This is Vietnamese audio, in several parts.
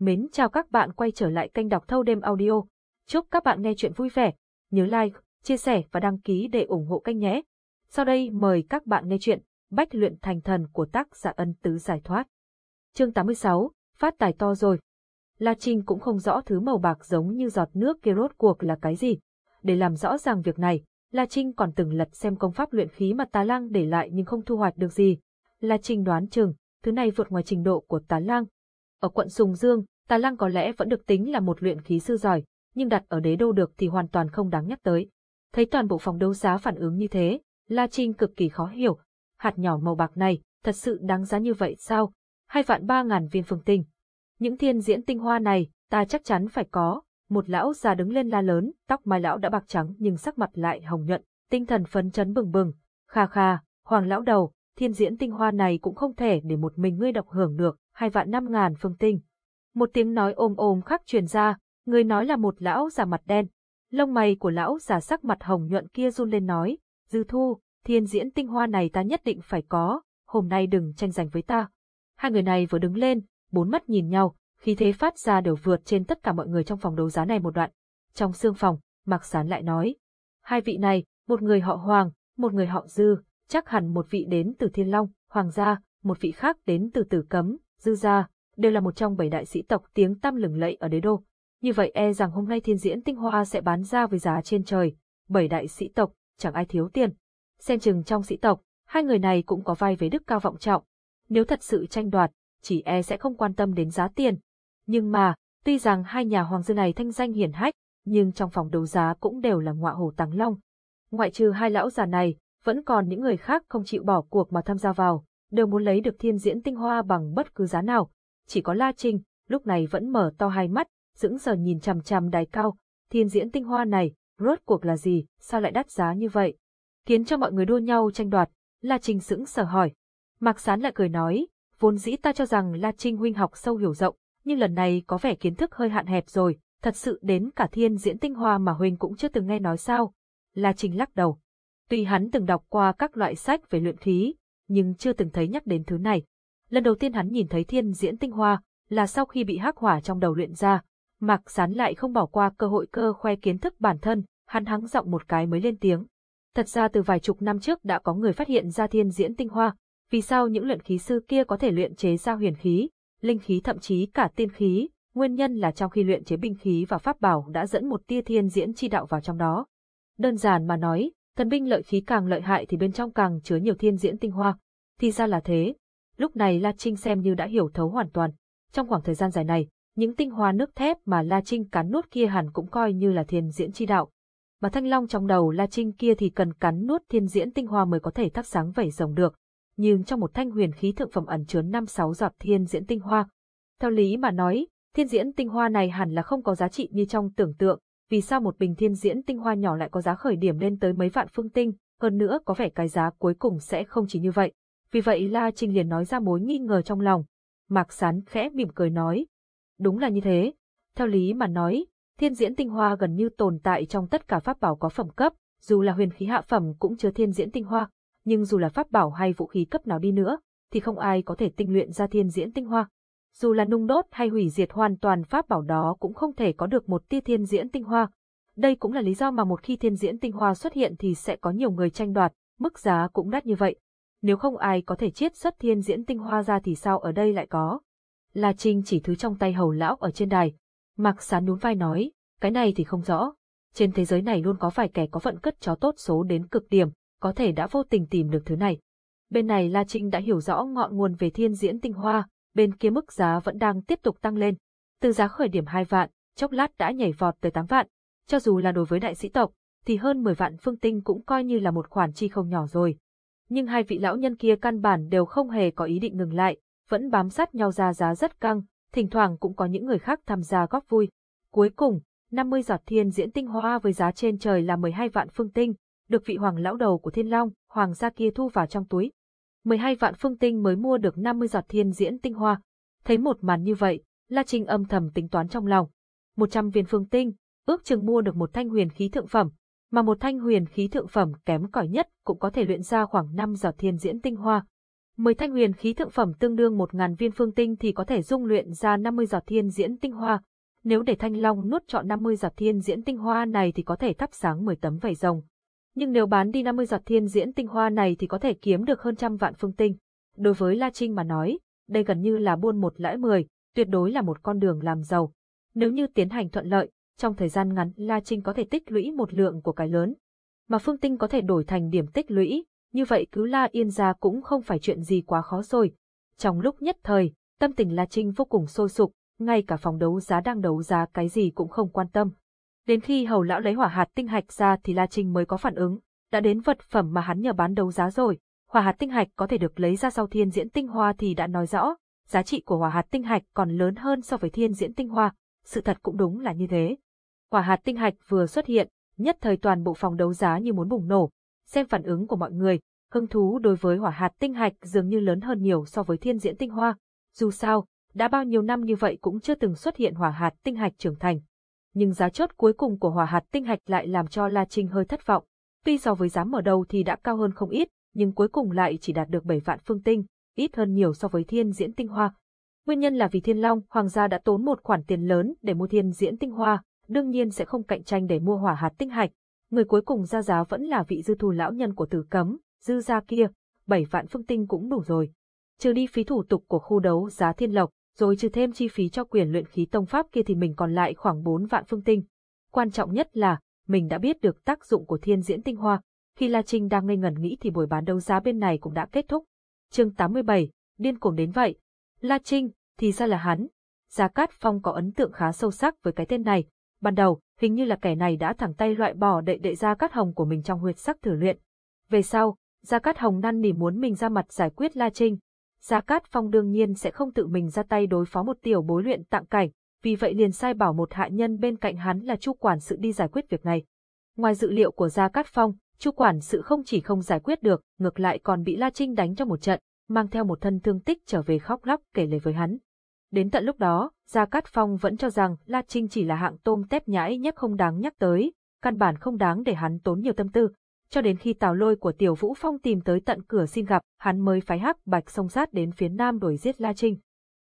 Mến chào các bạn quay trở lại kênh đọc thâu đêm audio. Chúc các bạn nghe chuyện vui vẻ. Nhớ like, chia sẻ và đăng ký để ủng hộ kênh nhé. Sau đây mời các bạn nghe chuyện Bách luyện thành thần của tác giả ân tứ giải thoát. Chương 86, phát tài to rồi. La Trinh cũng không rõ thứ màu bạc giống như giọt nước kia rốt cuộc là cái gì. Để làm rõ ràng việc này, La Trinh còn từng lật xem công pháp luyện khí mà Tà Lang để lại nhưng không thu hoạch được gì. La Trinh đoán chừng, thứ này vượt ngoài trình độ của Tà Lang. Ở quận Sùng Dương, Tà Lăng có lẽ vẫn được tính là một luyện khí sư giỏi, nhưng đặt ở đế đô được thì hoàn toàn không đáng nhắc tới. Thấy toàn bộ phòng đấu giá phản ứng như thế, La Trinh cực kỳ khó hiểu. Hạt nhỏ màu bạc này, thật sự đáng giá như vậy sao? Hai vạn ba ngàn viên phương tinh. Những thiên diễn tinh hoa này, ta chắc chắn phải có. Một lão già đứng lên la lớn, tóc mai lão đã bạc trắng nhưng sắc mặt lại hồng nhuận, tinh thần phấn chấn bừng bừng. Kha kha, hoàng lão đầu, thiên diễn tinh hoa này cũng không thể để một mình ngươi độc hưởng được, hai vạn năm ngàn phương tinh. Một tiếng nói ôm ôm khắc truyền ra, người nói là một lão già mặt đen. Lông mày của lão già sắc mặt hồng nhuận kia run lên nói, dư thu, thiên diễn tinh hoa này ta nhất định phải có, hôm nay đừng tranh giành với ta. Hai người này vừa đứng lên, bốn mắt nhìn nhau, khí thế phát ra đều vượt trên tất cả mọi người trong phòng đấu giá này một đoạn. Trong xương phòng, Mạc Sán lại nói, hai vị này, một người họ Hoàng, một người họ Dư, chắc hẳn một vị đến từ Thiên Long, Hoàng gia, một vị khác đến từ Tử Cấm, Dư gia, đều là một trong bảy đại sĩ tộc tiếng tăm lừng lẫy ở đế đô. Như vậy e rằng hôm nay thiên diễn tinh hoa sẽ bán ra với giá trên trời, bảy đại sĩ tộc, chẳng ai thiếu tiền. Xem chừng trong sĩ tộc, hai người này cũng có vai với đức cao vọng trọng. Nếu thật sự tranh đoạt, chỉ e sẽ không quan tâm đến giá tiền. Nhưng mà, tuy rằng hai nhà hoàng dư này thanh danh hiển hách, nhưng trong phòng đấu giá cũng đều là ngọa hổ tàng long. Ngoại trừ hai lão già này, vẫn còn những người khác không chịu bỏ cuộc mà tham gia vào, đều muốn lấy được thiên diễn tinh hoa bằng bất cứ giá nào. Chỉ có La Trinh, lúc này vẫn mở to hai mắt, dững sờ nhìn chằm chằm đài cao, thiên diễn tinh hoa này, rốt cuộc là gì, sao lại đắt giá như vậy? Khiến cho mọi người đua nhau tranh đoạt, La Trinh sững sờ hỏi. Mạc Sán lại cười nói, vốn dĩ ta cho rằng La Trinh huynh học sâu hiểu rộng, nhưng lần này có vẻ kiến thức hơi hạn hẹp rồi, thật sự đến cả thiên diễn tinh hoa mà huynh cũng chưa từng nghe nói sao. La Trinh lắc đầu. Tuy hắn từng đọc qua các loại sách về luyện khí, nhưng chưa từng thấy nhắc đến thứ này. Lần đầu tiên hắn nhìn thấy thiên diễn tinh hoa, là sau khi bị hắc hỏa trong đầu luyện ra. Mạc Sán lại không bỏ qua cơ hội cơ khoe kiến thức bản thân, hắn hắng giọng một cái mới lên tiếng. Thật ra từ vài chục năm trước đã có người phát hiện ra thiên diễn tinh hoa, vì sao những luyện khí sư kia có thể luyện chế ra huyền khí, linh khí thậm chí cả tiên khí, nguyên nhân là trong khi luyện chế binh khí và pháp bảo đã dẫn một tia thiên diễn chi đạo vào trong đó. Đơn giản mà nói, thần binh lợi khí càng lợi hại thì bên trong càng chứa nhiều thiên diễn tinh hoa. Thì ra là thế. Lúc này La Trinh xem như đã hiểu thấu hoàn toàn. Trong khoảng thời gian dài này, những tinh hoa nước thép mà La Trinh cắn nuốt kia hẳn cũng coi như là thiên diễn chi đạo. Mà thanh long trong đầu La Trinh kia thì cần cắn nuốt thiên diễn tinh hoa mới có thể thắp sáng vẩy rồng được. Nhưng trong một thanh huyền khí thượng phẩm ẩn chứa năm sáu giọt thiên diễn tinh hoa. Theo lý mà nói, thiên diễn tinh hoa này hẳn là không có giá trị như trong tưởng tượng, vì sao một bình thiên diễn tinh hoa nhỏ lại có giá khởi điểm lên tới mấy vạn phương tinh, hơn nữa có vẻ cái giá cuối cùng sẽ không chỉ như vậy. Vì vậy La Trinh liền nói ra mối nghi ngờ trong lòng. Mạc Sán khẽ mỉm cười nói. Đúng là như thế. Theo lý mà nói, thiên diễn tinh hoa gần như tồn tại trong tất cả pháp bảo có phẩm cấp, dù là huyền khí hạ phẩm cũng chứa thiên diễn tinh hoa, nhưng dù là pháp bảo hay vũ khí cấp nào đi nữa, thì không ai có thể tinh luyện ra thiên diễn tinh hoa. Dù là nung đốt hay hủy diệt hoàn toàn pháp bảo đó cũng không thể có được một tia thiên diễn tinh hoa. Đây cũng là lý do mà một khi thiên diễn tinh hoa xuất hiện thì sẽ có nhiều người tranh đoạt, mức giá cũng đắt như vậy. Nếu không ai có thể chiết xuất thiên diễn tinh hoa ra thì sao ở đây lại có? La Trinh chỉ thứ trong tay hầu lão ở trên đài. Mạc Sán nhún vai nói, cái này thì không rõ. Trên thế giới này luôn có vài kẻ có vận cất chó tốt số đến cực điểm, có thể đã vô tình tìm được thứ này. Bên này La Trinh đã hiểu rõ ngọn nguồn về thiên diễn tinh hoa, bên kia mức giá vẫn đang tiếp tục tăng lên. Từ giá khởi điểm 2 vạn, chốc lát đã nhảy vọt tới 8 vạn. Cho dù là đối với đại sĩ tộc, thì hơn 10 vạn phương tinh cũng coi như là một khoản chi không nhỏ rồi. Nhưng hai vị lão nhân kia căn bản đều không hề có ý định ngừng lại, vẫn bám sát nhau ra giá rất căng, thỉnh thoảng cũng có những người khác tham gia góp vui. Cuối cùng, 50 giọt thiên diễn tinh hoa với giá trên trời là 12 vạn phương tinh, được vị hoàng lão đầu của Thiên Long, hoàng gia kia thu vào trong túi. 12 vạn phương tinh mới mua được 50 giọt thiên diễn tinh hoa. Thấy một màn như vậy, La Trinh âm thầm tính toán trong lòng. 100 viên phương tinh, ước chừng mua được một thanh huyền khí thượng phẩm, mà một thanh huyền khí thượng phẩm kém cỏi nhất cũng có thể luyện ra khoảng 5 giọt thiên diễn tinh hoa. 10 thanh huyền khí thượng phẩm tương đương 1000 viên phương tinh thì có thể dung luyện ra 50 giọt thiên diễn tinh hoa. Nếu để Thanh Long nuốt trọn 50 giọt thiên diễn tinh hoa này thì có thể thắp sáng 10 tấm vảy rồng. Nhưng nếu bán đi 50 giọt thiên diễn tinh hoa này thì có thể kiếm được hơn trăm vạn phương tinh. Đối với La Trinh mà nói, đây gần như là buôn một lãi mười, tuyệt đối là một con đường làm giàu. Nếu như tiến hành thuận lợi, trong thời gian ngắn La Trinh có thể tích lũy một lượng của cái lớn. Mà phương tinh có thể đổi thành điểm tích lũy, như vậy cứu La Yên ra cũng không phải chuyện gì quá khó rồi. Trong lúc nhất thời, tâm tình La Trinh vô cùng sôi sục, ngay cả phòng đấu giá đang đấu giá cái gì cũng không quan tâm. Đến khi hầu lão lấy hỏa hạt tinh hạch ra thì La Trinh mới có phản ứng, đã đến vật phẩm mà hắn nhờ bán đấu giá rồi, hỏa hạt tinh hạch có thể được lấy ra sau thiên diễn tinh hoa thì đã nói rõ, giá trị của hỏa hạt tinh hạch còn lớn hơn so với thiên diễn tinh hoa, sự thật cũng đúng là như thế. Hỏa hạt tinh hạch vừa xuất hiện, nhất thời toàn bộ phòng đấu giá như muốn bùng nổ, xem phản ứng của mọi người, hứng thú đối với hỏa hạt tinh hạch dường như lớn hơn nhiều so với thiên diễn tinh hoa. Dù sao, đã bao nhiêu năm như vậy cũng chưa từng xuất hiện hỏa hạt tinh hạch trưởng thành. Nhưng giá chốt cuối cùng của hỏa hạt tinh hạch lại làm cho La Trinh hơi thất vọng. Tuy so với giá mở đầu thì đã cao hơn không ít, nhưng cuối cùng lại chỉ đạt được 7 vạn phương tinh, ít hơn nhiều so với thiên diễn tinh hoa. Nguyên nhân là vì Thiên Long, Hoàng gia đã tốn một khoản tiền lớn để mua thiên diễn tinh hoa, đương nhiên sẽ không cạnh tranh để mua hỏa hạt tinh hạch. Người cuối cùng ra giá vẫn là vị dư thù lão nhân của tử cấm, dư gia kia, 7 vạn phương tinh cũng đủ rồi. Trừ đi phí thủ tục của khu đấu giá thiên lộc, rồi trừ thêm chi phí cho quyền luyện khí tông pháp kia thì mình còn lại khoảng 4 vạn phương tinh. Quan trọng nhất là, mình đã biết được tác dụng của thiên diễn tinh hoa. Khi La Trinh đang ngây ngẩn nghĩ thì buổi bán đấu giá bên này cũng đã kết thúc. chương 87, điên cuồng đến vậy. La Trinh, thì ra là hắn. Gia Cát Phong có ấn tượng khá sâu sắc với cái tên này. Ban đầu, hình như là kẻ này đã thẳng tay loại bỏ đệ đệ Gia Cát Hồng của mình trong huyệt sắc thử luyện. Về sau, Gia Cát Hồng năn nỉ muốn mình ra mặt giải quyết La Trinh, Gia Cát Phong đương nhiên sẽ không tự mình ra tay đối phó một tiểu bối luyện tặng cảnh, vì vậy liền sai bảo một hạ nhân bên cạnh hắn là Chu quản sự đi giải quyết việc này. Ngoài dự liệu của Gia Cát Phong, Chu quản sự không chỉ không giải quyết được, ngược lại còn bị La Trinh đánh trong một trận, mang theo một thân thương tích trở về khóc lóc kể lời với hắn. Đến tận lúc đó, Gia Cát Phong vẫn cho rằng La Trinh chỉ là hạng tôm tép nhãi nhất không đáng nhắc tới, căn bản không đáng để hắn tốn nhiều tâm tư, cho đến khi tào lôi của Tiểu Vũ Phong tìm tới tận cửa xin gặp, hắn mới phái hắc bạch song sát đến phía nam đuổi giết La Trinh.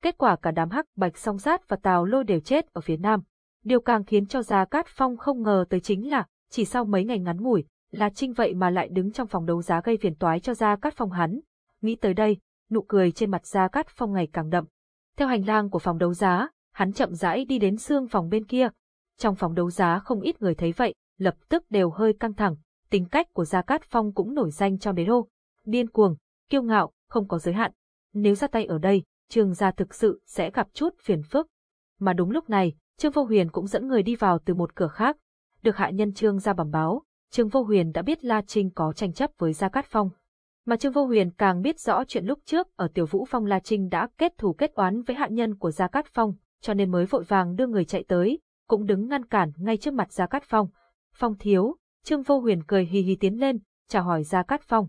Kết quả cả đám hắc bạch song sát và tào lôi đều chết ở phía nam. Điều càng khiến cho Gia Cát Phong không ngờ tới chính là, chỉ sau mấy ngày ngắn ngủi, La Trinh vậy mà lại đứng trong phòng đấu giá gây phiền toái cho Gia Cát Phong hắn. Nghĩ tới đây, nụ cười trên mặt Gia Cát Phong ngày càng đậm. Theo hành lang của phòng đấu giá, hắn chậm rãi đi đến xương phòng bên kia. Trong phòng đấu giá không ít người thấy vậy, lập tức đều hơi căng thẳng, tính cách của Gia Cát Phong cũng nổi danh trong đế đô. Điên cuồng, kiêu ngạo, không có giới hạn. Nếu ra tay ở đây, Trương gia thực sự sẽ gặp chút phiền phức. Mà đúng lúc này, Trương Vô Huyền cũng dẫn người đi vào từ một cửa khác. Được hạ nhân Trương gia bẩm báo, Trương Vô Huyền đã biết La Trinh có tranh chấp với Gia Cát Phong. Mà Trương Vô Huyền càng biết rõ chuyện lúc trước ở Tiểu Vũ Phong La Trinh đã kết thù kết oán với hạ nhân của Gia Cát Phong, cho nên mới vội vàng đưa người chạy tới, cũng đứng ngăn cản ngay trước mặt Gia Cát Phong. Phong thiếu, Trương Vô Huyền cười hì hì tiến lên, chào hỏi Gia Cát Phong.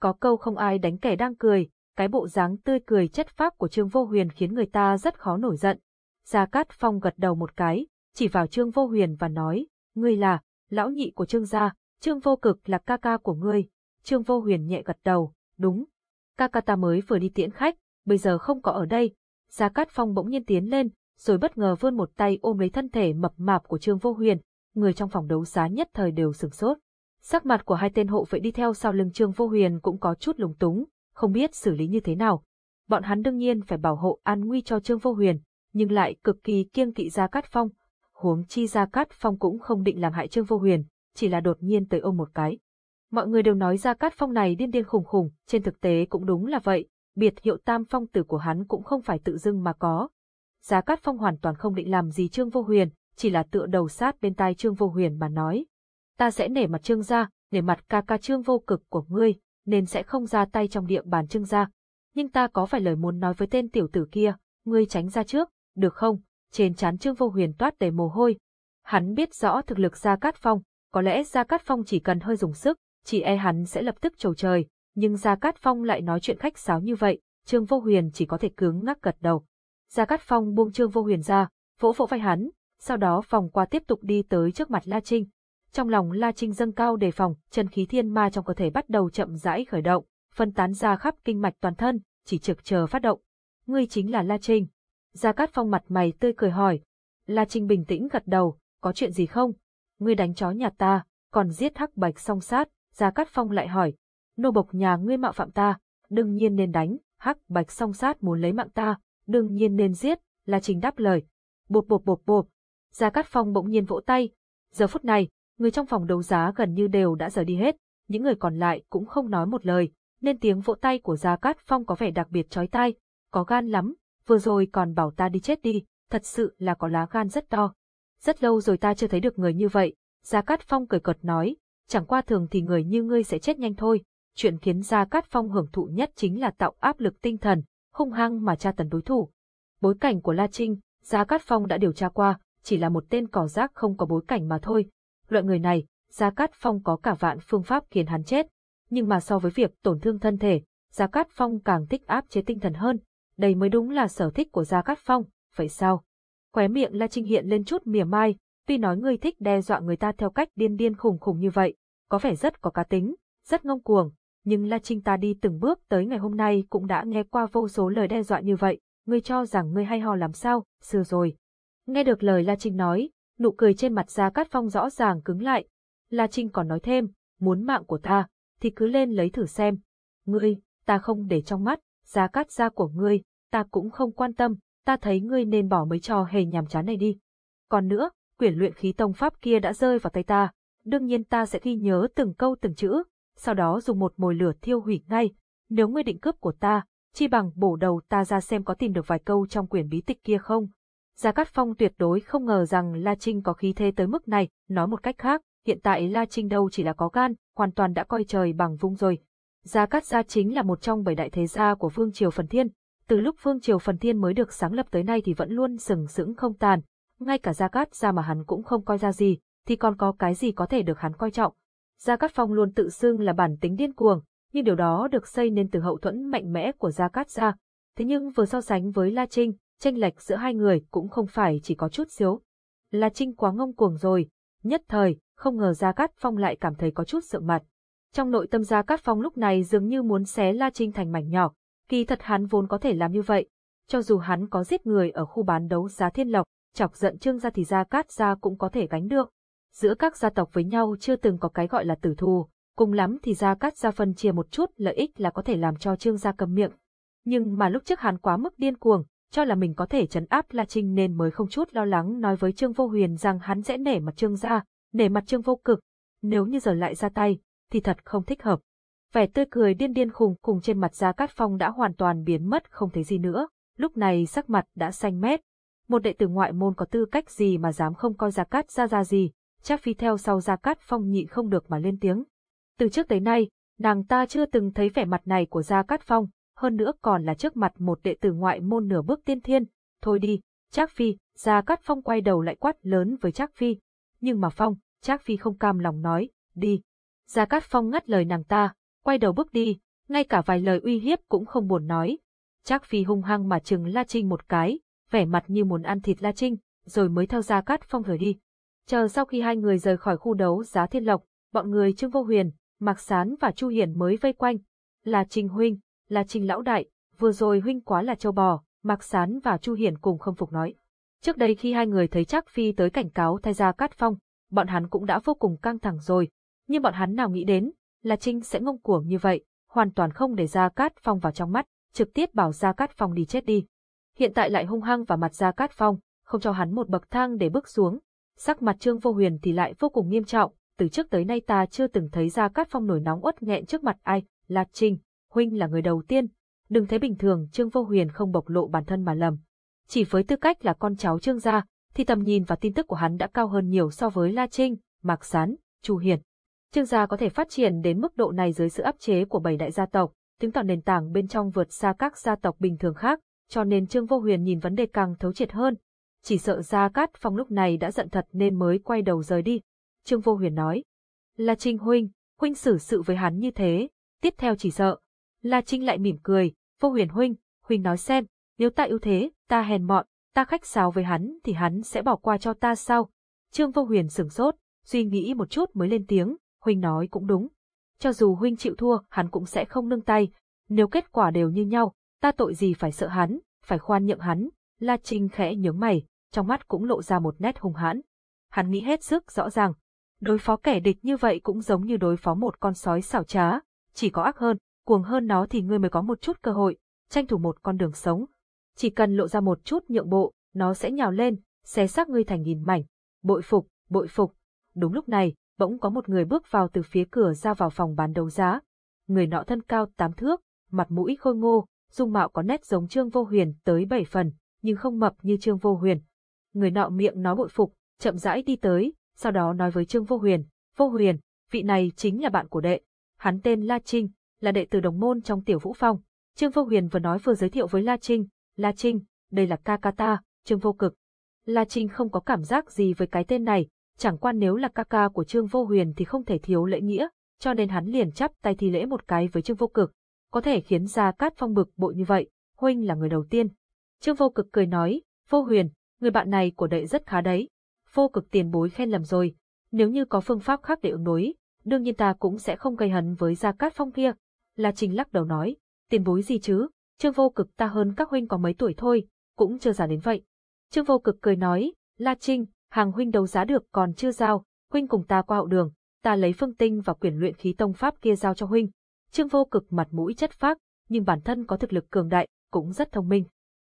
Có câu không ai đánh kẻ đang cười, cái bộ dáng tươi cười chất phác của Trương Vô Huyền khiến người ta rất khó nổi giận. Gia Cát Phong gật đầu một cái, chỉ vào Trương Vô Huyền và nói, ngươi là, lão nhị của Trương gia, Trương Vô Cực là ca ca của ngươi. Trương Vô Huyền nhẹ gật đầu, đúng. Ca ca ta mới vừa đi tiễn khách, bây giờ không có ở đây. Gia Cát Phong bỗng nhiên tiến lên, rồi bất ngờ vươn một tay ôm lấy thân thể mập mạp của Trương Vô Huyền, người trong phòng đấu giá nhất thời đều sửng sốt. Sắc mặt của hai tên hộ vệ đi theo sau lưng Trương Vô Huyền cũng có chút lúng túng, không biết xử lý như thế nào. Bọn hắn đương nhiên phải bảo hộ an nguy cho Trương Vô Huyền, nhưng lại cực kỳ kiêng kỵ Gia Cát Phong. Huống chi Gia Cát Phong cũng không định làm hại Trương Vô Huyền, chỉ là đột nhiên tới ôm một cái. Mọi người đều nói Gia Cát Phong này điên điên khủng khủng, trên thực tế cũng đúng là vậy, biệt hiệu tam phong tử của hắn cũng không phải tự dưng mà có. Gia Cát Phong hoàn toàn không định làm gì Trương Vô Huyền, chỉ là tựa đầu sát bên tai Trương Vô Huyền mà nói. Ta sẽ nể mặt Trương gia, nể mặt ca ca Trương Vô Cực của ngươi, nên sẽ không ra tay trong địa bàn Trương gia. Nhưng ta có phải lời muốn nói với tên tiểu tử kia, ngươi tránh ra trước, được không? Trên trán Trương Vô Huyền toát đầy mồ hôi. Hắn biết rõ thực lực Gia Cát Phong, có lẽ Gia Cát Phong chỉ cần hơi dùng sức, chỉ e hắn sẽ lập tức trầu trời, nhưng Gia Cát Phong lại nói chuyện khách sáo như vậy, Trương Vô Huyền chỉ có thể cứng ngắc gật đầu. Gia Cát Phong buông Trương Vô Huyền ra, vỗ vỗ vai hắn, sau đó vòng qua tiếp tục đi tới trước mặt La Trinh. Trong lòng La Trinh dâng cao đề phòng, chân khí thiên ma trong cơ thể bắt đầu chậm rãi khởi động, phân tán ra khắp kinh mạch toàn thân, chỉ trực chờ phát động. Ngươi chính là La Trinh. Gia Cát Phong mặt mày tươi cười hỏi. La Trinh bình tĩnh gật đầu, có chuyện gì không? Ngươi đánh chó nhà ta, còn giết hắc bạch song sát, Gia Cát Phong lại hỏi. Nô bộc nhà ngươi mạo phạm ta, đương nhiên nên đánh, hắc bạch song sát muốn lấy mạng ta, đương nhiên nên giết, La Trinh đáp lời. Bộp bộp bộp bộp. Gia Cát Phong bỗng nhiên vỗ tay. Giờ phút này, người trong phòng đấu giá gần như đều đã rời đi hết, những người còn lại cũng không nói một lời, nên tiếng vỗ tay của Gia Cát Phong có vẻ đặc biệt chói tai, có gan lắm, vừa rồi còn bảo ta đi chết đi, thật sự là có lá gan rất to. Rất lâu rồi ta chưa thấy được người như vậy, Gia Cát Phong cười cợt nói, chẳng qua thường thì người như ngươi sẽ chết nhanh thôi. Chuyện khiến Gia Cát Phong hưởng thụ nhất chính là tạo áp lực tinh thần, hung hăng mà tra tấn đối thủ. Bối cảnh của La Trinh, Gia Cát Phong đã điều tra qua, chỉ là một tên cỏ rác không có bối cảnh mà thôi. Loại người này, Gia Cát Phong có cả vạn phương pháp khiến hắn chết. Nhưng mà so với việc tổn thương thân thể, Gia Cát Phong càng thích áp chế tinh thần hơn. Đây mới đúng là sở thích của Gia Cát Phong, vậy sao? Khóe miệng La Trinh hiện lên chút mỉa mai, tuy nói ngươi thích đe dọa người ta theo cách điên điên khủng khủng như vậy, có vẻ rất có cá tính, rất ngông cuồng, nhưng La Trinh ta đi từng bước tới ngày hôm nay cũng đã nghe qua vô số lời đe dọa như vậy, ngươi cho rằng ngươi hay ho làm sao, xưa rồi. Nghe được lời La Trinh nói, nụ cười trên mặt Gia Cát Phong rõ ràng cứng lại. La Trinh còn nói thêm, muốn mạng của ta, thì cứ lên lấy thử xem. Ngươi, ta không để trong mắt, Gia Cát gia của ngươi, ta cũng không quan tâm, ta thấy ngươi nên bỏ mấy trò hề nhàm chán này đi. Còn nữa, quyển luyện khí tông pháp kia đã rơi vào tay ta, đương nhiên ta sẽ ghi nhớ từng câu từng chữ, sau đó dùng một mồi lửa thiêu hủy ngay. Nếu ngươi định cướp của ta, chi bằng bổ đầu ta ra xem có tìm được vài câu trong quyển bí tịch kia không. Gia Cát Phong tuyệt đối không ngờ rằng La Trinh có khí thế tới mức này, nói một cách khác, hiện tại La Trinh đâu chỉ là có gan, hoàn toàn đã coi trời bằng vung rồi. Gia Cát Gia chính là một trong bảy đại thế gia của Vương Triều Phần Thiên, từ lúc Vương Triều Phần Thiên mới được sáng lập tới nay thì vẫn luôn sừng sững không tàn, ngay cả Gia Cát Gia mà hắn cũng không coi ra gì, thì còn có cái gì có thể được hắn coi trọng. Gia Cát Phong luôn tự xưng là bản tính điên cuồng, nhưng điều đó được xây nên từ hậu thuẫn mạnh mẽ của Gia Cát Gia. Thế nhưng vừa so sánh với La Trinh, tranh lệch giữa hai người cũng không phải chỉ có chút xíu. La Trinh quá ngông cuồng rồi, nhất thời, không ngờ Gia Cát Phong lại cảm thấy có chút sợ mặt. Trong nội tâm Gia Cát Phong lúc này dường như muốn xé La Trinh thành mảnh nhỏ, kỳ thật hắn vốn có thể làm như vậy. Cho dù hắn có giết người ở khu bán đấu giá thiên lộc, chọc giận trương gia thì Gia Cát gia cũng có thể gánh được. Giữa các gia tộc với nhau chưa từng có cái gọi là tử thù, cùng lắm thì Gia Cát gia phân chia một chút lợi ích là có thể làm cho trương gia cầm miệng. Nhưng mà lúc trước hắn quá mức điên cuồng, cho là mình có thể chấn áp La Trinh nên mới không chút lo lắng nói với Trương Vô Huyền rằng hắn sẽ nể mặt Trương gia, nể mặt Trương Vô Cực. Nếu như giờ lại ra tay, thì thật không thích hợp. Vẻ tươi cười điên điên khùng cùng trên mặt Gia Cát Phong đã hoàn toàn biến mất không thấy gì nữa, lúc này sắc mặt đã xanh mét. Một đệ tử ngoại môn có tư cách gì mà dám không coi Gia Cát ra ra gì, chắc phi theo sau Gia Cát Phong nhịn không được mà lên tiếng. Từ trước tới nay, nàng ta chưa từng thấy vẻ mặt này của Gia Cát Phong, hơn nữa còn là trước mặt một đệ tử ngoại môn nửa bước tiên thiên. Thôi đi, Trác Phi, Gia Cát Phong quay đầu lại quát lớn với Trác Phi. Nhưng mà Phong, Trác Phi không cam lòng nói, đi. Gia Cát Phong ngắt lời nàng ta, quay đầu bước đi, ngay cả vài lời uy hiếp cũng không buồn nói. Trác Phi hung hăng mà chừng La Trinh một cái, vẻ mặt như muốn ăn thịt La Trinh, rồi mới theo Gia Cát Phong rời đi. Chờ sau khi hai người rời khỏi khu đấu giá thiên lộc, bọn người Trương Vô Huyền, Mạc Sán và Chu Hiển mới vây quanh. Là Trình Huynh, là Trình Lão Đại, vừa rồi Huynh quá là châu bò, Mạc Sán và Chu Hiển cùng không phục nói. Trước đây khi hai người thấy Trác Phi tới cảnh cáo thay Gia Cát Phong, bọn hắn cũng đã vô cùng căng thẳng rồi, nhưng bọn hắn nào nghĩ đến, là Trinh sẽ ngông cuồng như vậy, hoàn toàn không để Gia Cát Phong vào trong mắt, trực tiếp bảo Gia Cát Phong đi chết đi. Hiện tại lại hung hăng vào mặt Gia Cát Phong, không cho hắn một bậc thang để bước xuống. Sắc mặt Trương Vô Huyền thì lại vô cùng nghiêm trọng, từ trước tới nay ta chưa từng thấy Gia Cát Phong nổi nóng uất nghẹn trước mặt ai, là Trinh, huynh là người đầu tiên. Đừng thấy bình thường Trương Vô Huyền không bộc lộ bản thân mà lầm. Chỉ với tư cách là con cháu Trương gia, thì tầm nhìn và tin tức của hắn đã cao hơn nhiều so với La Trinh, Mạc Sán, Chu Hiền. Trương gia có thể phát triển đến mức độ này dưới sự áp chế của bảy đại gia tộc, chứng tỏ nền tảng bên trong vượt xa các gia tộc bình thường khác, cho nên Trương Vô Huyền nhìn vấn đề càng thấu triệt hơn. Chỉ sợ Gia Cát Phong lúc này đã giận thật nên mới quay đầu rời đi. Trương Vô Huyền nói, là Trinh Huynh, Huynh xử sự với hắn như thế, tiếp theo chỉ sợ. La Trinh lại mỉm cười, Vô Huyền Huynh, Huynh nói xem, nếu ta ưu thế, ta hèn mọn, ta khách sáo với hắn thì hắn sẽ bỏ qua cho ta sao? Trương Vô Huyền sửng sốt, suy nghĩ một chút mới lên tiếng, huynh nói cũng đúng. cho dù huynh chịu thua, hắn cũng sẽ không nương tay. Nếu kết quả đều như nhau, ta tội gì phải sợ hắn, phải khoan nhượng hắn. La Trinh khẽ nhướng mày, trong mắt cũng lộ ra một nét hung hãn. Hắn nghĩ hết sức rõ ràng. Đối phó kẻ địch như vậy cũng giống như đối phó một con sói xảo trá, chỉ có ác hơn, cuồng hơn nó thì ngươi mới có một chút cơ hội, tranh thủ một con đường sống. Chỉ cần lộ ra một chút nhượng bộ, nó sẽ nhào lên, xé xác ngươi thành nghìn mảnh. Bội phục, bội phục. Đúng lúc này, bỗng có một người bước vào từ phía cửa ra vào phòng bán đấu giá. Người nọ thân cao tám thước, mặt mũi khôi ngô, dung mạo có nét giống Trương Vô Huyền tới bảy phần, nhưng không mập như Trương Vô Huyền. Người nọ miệng nói bội phục, chậm rãi đi tới, sau đó nói với Trương Vô Huyền, Vô Huyền, vị này chính là bạn của đệ. Hắn tên La Trinh, là đệ tử đồng môn trong tiểu vũ phong. Trương Vô Huyền vừa nói vừa giới thiệu với La Trinh, La Trinh, đây là ca ca ta, Trương Vô Cực. La Trinh không có cảm giác gì với cái tên này, chẳng qua nếu là ca ca của Trương Vô Huyền thì không thể thiếu lễ nghĩa, cho nên hắn liền chắp tay thi lễ một cái với Trương Vô Cực, có thể khiến Gia Cát Phong bực bội như vậy, huynh là người đầu tiên. Trương Vô Cực cười nói, Vô Huyền, người bạn này của đệ rất khá đấy. Vô Cực tiền bối khen lầm rồi, nếu như có phương pháp khác để ứng đối, đương nhiên ta cũng sẽ không gây hấn với Gia Cát Phong kia. La Trinh lắc đầu nói, tiền bối gì chứ, Trương Vô Cực ta hơn các huynh có mấy tuổi thôi, cũng chưa già đến vậy. Trương Vô Cực cười nói, La Trinh, hàng huynh đấu giá được còn chưa giao, huynh cùng ta qua hậu đường, ta lấy phương tinh và quyển luyện khí tông pháp kia giao cho huynh. Trương Vô Cực mặt mũi chất phác, nhưng bản thân có thực lực cường đại, cũng rất thông minh.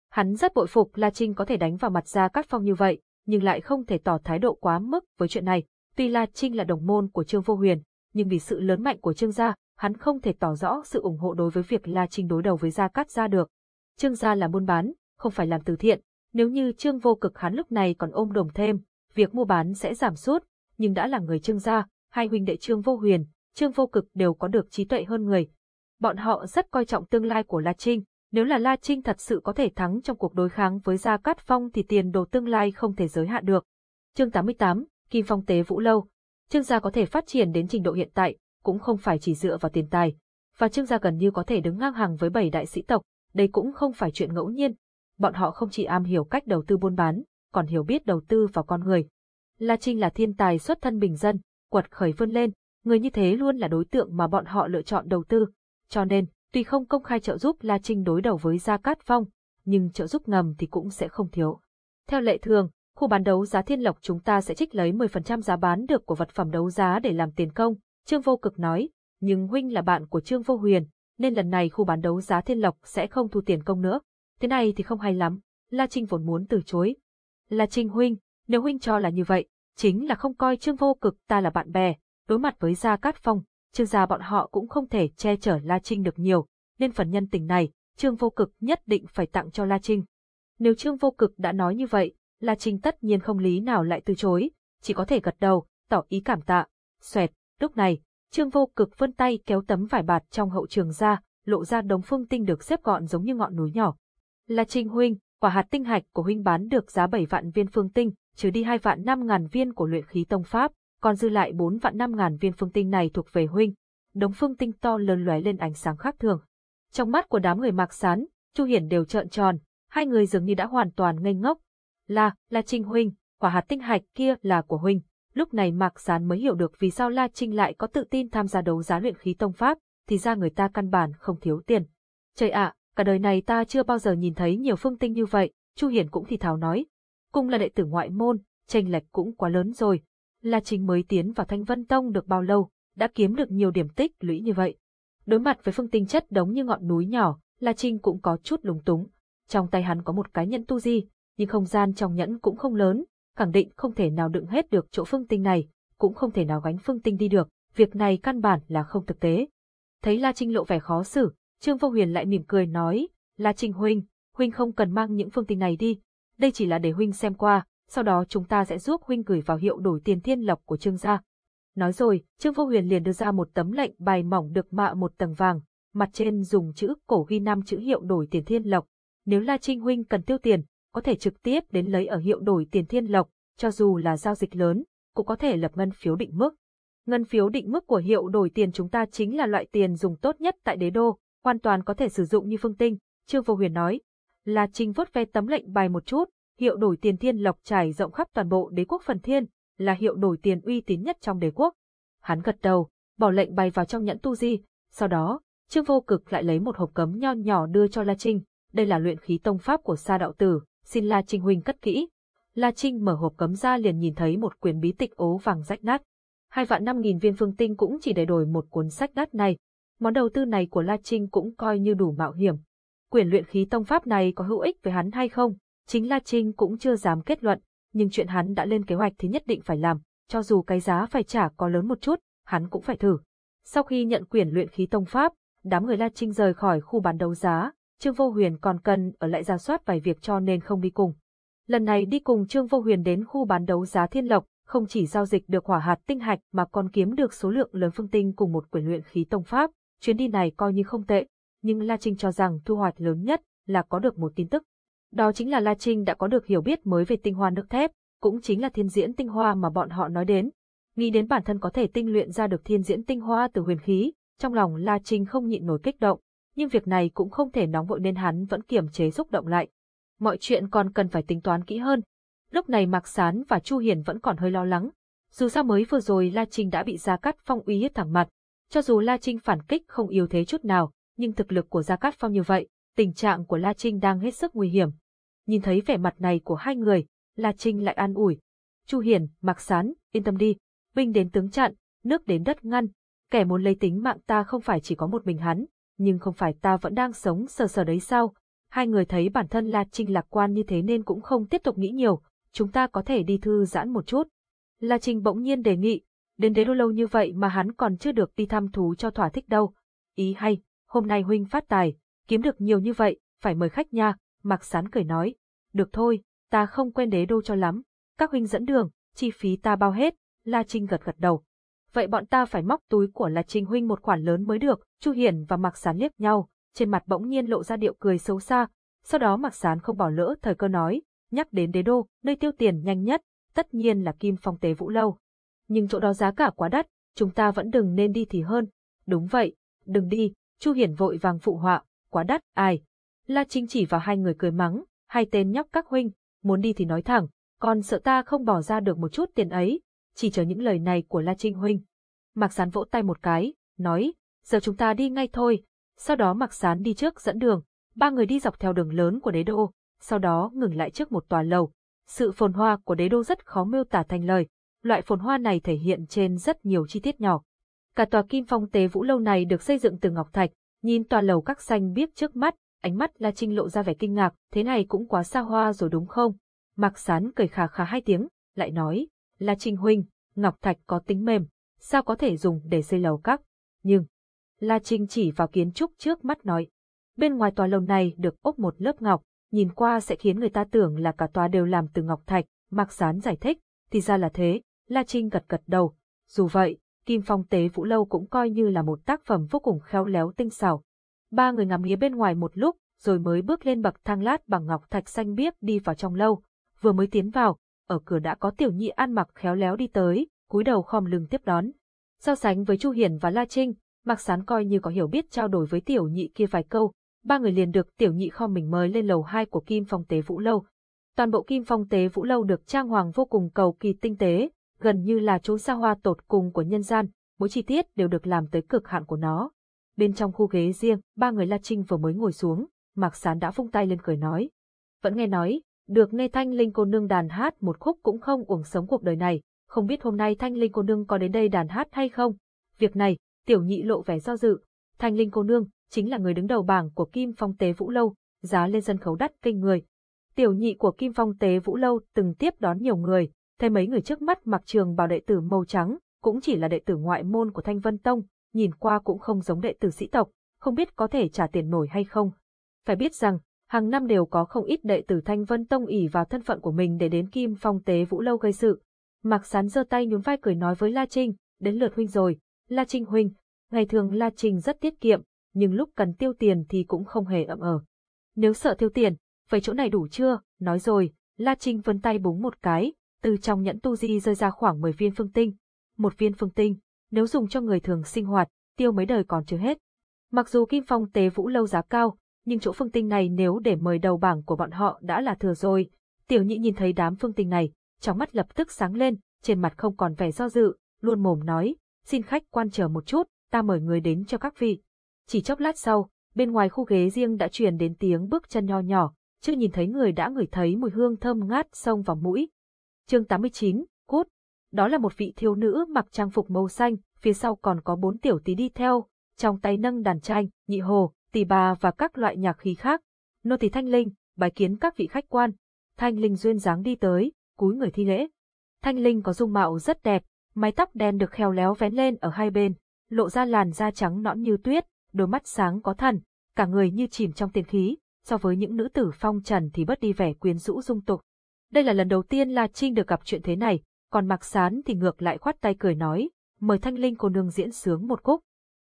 Hắn rất bội phục La Trinh có thể đánh vào mặt ra Cát Phong như vậy, nhưng lại không thể tỏ thái độ quá mức với chuyện này. Tuy La Trinh là đồng môn của Trương Vô Huyền, nhưng vì sự lớn mạnh của Trương gia, hắn không thể tỏ rõ sự ủng hộ đối với việc La Trinh đối đầu với Gia Cát gia được. Trương gia là buôn bán, không phải làm từ thiện. Nếu như Trương Vô Cực hắn lúc này còn ôm đồng thêm, việc mua bán sẽ giảm sút, nhưng đã là người Trương gia, hai huynh đệ Trương Vô Huyền, Trương Vô Cực đều có được trí tuệ hơn người. Bọn họ rất coi trọng tương lai của La Trinh, nếu là La Trinh thật sự có thể thắng trong cuộc đối kháng với Gia Cát Phong thì tiền đồ tương lai không thể giới hạn được. Chương 88, Kim Phong Tế Vũ Lâu Trương gia có thể phát triển đến trình độ hiện tại, cũng không phải chỉ dựa vào tiền tài. Và Trương gia gần như có thể đứng ngang hàng với bảy đại sĩ tộc, đây cũng không phải chuyện ngẫu nhiên. Bọn họ không chỉ am hiểu cách đầu tư buôn bán, còn hiểu biết đầu tư vào con người. La Trinh là thiên tài xuất thân bình dân, quật khởi vươn lên, người như thế luôn là đối tượng mà bọn họ lựa chọn đầu tư. Cho nên, tuy không công khai trợ giúp La Trinh đối đầu với Gia Cát Phong, nhưng trợ giúp ngầm thì cũng sẽ không thiếu. Theo lệ thường, khu bán đấu giá thiên lộc chúng ta sẽ trích lấy 10% giá bán được của vật phẩm đấu giá để làm tiền công, Trương Vô Cực nói, nhưng huynh là bạn của Trương Vô Huyền, nên lần này khu bán đấu giá thiên lộc sẽ không thu tiền công nữa. Thế này thì không hay lắm, La Trinh vốn muốn từ chối. La Trinh huynh, nếu huynh cho là như vậy, chính là không coi Trương Vô Cực ta là bạn bè, đối mặt với Gia Cát Phong, Trương gia bọn họ cũng không thể che chở La Trinh được nhiều, nên phần nhân tình này, Trương Vô Cực nhất định phải tặng cho La Trinh. Nếu Trương Vô Cực đã nói như vậy, La Trinh tất nhiên không lý nào lại từ chối, chỉ có thể gật đầu, tỏ ý cảm tạ. Xoẹt, lúc này, Trương Vô Cực vươn tay kéo tấm vải bạt trong hậu trường ra, lộ ra đống phương tinh được xếp gọn giống như ngọn núi nhỏ. là Trinh huynh, quả hạt tinh hạch của huynh bán được giá 7 vạn viên phương tinh, trừ đi 2 vạn 5 ngàn viên của luyện khí tông pháp, còn dư lại 4 vạn 5 ngàn viên phương tinh này thuộc về huynh. Đống phương tinh to lớn lóe lên ánh sáng khác thường. Trong mắt của đám người Mạc Sán, Chu Hiển đều trợn tròn, hai người dường như đã hoàn toàn ngây ngốc. là là Trinh huynh, quả hạt tinh hạch kia là của huynh. Lúc này Mạc Sán mới hiểu được vì sao La Trinh lại có tự tin tham gia đấu giá luyện khí tông pháp, thì ra người ta căn bản không thiếu tiền. Trời ạ, cả đời này ta chưa bao giờ nhìn thấy nhiều phương tinh như vậy, Chu Hiển cũng thì thào nói. Cùng là đệ tử ngoại môn, tranh lệch cũng quá lớn rồi. La Trinh mới tiến vào Thanh Vân Tông được bao lâu, đã kiếm được nhiều điểm tích lũy như vậy. Đối mặt với phương tinh chất đống như ngọn núi nhỏ, La Trinh cũng có chút lúng túng. Trong tay hắn có một cái nhẫn tu di, nhưng không gian trong nhẫn cũng không lớn, khẳng định không thể nào đựng hết được chỗ phương tinh này, cũng không thể nào gánh phương tinh đi được, việc này căn bản là không thực tế. Thấy La Trinh lộ vẻ khó xử, Trương Vô Huyền lại mỉm cười nói, La Trinh huynh, huynh không cần mang những phương tinh này đi, đây chỉ là để huynh xem qua, sau đó chúng ta sẽ giúp huynh gửi vào hiệu đổi tiền thiên lộc của Trương gia. Nói rồi, Trương Vô Huyền liền đưa ra một tấm lệnh bài mỏng được mạ một tầng vàng, mặt trên dùng chữ cổ ghi năm chữ hiệu đổi tiền thiên lộc. Nếu La Trinh huynh cần tiêu tiền, có thể trực tiếp đến lấy ở hiệu đổi tiền thiên lộc, cho dù là giao dịch lớn, cũng có thể lập ngân phiếu định mức. Ngân phiếu định mức của hiệu đổi tiền chúng ta chính là loại tiền dùng tốt nhất tại đế đô, hoàn toàn có thể sử dụng như phương tinh, Trương Vô Huyền nói. Là Trình vốt ve tấm lệnh bài một chút, hiệu đổi tiền thiên lộc trải rộng khắp toàn bộ đế quốc phần thiên, là hiệu đổi tiền uy tín nhất trong đế quốc. Hắn gật đầu, bỏ lệnh bày vào trong nhẫn tu di, sau đó, Trương Vô Cực lại lấy một hộp cấm nho nhỏ đưa cho La Trinh, đây là luyện khí tông pháp của Sa đạo tử, xin La Trinh huynh cất kỹ. La Trinh mở hộp cấm ra liền nhìn thấy một quyển bí tịch ố vàng rách nát. Hai vạn năm nghìn viên phương tinh cũng chỉ để đổi một cuốn sách đắt này. Món đầu tư này của La Trinh cũng coi như đủ mạo hiểm. Quyển luyện khí tông pháp này có hữu ích với hắn hay không? Chính La Trinh cũng chưa dám kết luận, nhưng chuyện hắn đã lên kế hoạch thì nhất định phải làm, cho dù cái giá phải trả có lớn một chút, hắn cũng phải thử. Sau khi nhận quyển luyện khí tông pháp, đám người La Trinh rời khỏi khu bán đấu giá, Trương Vô Huyền còn cần ở lại ra soát vài việc cho nên không đi cùng. Lần này đi cùng Trương Vô Huyền đến khu bán đấu giá Thiên Lộc, không chỉ giao dịch được hỏa hạt tinh hạch mà còn kiếm được số lượng lớn phương tinh cùng một quyển luyện khí tông pháp, chuyến đi này coi như không tệ, nhưng La Trinh cho rằng thu hoạch lớn nhất là có được một tin tức. Đó chính là La Trinh đã có được hiểu biết mới về tinh hoa nước thép, cũng chính là thiên diễn tinh hoa mà bọn họ nói đến. Nghĩ đến bản thân có thể tinh luyện ra được thiên diễn tinh hoa từ huyền khí, trong lòng La Trinh không nhịn nổi kích động, nhưng việc này cũng không thể nóng vội nên hắn vẫn kiềm chế xúc động lại. Mọi chuyện còn cần phải tính toán kỹ hơn. Lúc này Mạc Sán và Chu Hiền vẫn còn hơi lo lắng. Dù sao mới vừa rồi La Trinh đã bị Gia Cát Phong uy hiếp thẳng mặt. Cho dù La Trinh phản kích không yếu thế chút nào, nhưng thực lực của Gia Cát Phong như vậy, tình trạng của La Trinh đang hết sức nguy hiểm. Nhìn thấy vẻ mặt này của hai người, La Trinh lại an ủi. Chu Hiền, Mạc Sán, yên tâm đi, binh đến tướng chặn, nước đến đất ngăn, kẻ muốn lấy tính mạng ta không phải chỉ có một mình hắn, nhưng không phải ta vẫn đang sống sờ sờ đấy sao? Hai người thấy bản thân La Trinh lạc quan như thế nên cũng không tiếp tục nghĩ nhiều, chúng ta có thể đi thư giãn một chút. La Trinh bỗng nhiên đề nghị, đến đế đô lâu như vậy mà hắn còn chưa được đi thăm thú cho thỏa thích đâu. Ý hay, hôm nay huynh phát tài, kiếm được nhiều như vậy, phải mời khách nha, Mạc Sán cười nói. Được thôi, ta không quen đế đô cho lắm, các huynh dẫn đường, chi phí ta bao hết, La Trinh gật gật đầu vậy bọn ta phải móc túi của là Trinh huynh một khoản lớn mới được. Chu hiển và Mạc Sán liếc nhau, trên mặt bỗng nhiên lộ ra điệu cười xấu xa. Sau đó Mạc Sán không bỏ lỡ thời cơ nói, nhắc đến đế đô, nơi tiêu tiền nhanh nhất, tất nhiên là Kim Phong Tế Vũ Lâu. Nhưng chỗ đó giá cả quá đắt, chúng ta vẫn đừng nên đi thì hơn. Đúng vậy, đừng đi, Chu hiển vội vàng phụ họa, quá đắt, ai. La Trinh chỉ vào hai người cười mắng, hai tên nhóc các huynh, muốn đi thì nói thẳng, còn sợ ta không bỏ ra được một chút tiền ấy, chỉ chờ những lời này của La Trinh huynh. Mạc Sán vỗ tay một cái, nói, giờ chúng ta đi ngay thôi. Sau đó Mạc Sán đi trước dẫn đường, ba người đi dọc theo đường lớn của đế đô, sau đó ngừng lại trước một tòa lầu. Sự phồn hoa của đế đô rất khó miêu tả thành lời, loại phồn hoa này thể hiện trên rất nhiều chi tiết nhỏ. Cả tòa kim phong tế vũ lâu này được xây dựng từ ngọc thạch, nhìn tòa lầu các xanh biếc trước mắt, ánh mắt La Trinh lộ ra vẻ kinh ngạc, thế này cũng quá xa hoa rồi đúng không? Mạc Sán cười khà khà hai tiếng, lại nói, La Trinh huynh, ngọc thạch có tính mềm, sao có thể dùng để xây lầu các. Nhưng, La Trinh chỉ vào kiến trúc trước mắt nói, bên ngoài tòa lầu này được ốp một lớp ngọc, nhìn qua sẽ khiến người ta tưởng là cả tòa đều làm từ ngọc thạch, Mạc Sán giải thích, thì ra là thế, La Trinh gật gật đầu. Dù vậy, Kim Phong Tế Vũ Lâu cũng coi như là một tác phẩm vô cùng khéo léo tinh xảo. Ba người ngắm nghía bên ngoài một lúc, rồi mới bước lên bậc thang lát bằng ngọc thạch xanh biếc đi vào trong lâu. Vừa mới tiến vào, ở cửa đã có tiểu nhị ăn mặc khéo léo đi tới, cúi đầu khom lưng tiếp đón. So sánh với Chu Hiền và La Trinh, Mạc Sán coi như có hiểu biết trao đổi với tiểu nhị kia vài câu, ba người liền được tiểu nhị khom mình mời lên lầu 2 của Kim Phong Tế Vũ Lâu. Toàn bộ Kim Phong Tế Vũ Lâu được trang hoàng vô cùng cầu kỳ tinh tế, gần như là chốn xa hoa tột cùng của nhân gian, mỗi chi tiết đều được làm tới cực hạn của nó. Bên trong khu ghế riêng, ba người La Trinh vừa mới ngồi xuống, Mạc Sán đã vung tay lên cười nói. Vẫn nghe nói, được nghe thanh linh cô nương đàn hát một khúc cũng không uổng sống cuộc đời này, không biết hôm nay Thanh Linh cô nương có đến đây đàn hát hay không. Việc này, tiểu nhị lộ vẻ do dự. Thanh Linh cô nương chính là người đứng đầu bảng của Kim Phong Tế Vũ Lâu, giá lên sân khấu đắt kinh người. Tiểu nhị của Kim Phong Tế Vũ Lâu từng tiếp đón nhiều người, thấy mấy người trước mắt mặc trường bào đệ tử màu trắng, cũng chỉ là đệ tử ngoại môn của Thanh Vân Tông, nhìn qua cũng không giống đệ tử sĩ tộc, không biết có thể trả tiền nổi hay không. Phải biết rằng, hàng năm đều có không ít đệ tử Thanh Vân Tông ỉ vào thân phận của mình để đến Kim Phong Tế Vũ Lâu gây sự, Mạc Sán giơ tay nhún vai cười nói với La Trinh, đến lượt huynh rồi, La Trinh huynh, ngày thường La Trinh rất tiết kiệm, nhưng lúc cần tiêu tiền thì cũng không hề ậm ờ. Nếu sợ tiêu tiền, vậy chỗ này đủ chưa, nói rồi, La Trinh vân tay búng một cái, từ trong nhẫn tu di rơi ra khoảng 10 viên phương tinh. Một viên phương tinh, nếu dùng cho người thường sinh hoạt, tiêu mấy đời còn chưa hết. Mặc dù Kim Phong tế vũ lâu giá cao, nhưng chỗ phương tinh này nếu để mời đầu bảng của bọn họ đã là thừa rồi. Tiểu nhị nhìn thấy đám phương tinh này, trong mắt lập tức sáng lên, trên mặt không còn vẻ do dự, luôn mồm nói, xin khách quan chờ một chút, ta mời người đến cho các vị. Chỉ chốc lát sau, bên ngoài khu ghế riêng đã truyền đến tiếng bước chân nho nhỏ, chưa nhìn thấy người đã ngửi thấy mùi hương thơm ngát xông vào mũi. Chương 89, Cút. Đó là một vị thiếu nữ mặc trang phục màu xanh, phía sau còn có bốn tiểu tí đi theo, trong tay nâng đàn tranh, nhị hồ, tỳ bà và các loại nhạc khí khác. Nô tỳ Thanh Linh, bái kiến các vị khách quan. Thanh Linh duyên dáng đi tới, cúi người thi lễ. Thanh Linh có dung mạo rất đẹp, mái tóc đen được khéo léo vén lên ở hai bên, lộ ra làn da trắng nõn như tuyết, đôi mắt sáng có thần, cả người như chìm trong tiên khí, so với những nữ tử phong trần thì bớt đi vẻ quyến rũ dung tục. Đây là lần đầu tiên La Trinh được gặp chuyện thế này, còn Mạc Sán thì ngược lại khoát tay cười nói, mời Thanh Linh cô nương diễn sướng một khúc.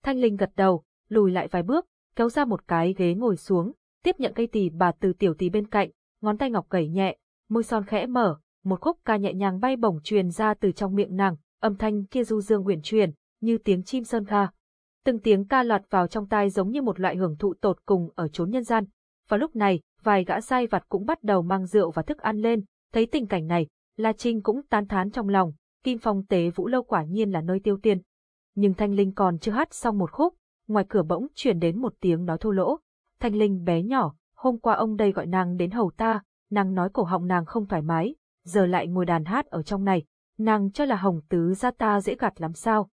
Thanh Linh gật đầu, lùi lại vài bước, kéo ra một cái ghế ngồi xuống, tiếp nhận cây tỳ bà từ tiểu tỳ bên cạnh, ngón tay ngọc gẩy nhẹ, môi son khẽ mở, một khúc ca nhẹ nhàng bay bổng truyền ra từ trong miệng nàng, âm thanh kia du dương uyển chuyển, như tiếng chim sơn ca. Từng tiếng ca lọt vào trong tai giống như một loại hưởng thụ tột cùng ở chốn nhân gian. Vào lúc này, vài gã sai vặt cũng bắt đầu mang rượu và thức ăn lên, thấy tình cảnh này, La Trinh cũng tán thán trong lòng, Kim Phong tế vũ lâu quả nhiên là nơi tiêu tiền. Nhưng Thanh Linh còn chưa hát xong một khúc, ngoài cửa bỗng truyền đến một tiếng nói thô lỗ. Thanh Linh bé nhỏ, hôm qua ông đây gọi nàng đến hầu ta, nàng nói cổ họng nàng không thoải mái, giờ lại ngồi đàn hát ở trong này, nàng cho là hồng tứ gia ta dễ gạt làm sao.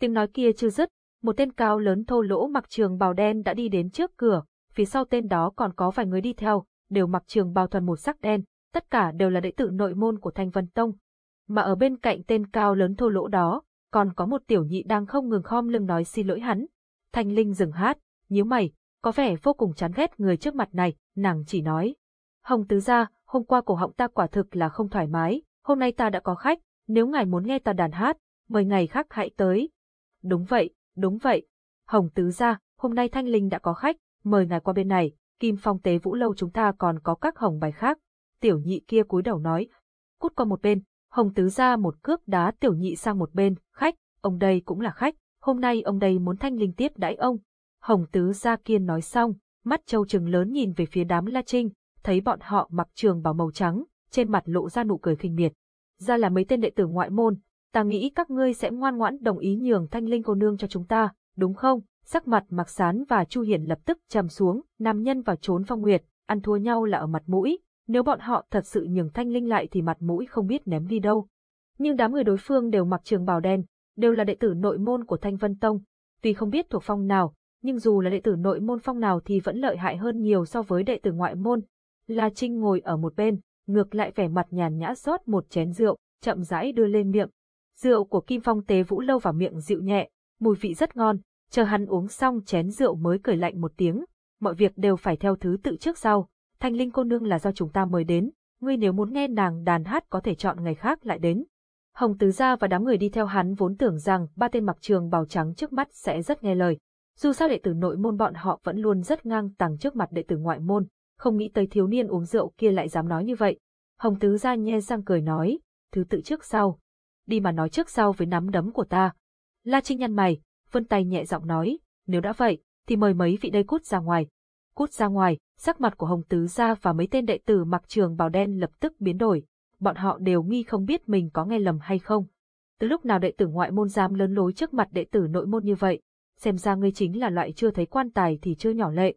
Tiếng nói kia chưa dứt, một tên cao lớn thô lỗ mặc trường bào đen đã đi đến trước cửa, phía sau tên đó còn có vài người đi theo, đều mặc trường bào thuần một sắc đen, tất cả đều là đệ tử nội môn của Thanh Vân Tông. Mà ở bên cạnh tên cao lớn thô lỗ đó, còn có một tiểu nhị đang không ngừng khom lưng nói xin lỗi hắn. Thanh Linh dừng hát, nhíu mày, có vẻ vô cùng chán ghét người trước mặt này, nàng chỉ nói. Hồng tứ gia, hôm qua cổ họng ta quả thực là không thoải mái, hôm nay ta đã có khách, nếu ngài muốn nghe ta đàn hát, mời ngày khác hãy tới. Đúng vậy, đúng vậy. Hồng tứ gia, hôm nay Thanh Linh đã có khách, mời ngài qua bên này, Kim Phong tế vũ lâu chúng ta còn có các hồng bài khác. Tiểu nhị kia cúi đầu nói. Cút qua một bên, Hồng tứ gia một cước đá tiểu nhị sang một bên, khách, ông đây cũng là khách, hôm nay ông đây muốn Thanh Linh tiếp đãi ông. Hồng tứ gia kiên nói xong, mắt châu trừng lớn nhìn về phía đám La Trinh, thấy bọn họ mặc trường bào màu trắng, trên mặt lộ ra nụ cười khinh miệt. Ra là mấy tên đệ tử ngoại môn, ta nghĩ các ngươi sẽ ngoan ngoãn đồng ý nhường thanh linh cô nương cho chúng ta, đúng không? Sắc mặt Mạc Sán và Chu Hiển lập tức trầm xuống, nam nhân vào trốn phong nguyệt, ăn thua nhau là ở mặt mũi, nếu bọn họ thật sự nhường thanh linh lại thì mặt mũi không biết ném đi đâu. Nhưng đám người đối phương đều mặc trường bào đen, đều là đệ tử nội môn của Thanh Vân Tông, tuy không biết thuộc phong nào, nhưng dù là đệ tử nội môn phong nào thì vẫn lợi hại hơn nhiều so với đệ tử ngoại môn. La Trinh ngồi ở một bên, ngược lại vẻ mặt nhàn nhã rót một chén rượu, chậm rãi đưa lên miệng. Rượu của Kim Phong tế vũ lâu vào miệng dịu nhẹ, mùi vị rất ngon, chờ hắn uống xong chén rượu mới cười lạnh một tiếng, mọi việc đều phải theo thứ tự trước sau, thanh linh cô nương là do chúng ta mời đến, ngươi nếu muốn nghe nàng đàn hát có thể chọn ngày khác lại đến. Hồng Tứ Gia và đám người đi theo hắn vốn tưởng rằng ba tên mặc trường bào trắng trước mắt sẽ rất nghe lời. Dù sao đệ tử nội môn bọn họ vẫn luôn rất ngang tàng trước mặt đệ tử ngoại môn, không nghĩ tới thiếu niên uống rượu kia lại dám nói như vậy. Hồng Tứ Gia nhe răng cười nói, thứ tự trước sau. Đi mà nói trước sau với nắm đấm của ta. La Trinh nhăn mày, vươn tay nhẹ giọng nói, nếu đã vậy, thì mời mấy vị đây cút ra ngoài. Cút ra ngoài, sắc mặt của Hồng Tứ Gia và mấy tên đệ tử mặc trường bào đen lập tức biến đổi. Bọn họ đều nghi không biết mình có nghe lầm hay không. Từ lúc nào đệ tử ngoại môn dám lớn lối trước mặt đệ tử nội môn như vậy, xem ra ngươi chính là loại chưa thấy quan tài thì chưa nhỏ lệ.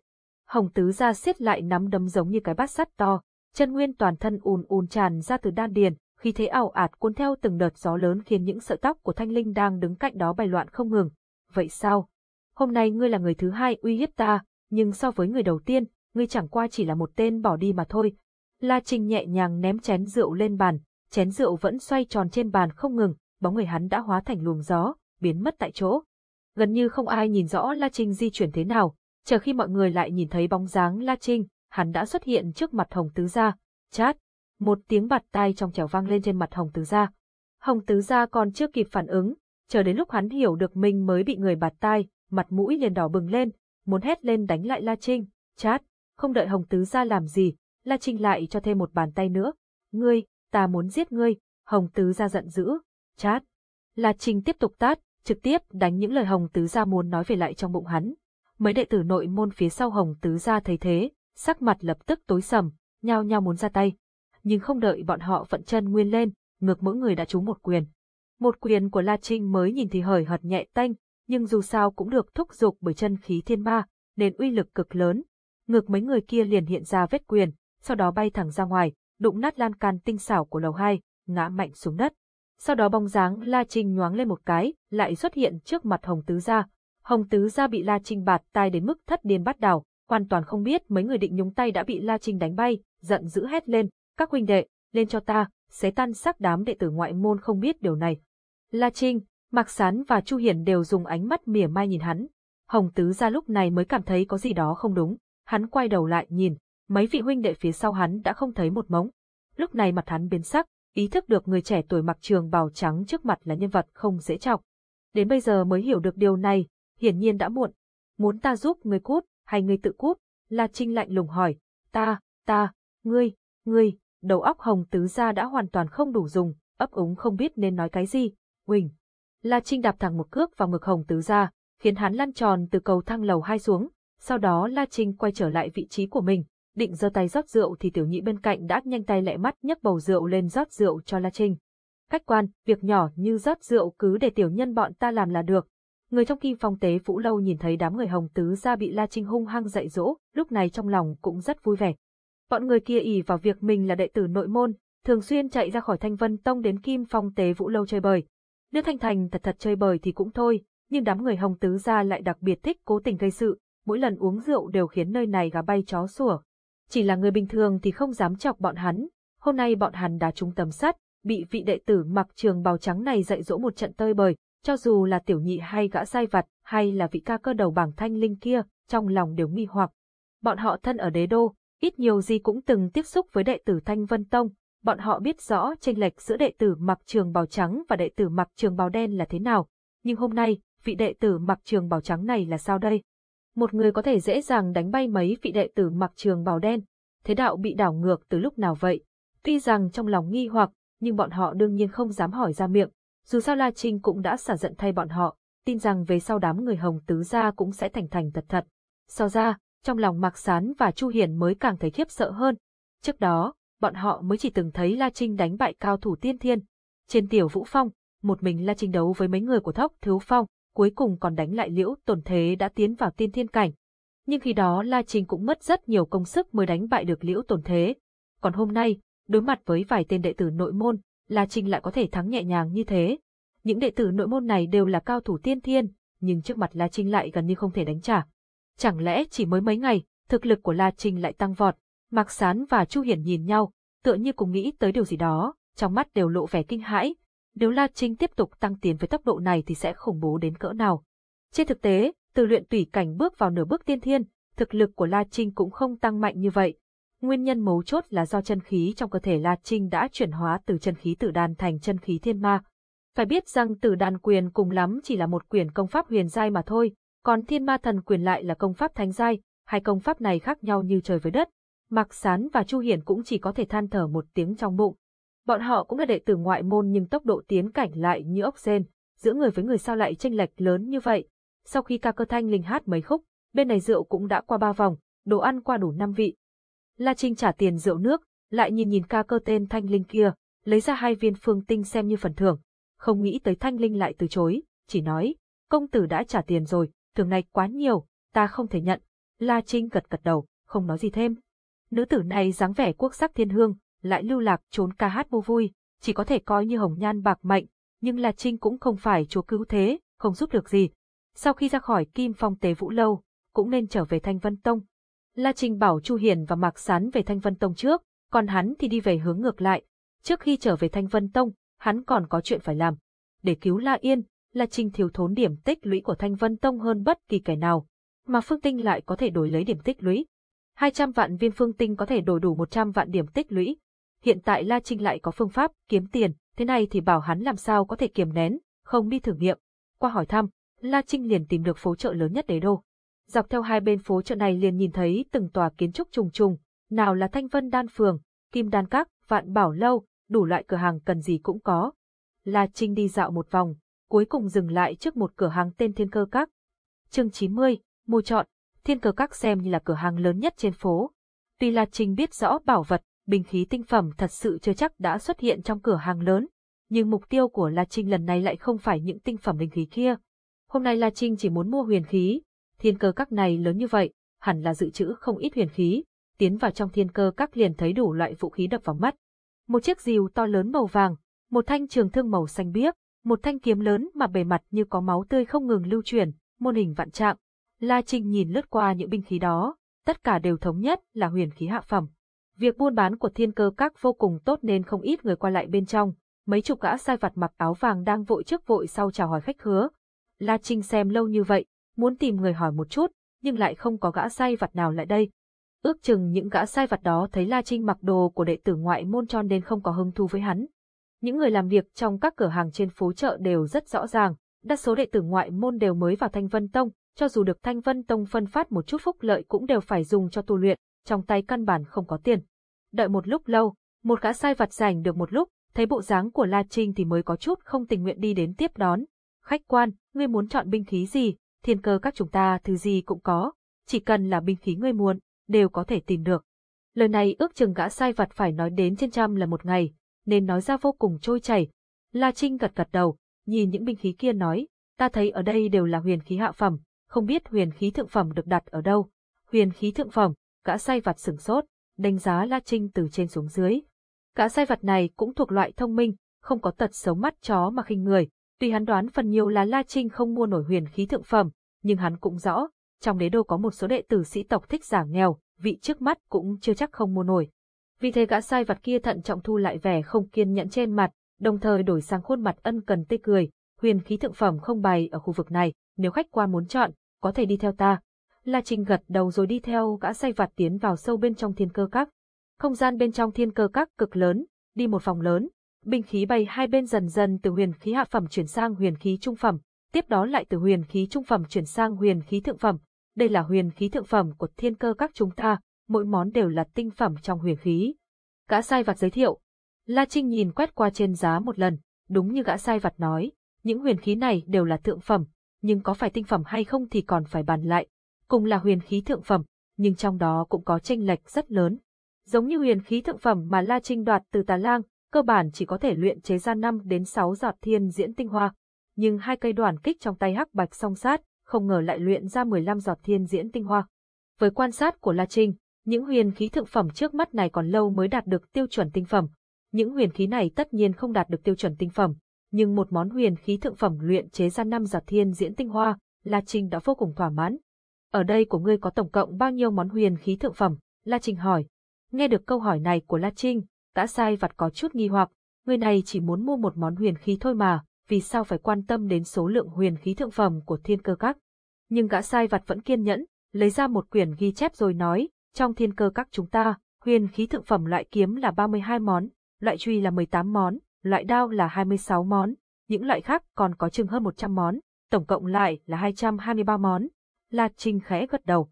Hồng Tứ ra siết lại nắm đấm giống như cái bát sắt to, chân nguyên toàn thân ùn ùn tràn ra từ đan điền, khi thế ảo ạt cuốn theo từng đợt gió lớn khiến những sợi tóc của Thanh Linh đang đứng cạnh đó bay loạn không ngừng. Vậy sao? Hôm nay ngươi là người thứ hai uy hiếp ta, nhưng so với người đầu tiên, ngươi chẳng qua chỉ là một tên bỏ đi mà thôi. La Trinh nhẹ nhàng ném chén rượu lên bàn, chén rượu vẫn xoay tròn trên bàn không ngừng, bóng người hắn đã hóa thành luồng gió, biến mất tại chỗ. Gần như không ai nhìn rõ La Trinh di chuyển thế nào, chờ khi mọi người lại nhìn thấy bóng dáng La Trinh, hắn đã xuất hiện trước mặt Hồng Tứ Gia. Chát! Một tiếng bạt tai trong trẻo vang lên trên mặt Hồng Tứ Gia. Hồng Tứ Gia còn chưa kịp phản ứng, chờ đến lúc hắn hiểu được mình mới bị người bạt tai, mặt mũi liền đỏ bừng lên, muốn hét lên đánh lại La Trinh. Chát! Không đợi Hồng Tứ Gia làm gì, La Trinh lại cho thêm một bàn tay nữa. Ngươi, ta muốn giết ngươi, Hồng Tứ Gia giận dữ. Chát! La Trinh tiếp tục tát, trực tiếp đánh những lời Hồng Tứ Gia muốn nói về lại trong bụng hắn. Mấy đệ tử nội môn phía sau Hồng Tứ Gia thấy thế, sắc mặt lập tức tối sầm, nhao nhao muốn ra tay. Nhưng không đợi bọn họ vận chân nguyên lên, ngược mỗi người đã trúng một quyền. Một quyền của La Trinh mới nhìn thì hời hợt nhẹ tanh, nhưng dù sao cũng được thúc giục bởi chân khí thiên ma, nên uy lực cực lớn. Ngược mấy người kia liền hiện ra vết quyền, sau đó bay thẳng ra ngoài, đụng nát lan can tinh xảo của lầu hai, ngã mạnh xuống đất. Sau đó bóng dáng La Trinh nhoáng lên một cái, lại xuất hiện trước mặt Hồng Tứ Gia. Hồng Tứ Gia bị La Trinh bạt tai đến mức thất điên bắt đảo, hoàn toàn không biết mấy người định nhúng tay đã bị La Trinh đánh bay, giận dữ hét lên, các huynh đệ, lên cho ta, xé tan xác đám đệ tử ngoại môn không biết điều này. La Trinh, Mạc Sán và Chu Hiển đều dùng ánh mắt mỉa mai nhìn hắn. Hồng Tứ Gia lúc này mới cảm thấy có gì đó không đúng, hắn quay đầu lại nhìn, mấy vị huynh đệ phía sau hắn đã không thấy một mống. Lúc này mặt hắn biến sắc, ý thức được người trẻ tuổi mặc trường bào trắng trước mặt là nhân vật không dễ chọc. Đến bây giờ mới hiểu được điều này, hiển nhiên đã muộn. Muốn ta giúp người cút, hay người tự cút? La Trinh lạnh lùng hỏi. Ta, ta, ngươi, ngươi, đầu óc hồng tứ gia đã hoàn toàn không đủ dùng, ấp úng không biết nên nói cái gì. Huỳnh. La Trinh đạp thẳng một cước vào ngực hồng tứ gia, khiến hắn lăn tròn từ cầu thang lầu hai xuống. Sau đó La Trinh quay trở lại vị trí của mình, định giơ tay rót rượu thì tiểu nhị bên cạnh đã nhanh tay lẹ mắt nhấc bầu rượu lên rót rượu cho La Trinh. Cách quan, việc nhỏ như rót rượu cứ để tiểu nhân bọn ta làm là được. Người trong kim phong tế vũ lâu nhìn thấy đám người hồng tứ ra bị La Trinh hung hăng dạy dỗ, lúc này trong lòng cũng rất vui vẻ. Bọn người kia ỉ vào việc mình là đệ tử nội môn, thường xuyên chạy ra khỏi thanh vân tông đến kim phong tế vũ lâu chơi bời. Nếu thanh thành thật thật chơi bời thì cũng thôi, nhưng đám người hồng tứ ra lại đặc biệt thích cố tình gây sự, mỗi lần uống rượu đều khiến nơi này gà bay chó sủa, chỉ là người bình thường thì không dám chọc bọn hắn. Hôm nay bọn hắn đã trúng tầm sắt, bị vị đệ tử mặc trường bào trắng này dạy dỗ một trận tơi bời, cho dù là tiểu nhị hay gã sai vặt, hay là vị ca cơ đầu bảng thanh linh kia, trong lòng đều nghi hoặc. Bọn họ thân ở đế đô, ít nhiều gì cũng từng tiếp xúc với đệ tử Thanh Vân Tông, bọn họ biết rõ chênh lệch giữa đệ tử mặc trường bào trắng và đệ tử mặc trường bào đen là thế nào. Nhưng hôm nay, vị đệ tử mặc trường bào trắng này là sao đây? Một người có thể dễ dàng đánh bay mấy vị đệ tử mặc trường bào đen. Thế đạo bị đảo ngược từ lúc nào vậy? Tuy rằng trong lòng nghi hoặc, nhưng bọn họ đương nhiên không dám hỏi ra miệng. Dù sao La Trinh cũng đã xả giận thay bọn họ, tin rằng về sau đám người hồng tứ gia cũng sẽ thành thành thật thật. Sau ra, trong lòng Mạc Sán và Chu Hiền mới càng thấy khiếp sợ hơn. Trước đó, bọn họ mới chỉ từng thấy La Trinh đánh bại cao thủ tiên thiên. Trên tiểu vũ phong, một mình La Trinh đấu với mấy người của thóc thiếu phong, cuối cùng còn đánh lại liễu tổn thế đã tiến vào tiên thiên cảnh. Nhưng khi đó La Trinh cũng mất rất nhiều công sức mới đánh bại được liễu tổn thế. Còn hôm nay, đối mặt với vài tên đệ tử nội môn, La Trinh lại có thể thắng nhẹ nhàng như thế. Những đệ tử nội môn này đều là cao thủ tiên thiên, nhưng trước mặt La Trinh lại gần như không thể đánh trả. Chẳng lẽ chỉ mới mấy ngày, thực lực của La Trinh lại tăng vọt, Mạc Sán và Chu Hiển nhìn nhau, tựa như cùng nghĩ tới điều gì đó, trong mắt đều lộ vẻ kinh hãi, nếu La Trinh tiếp tục tăng tiến với tốc độ này thì sẽ khủng bố đến cỡ nào. Trên thực tế, từ luyện tùy cảnh bước vào nửa bước tiên thiên, thực lực của La Trinh cũng không tăng mạnh như vậy. Nguyên nhân mấu chốt là do chân khí trong cơ thể La Trinh đã chuyển hóa từ chân khí tử đàn thành chân khí thiên ma. Phải biết rằng tử đàn quyền cùng lắm chỉ là một quyền công pháp huyền giai mà thôi, còn thiên ma thần quyền lại là công pháp thánh giai, hai công pháp này khác nhau như trời với đất. Mạc Sán và Chu Hiển cũng chỉ có thể than thở một tiếng trong bụng. Bọn họ cũng là đệ tử ngoại môn nhưng tốc độ tiến cảnh lại như ốc sen, giữa người với người sao lại tranh lệch lớn như vậy. Sau khi ca cơ thanh linh hát mấy khúc, bên này rượu cũng đã qua ba vòng, đồ ăn qua đủ năm vị. La Trinh trả tiền rượu nước, lại nhìn nhìn ca cơ tên thanh linh kia, lấy ra hai viên phương tinh xem như phần thưởng. Không nghĩ tới thanh linh lại từ chối, chỉ nói, công tử đã trả tiền rồi, thưởng này quá nhiều, ta không thể nhận. La Trinh gật gật đầu, không nói gì thêm. Nữ tử này dáng vẻ quốc sắc thiên hương, lại lưu lạc trốn ca hát vô vui, chỉ có thể coi như hồng nhan bạc mệnh, nhưng La Trinh cũng không phải chúa cứu thế, không giúp được gì. Sau khi ra khỏi Kim Phong Tế Vũ Lâu, cũng nên trở về Thanh Vân Tông. La Trinh bảo Chu Hiền và Mạc Sán về Thanh Vân Tông trước, còn hắn thì đi về hướng ngược lại. Trước khi trở về Thanh Vân Tông, hắn còn có chuyện phải làm. Để cứu La Yên, La Trinh thiếu thốn điểm tích lũy của Thanh Vân Tông hơn bất kỳ kẻ nào, mà Phương Tinh lại có thể đổi lấy điểm tích lũy. 200 vạn viên Phương Tinh có thể đổi đủ 100 vạn điểm tích lũy, hiện tại La Trinh lại có phương pháp kiếm tiền, thế này thì bảo hắn làm sao có thể kiềm nén, không đi thử nghiệm. Qua hỏi thăm, La Trinh liền tìm được phố chợ lớn nhất đế đô. Dọc theo hai bên phố chợ này liền nhìn thấy từng tòa kiến trúc trùng trùng, nào là Thanh Vân Đan Phường, Kim Đan Các, Vạn Bảo Lâu, đủ loại cửa hàng cần gì cũng có. La Trinh đi dạo một vòng, cuối cùng dừng lại trước một cửa hàng tên Thiên Cơ Các. Chương 90, mua chọn, Thiên Cơ Các xem như là cửa hàng lớn nhất trên phố. Tuy La Trinh biết rõ bảo vật bình khí tinh phẩm thật sự chưa chắc đã xuất hiện trong cửa hàng lớn, nhưng mục tiêu của La Trinh lần này lại không phải những tinh phẩm linh khí kia. Hôm nay La Trinh chỉ muốn mua huyền khí, thiên cơ các này lớn như vậy, hẳn là dự trữ không ít huyền khí, tiến vào trong thiên cơ các liền thấy đủ loại vũ khí đập vào mắt. Một chiếc rìu to lớn màu vàng, một thanh trường thương màu xanh biếc, một thanh kiếm lớn mà bề mặt như có máu tươi không ngừng lưu chuyển, môn hình vạn trạng. La Trinh nhìn lướt qua những binh khí đó, tất cả đều thống nhất là huyền khí hạ phẩm. Việc buôn bán của thiên cơ các vô cùng tốt nên không ít người qua lại bên trong, mấy chục gã sai vặt mặc áo vàng đang vội trước vội sau chào hỏi khách hứa. La Trinh xem lâu như vậy, muốn tìm người hỏi một chút, nhưng lại không có gã sai vặt nào lại đây. Ước chừng những gã sai vặt đó thấy La Trinh mặc đồ của đệ tử ngoại môn cho nên không có hứng thú với hắn. Những người làm việc trong các cửa hàng trên phố chợ đều rất rõ ràng, đa số đệ tử ngoại môn đều mới vào Thanh Vân Tông, cho dù được Thanh Vân Tông phân phát một chút phúc lợi cũng đều phải dùng cho tu luyện, trong tay căn bản không có tiền. Đợi một lúc lâu, một gã sai vặt rảnh được một lúc, thấy bộ dáng của La Trinh thì mới có chút không tình nguyện đi đến tiếp đón. Khách quan, ngươi muốn chọn binh khí gì, thiên cơ các chúng ta thứ gì cũng có, chỉ cần là binh khí ngươi muốn, đều có thể tìm được. Lời này ước chừng gã sai vặt phải nói đến trên trăm là một ngày, nên nói ra vô cùng trôi chảy. La Trinh gật gật đầu, nhìn những binh khí kia nói, ta thấy ở đây đều là huyền khí hạ phẩm, không biết huyền khí thượng phẩm được đặt ở đâu. Huyền khí thượng phẩm, gã sai vặt sửng sốt, đánh giá La Trinh từ trên xuống dưới. Gã sai vặt này cũng thuộc loại thông minh, không có tật xấu mắt chó mà khinh người. Tuy hắn đoán phần nhiều là La Trinh không mua nổi huyền khí thượng phẩm, nhưng hắn cũng rõ, trong đế đô có một số đệ tử sĩ tộc thích giả nghèo, vị trước mắt cũng chưa chắc không mua nổi. Vì thế gã sai vặt kia thận trọng thu lại vẻ không kiên nhẫn trên mặt, đồng thời đổi sang khuôn mặt ân cần tươi cười, huyền khí thượng phẩm không bày ở khu vực này, nếu khách qua muốn chọn, có thể đi theo ta. La Trinh gật đầu rồi đi theo gã say vặt tiến vào sâu bên trong thiên cơ các. Không gian bên trong thiên cơ các cực lớn, đi một phòng lớn, binh khí bay hai bên dần dần từ huyền khí hạ phẩm chuyển sang huyền khí trung phẩm, tiếp đó lại từ huyền khí trung phẩm chuyển sang huyền khí thượng phẩm. Đây là huyền khí thượng phẩm của thiên cơ các chúng ta, mỗi món đều là tinh phẩm trong huyền khí. Gã sai vặt giới thiệu. La Trinh nhìn quét qua trên giá một lần, đúng như gã sai vặt nói, những huyền khí này đều là thượng phẩm, nhưng có phải tinh phẩm hay không thì còn phải bàn lại. Cùng là huyền khí thượng phẩm, nhưng trong đó cũng có tranh lệch rất lớn. Giống như huyền khí thượng phẩm mà La Trinh đoạt từ Tà Lang, cơ bản chỉ có thể luyện chế ra 5 đến 6 giọt thiên diễn tinh hoa. Nhưng hai cây đoàn kích trong tay hắc bạch song sát, không ngờ lại luyện ra 15 giọt thiên diễn tinh hoa. Với quan sát của La Trinh, những huyền khí thượng phẩm trước mắt này còn lâu mới đạt được tiêu chuẩn tinh phẩm. Những huyền khí này tất nhiên không đạt được tiêu chuẩn tinh phẩm, nhưng một món huyền khí thượng phẩm luyện chế ra năm giọt thiên diễn tinh hoa, La Trinh đã vô cùng thỏa mãn. Ở đây của ngươi có tổng cộng bao nhiêu món huyền khí thượng phẩm? La Trinh hỏi. Nghe được câu hỏi này của La Trinh, Gã sai vặt có chút nghi hoặc, người này chỉ muốn mua một món huyền khí thôi mà, vì sao phải quan tâm đến số lượng huyền khí thượng phẩm của thiên cơ các. Nhưng gã sai vặt vẫn kiên nhẫn, lấy ra một quyển ghi chép rồi nói, trong thiên cơ các chúng ta, huyền khí thượng phẩm loại kiếm là 32 món, loại truy là 18 món, loại đao là 26 món, những loại khác còn có chừng hơn 100 món, tổng cộng lại là 223 món. La Trinh khẽ gật đầu.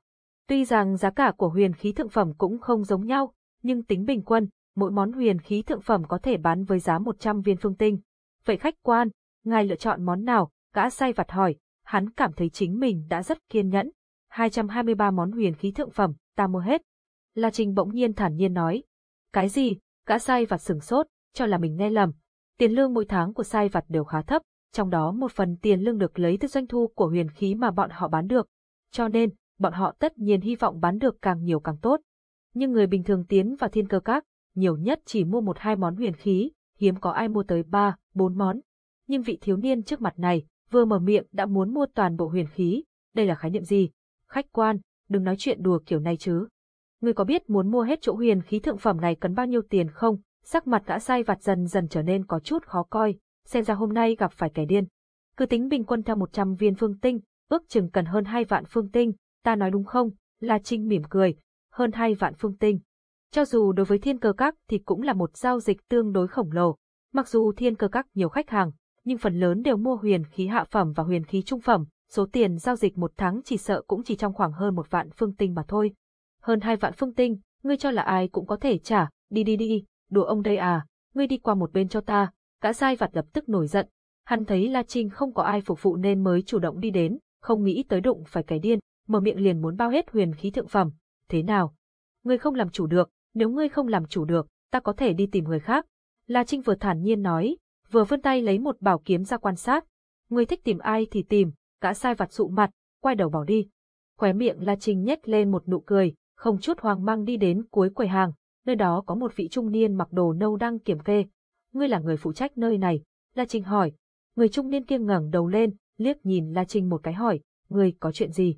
Tuy rằng giá cả của huyền khí thượng phẩm cũng không giống nhau, nhưng tính bình quân, mỗi món huyền khí thượng phẩm có thể bán với giá 100 viên phương tinh. Vậy khách quan, ngài lựa chọn món nào? Gã say vặt hỏi, hắn cảm thấy chính mình đã rất kiên nhẫn. 223 món huyền khí thượng phẩm, ta mua hết. La Trinh bỗng nhiên thản nhiên nói. Cái gì? Gã say vặt sừng sốt, cho là mình nghe lầm. Tiền lương mỗi tháng của sai vặt đều khá thấp, trong đó một phần tiền lương được lấy từ doanh thu của huyền khí mà bọn họ bán được. Cho nên, bọn họ tất nhiên hy vọng bán được càng nhiều càng tốt. Nhưng người bình thường tiến vào thiên cơ các, nhiều nhất chỉ mua một hai món huyền khí, hiếm có ai mua tới ba, bốn món. Nhưng vị thiếu niên trước mặt này, vừa mở miệng đã muốn mua toàn bộ huyền khí, đây là khái niệm gì? Khách quan, đừng nói chuyện đùa kiểu này chứ. Ngươi có biết muốn mua hết chỗ huyền khí thượng phẩm này cần bao nhiêu tiền không? Sắc mặt gã sai vặt dần dần trở nên có chút khó coi, xem ra hôm nay gặp phải kẻ điên. Cứ tính bình quân theo 100 viên phương tinh, ước chừng cần hơn hai vạn phương tinh, ta nói đúng không? La Trinh mỉm cười, hơn hai vạn phương tinh. Cho dù đối với thiên cơ các thì cũng là một giao dịch tương đối khổng lồ. Mặc dù thiên cơ các nhiều khách hàng, nhưng phần lớn đều mua huyền khí hạ phẩm và huyền khí trung phẩm, số tiền giao dịch một tháng chỉ sợ cũng chỉ trong khoảng hơn một vạn phương tinh mà thôi. Hơn hai vạn phương tinh, ngươi cho là ai cũng có thể trả, đi đi đi, đùa ông đây à, ngươi đi qua một bên cho ta, cả sai vặt lập tức nổi giận. Hắn thấy La Trinh không có ai phục vụ nên mới chủ động đi đến, không nghĩ tới đụng phải cái điên, mở miệng liền muốn bao hết huyền khí thượng phẩm. Thế nào? Ngươi không làm chủ được, nếu ngươi không làm chủ được, ta có thể đi tìm người khác. La Trinh vừa thản nhiên nói, vừa vươn tay lấy một bảo kiếm ra quan sát. Người thích tìm ai thì tìm, gã sai vặt sụ mặt, quay đầu bỏ đi. Khóe miệng La Trinh nhếch lên một nụ cười, không chút hoang mang đi đến cuối quầy hàng, nơi đó có một vị trung niên mặc đồ nâu đang kiểm kê. Ngươi là người phụ trách nơi này, La Trinh hỏi. Người trung niên kia ngẩng đầu lên, liếc nhìn La Trinh một cái hỏi, ngươi có chuyện gì?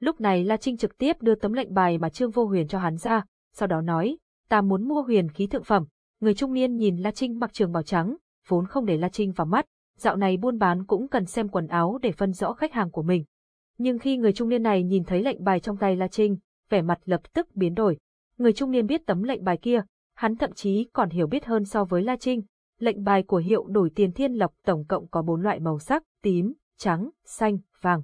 Lúc này La Trinh trực tiếp đưa tấm lệnh bài mà Trương Vô Huyền cho hắn ra, sau đó nói, ta muốn mua huyền khí thượng phẩm. Người trung niên nhìn La Trinh mặc trường bào trắng, vốn không để La Trinh vào mắt, dạo này buôn bán cũng cần xem quần áo để phân rõ khách hàng của mình. Nhưng khi người trung niên này nhìn thấy lệnh bài trong tay La Trinh, vẻ mặt lập tức biến đổi. Người trung niên biết tấm lệnh bài kia, hắn thậm chí còn hiểu biết hơn so với La Trinh. Lệnh bài của hiệu đổi tiền thiên lộc tổng cộng có bốn loại màu sắc, tím, trắng, xanh, vàng.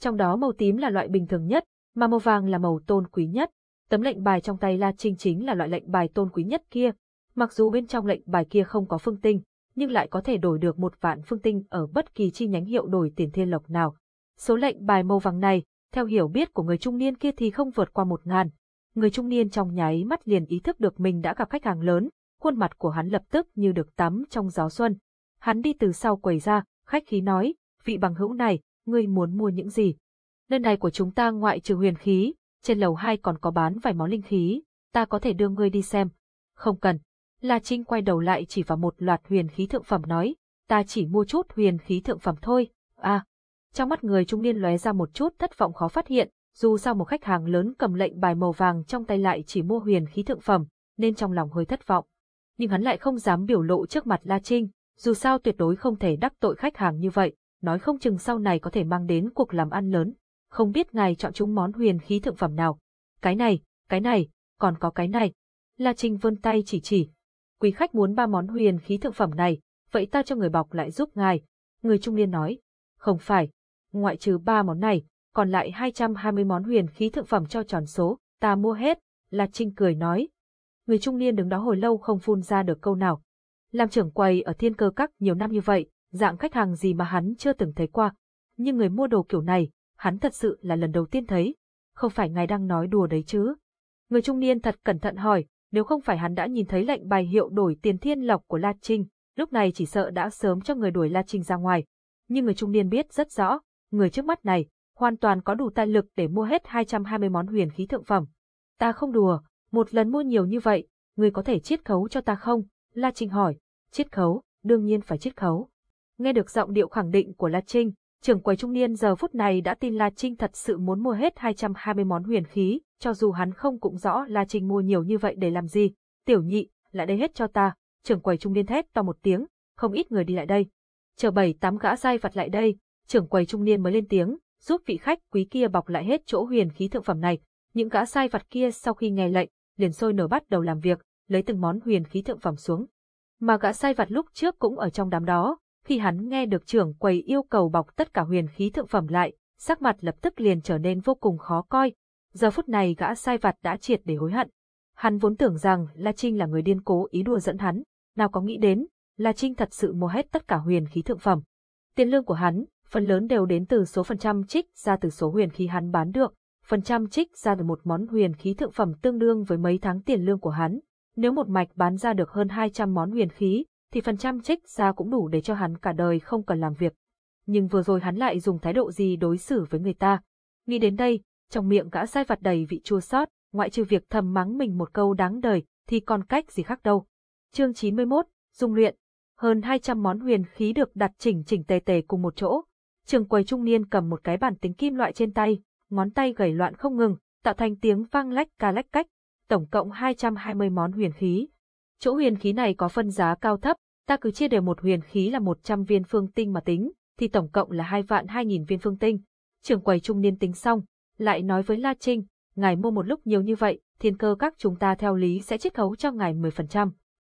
Trong đó màu tím là loại bình thường nhất, mà màu vàng là màu tôn quý nhất. Tấm lệnh bài trong tay La Trinh chính là loại lệnh bài tôn quý nhất kia. Mặc dù bên trong lệnh bài kia không có phương tinh, nhưng lại có thể đổi được một vạn phương tinh ở bất kỳ chi nhánh hiệu đổi tiền thiên lộc nào. Số lệnh bài màu vàng này, theo hiểu biết của người trung niên kia thì không vượt qua một ngàn. Người trung niên trong nháy mắt liền ý thức được mình đã gặp khách hàng lớn, khuôn mặt của hắn lập tức như được tắm trong gió xuân. Hắn đi từ sau quầy ra, khách khí nói, vị bằng hữu này, ngươi muốn mua những gì? Nơi này của chúng ta ngoại trừ huyền khí, trên lầu hai còn có bán vài món linh khí, ta có thể đưa ngươi đi xem. Không cần. La Trinh quay đầu lại chỉ vào một loạt huyền khí thượng phẩm nói, ta chỉ mua chút huyền khí thượng phẩm thôi. À, trong mắt người trung niên lóe ra một chút thất vọng khó phát hiện, dù sao một khách hàng lớn cầm lệnh bài màu vàng trong tay lại chỉ mua huyền khí thượng phẩm, nên trong lòng hơi thất vọng. Nhưng hắn lại không dám biểu lộ trước mặt La Trinh, dù sao tuyệt đối không thể đắc tội khách hàng như vậy, nói không chừng sau này có thể mang đến cuộc làm ăn lớn. Không biết ngài chọn chúng món huyền khí thượng phẩm nào. Cái này, cái này, còn có cái này. La Trinh vươn tay chỉ chỉ. Quý khách muốn ba món huyền khí thượng phẩm này, vậy ta cho người bọc lại giúp ngài. Người trung niên nói. Không phải, ngoại trừ ba món này, còn lại 220 món huyền khí thượng phẩm cho tròn số, ta mua hết, La Trinh cười nói. Người trung niên đứng đó hồi lâu không phun ra được câu nào. Làm trưởng quầy ở thiên cơ các nhiều năm như vậy, dạng khách hàng gì mà hắn chưa từng thấy qua. Nhưng người mua đồ kiểu này, hắn thật sự là lần đầu tiên thấy. Không phải ngài đang nói đùa đấy chứ. Người trung niên thật cẩn thận hỏi, nếu không phải hắn đã nhìn thấy lệnh bài hiệu đổi tiền thiên lộc của La Trinh, lúc này chỉ sợ đã sớm cho người đuổi La Trinh ra ngoài. Nhưng người trung niên biết rất rõ, người trước mắt này, hoàn toàn có đủ tài lực để mua hết 220 món huyền khí thượng phẩm. Ta không đùa, một lần mua nhiều như vậy, người có thể chiết khấu cho ta không? La Trinh hỏi, chiết khấu, đương nhiên phải chiết khấu. Nghe được giọng điệu khẳng định của La Trinh, trưởng quầy trung niên giờ phút này đã tin La Trinh thật sự muốn mua hết 220 món huyền khí, cho dù hắn không cũng rõ La Trinh mua nhiều như vậy để làm gì. Tiểu nhị, lại đây hết cho ta, trưởng quầy trung niên thét to một tiếng, không ít người đi lại đây. Chờ bảy tám gã sai vặt lại đây, trưởng quầy trung niên mới lên tiếng, giúp vị khách quý kia bọc lại hết chỗ huyền khí thượng phẩm này. Những gã sai vặt kia sau khi nghe lệnh, liền sôi nổi bắt đầu làm việc, lấy từng món huyền khí thượng phẩm xuống. Mà gã sai vặt lúc trước cũng ở trong đám đó, khi hắn nghe được trưởng quầy yêu cầu bọc tất cả huyền khí thượng phẩm lại, sắc mặt lập tức liền trở nên vô cùng khó coi. Giờ phút này gã sai vặt đã triệt để hối hận. Hắn vốn tưởng rằng La Trinh là người điên cố ý đùa dẫn hắn, nào có nghĩ đến, La Trinh thật sự mua hết tất cả huyền khí thượng phẩm. Tiền lương của hắn, phần lớn đều đến từ số phần trăm trích ra từ số huyền khí hắn bán được, phần trăm trích ra từ một món huyền khí thượng phẩm tương đương với mấy tháng tiền lương của hắn. Nếu một mạch bán ra được hơn 200 món huyền khí, thì phần trăm trích ra cũng đủ để cho hắn cả đời không cần làm việc. Nhưng vừa rồi hắn lại dùng thái độ gì đối xử với người ta. Nghĩ đến đây, trong miệng gã sai vặt đầy vị chua xót, ngoại trừ việc thầm mắng mình một câu đáng đời, thì còn cách gì khác đâu. Chương 91, Dung luyện. Hơn 200 món huyền khí được đặt chỉnh chỉnh tề tề cùng một chỗ. Trường quầy trung niên cầm một cái bản tính kim loại trên tay, ngón tay gầy loạn không ngừng, tạo thành tiếng vang lách ca lách cách. Tổng cộng 220 món huyền khí, Chỗ huyền khí này có phân giá cao thấp, ta cứ chia đều một huyền khí là 100 viên phương tinh mà tính, thì tổng cộng là 2 vạn 2.000 viên phương tinh. Trưởng quầy trung niên tính xong, lại nói với La Trinh, ngài mua một lúc nhiều như vậy, thiên cơ các chúng ta theo lý sẽ chiết khấu cho ngài 10%.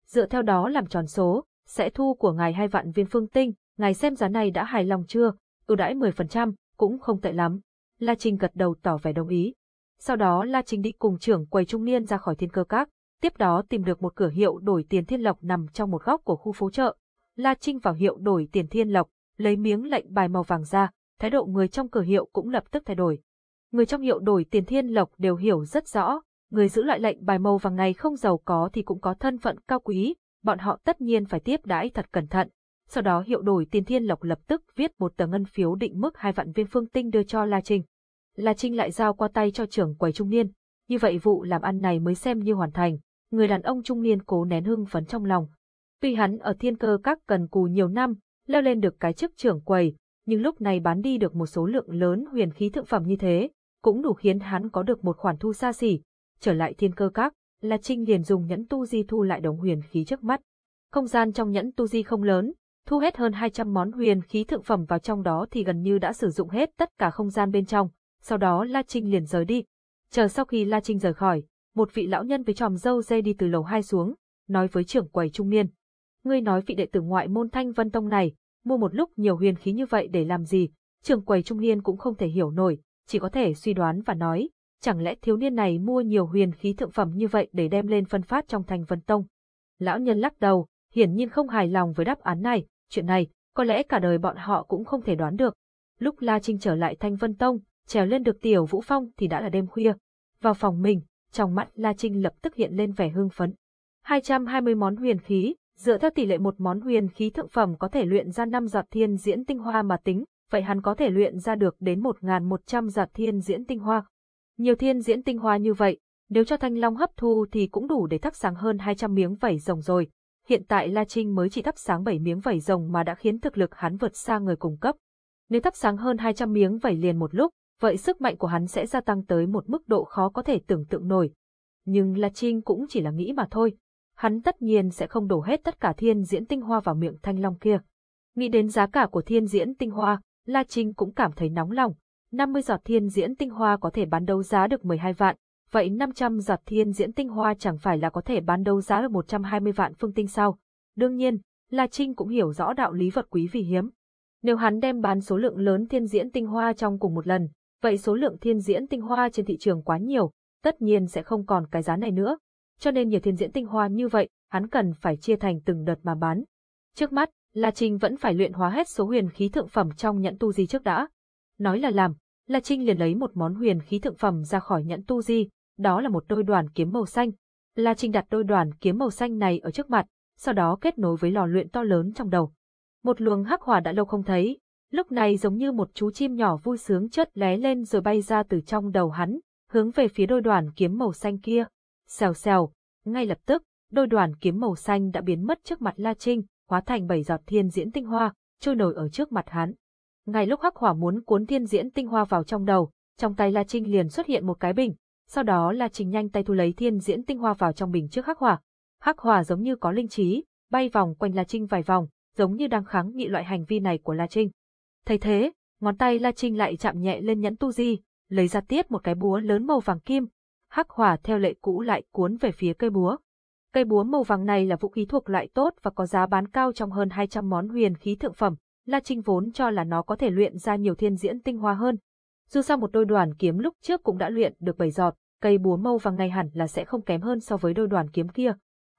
Dựa theo đó làm tròn số, sẽ thu của ngài 2 vạn viên phương tinh, ngài xem giá này đã hài lòng chưa, ưu đãi 10%, cũng không tệ lắm. La Trinh gật đầu tỏ vẻ đồng ý. Sau đó La Trinh đi cùng trưởng quầy trung niên ra khỏi thiên cơ các, tiếp đó tìm được một cửa hiệu đổi tiền thiên lộc nằm trong một góc của khu phố chợ. La Trinh vào hiệu đổi tiền thiên lộc, lấy miếng lệnh bài màu vàng ra, thái độ người trong cửa hiệu cũng lập tức thay đổi. Người trong hiệu đổi tiền thiên lộc đều hiểu rất rõ, người giữ loại lệnh bài màu vàng này không giàu có thì cũng có thân phận cao quý, bọn họ tất nhiên phải tiếp đãi thật cẩn thận. sau đó hiệu đổi tiền thiên lộc lập tức viết một tờ ngân phiếu định mức hai vạn viên phương tinh đưa cho La Trinh. La Trinh lại giao qua tay cho trưởng quầy trung niên, như vậy vụ làm ăn này mới xem như hoàn thành. Người đàn ông trung niên cố nén hưng phấn trong lòng. Tuy hắn ở thiên cơ các cần cù nhiều năm, leo lên được cái chức trưởng quầy, nhưng lúc này bán đi được một số lượng lớn huyền khí thượng phẩm như thế, cũng đủ khiến hắn có được một khoản thu xa xỉ. Trở lại thiên cơ các, La Trinh liền dùng nhẫn tu di thu lại đống huyền khí trước mắt. Không gian trong nhẫn tu di không lớn, thu hết hơn 200 món huyền khí thượng phẩm vào trong đó thì gần như đã sử dụng hết tất cả không gian bên trong. Sau đó La Trinh liền rời đi. Chờ sau khi La Trinh rời khỏi, một vị lão nhân với tròm dâu dây đi từ lầu hai xuống, nói với trưởng quầy trung niên. Ngươi nói vị đệ tử ngoại môn Thanh Vân Tông này, mua một lúc nhiều huyền khí như vậy để làm gì? Trưởng quầy trung niên cũng không thể hiểu nổi, chỉ có thể suy đoán và nói, chẳng lẽ thiếu niên này mua nhiều huyền khí thượng phẩm như vậy để đem lên phân phát trong Thanh Vân Tông? Lão nhân lắc đầu, hiển nhiên không hài lòng với đáp án này, chuyện này, có lẽ cả đời bọn họ cũng không thể đoán được. Lúc La Trinh trở lại Thanh Vân Tông, trèo lên được tiểu Vũ Phong thì đã là đêm khuya. Vào phòng mình, trong mắt La Trinh lập tức hiện lên vẻ hưng phấn. 220 món huyền khí, dựa theo tỷ lệ một món huyền khí thượng phẩm có thể luyện ra 5 giọt thiên diễn tinh hoa mà tính, vậy hắn có thể luyện ra được đến 1.100 giọt thiên diễn tinh hoa. Nhiều thiên diễn tinh hoa như vậy, nếu cho Thanh Long hấp thu thì cũng đủ để thắp sáng hơn 200 miếng vảy rồng rồi. Hiện tại La Trinh mới chỉ thắp sáng 7 miếng vảy rồng mà đã khiến thực lực hắn vượt xa người cùng cấp. Nếu thắp sáng hơn 200 miếng vảy liền một lúc, vậy sức mạnh của hắn sẽ gia tăng tới một mức độ khó có thể tưởng tượng nổi. Nhưng La Trinh cũng chỉ là nghĩ mà thôi. Hắn tất nhiên sẽ không đổ hết tất cả thiên diễn tinh hoa vào miệng thanh long kia. Nghĩ đến giá cả của thiên diễn tinh hoa, La Trinh cũng cảm thấy nóng lòng. 50 giọt thiên diễn tinh hoa có thể bán đấu giá được 12 vạn, vậy 500 giọt thiên diễn tinh hoa chẳng phải là có thể bán đấu giá được 120 vạn phương tinh sao? Đương nhiên, La Trinh cũng hiểu rõ đạo lý vật quý vì hiếm. Nếu hắn đem bán số lượng lớn thiên diễn tinh hoa trong cùng một lần, vậy số lượng thiên diễn tinh hoa trên thị trường quá nhiều, tất nhiên sẽ không còn cái giá này nữa. Cho nên nhiều thiên diễn tinh hoa như vậy, hắn cần phải chia thành từng đợt mà bán. Trước mắt, La Trinh vẫn phải luyện hóa hết số huyền khí thượng phẩm trong nhẫn tu di trước đã. Nói là làm, La Trinh liền lấy một món huyền khí thượng phẩm ra khỏi nhẫn tu di, đó là một đôi đoàn kiếm màu xanh. La Trinh đặt đôi đoàn kiếm màu xanh này ở trước mặt, sau đó kết nối với lò luyện to lớn trong đầu. Một luồng hắc hỏa đã lâu không thấy, lúc này giống như một chú chim nhỏ vui sướng chớt lé lên rồi bay ra từ trong đầu hắn, hướng về phía đôi đoàn kiếm màu xanh kia. Xèo xèo, ngay lập tức, đôi đoàn kiếm màu xanh đã biến mất trước mặt La Trinh, hóa thành bảy giọt thiên diễn tinh hoa, trôi nổi ở trước mặt hắn. Ngay lúc hắc hỏa muốn cuốn thiên diễn tinh hoa vào trong đầu, trong tay La Trinh liền xuất hiện một cái bình, sau đó La Trinh nhanh tay thu lấy thiên diễn tinh hoa vào trong bình trước hắc hỏa. Hắc hỏa giống như có linh trí, bay vòng quanh La Trinh vài vòng, giống như đang kháng nghị loại hành vi này của La Trinh. Thấy thế, ngón tay La Trinh lại chạm nhẹ lên nhẫn tu di, lấy ra tiết một cái búa lớn màu vàng kim. Hắc hỏa theo lệ cũ lại cuốn về phía cây búa. Cây búa màu vàng này là vũ khí thuộc loại tốt và có giá bán cao trong hơn 200 món huyền khí thượng phẩm. La Trinh vốn cho là nó có thể luyện ra nhiều thiên diễn tinh hoa hơn. Dù sao một đôi đoàn kiếm lúc trước cũng đã luyện được bảy giọt, cây búa màu vàng này hẳn là sẽ không kém hơn so với đôi đoàn kiếm kia.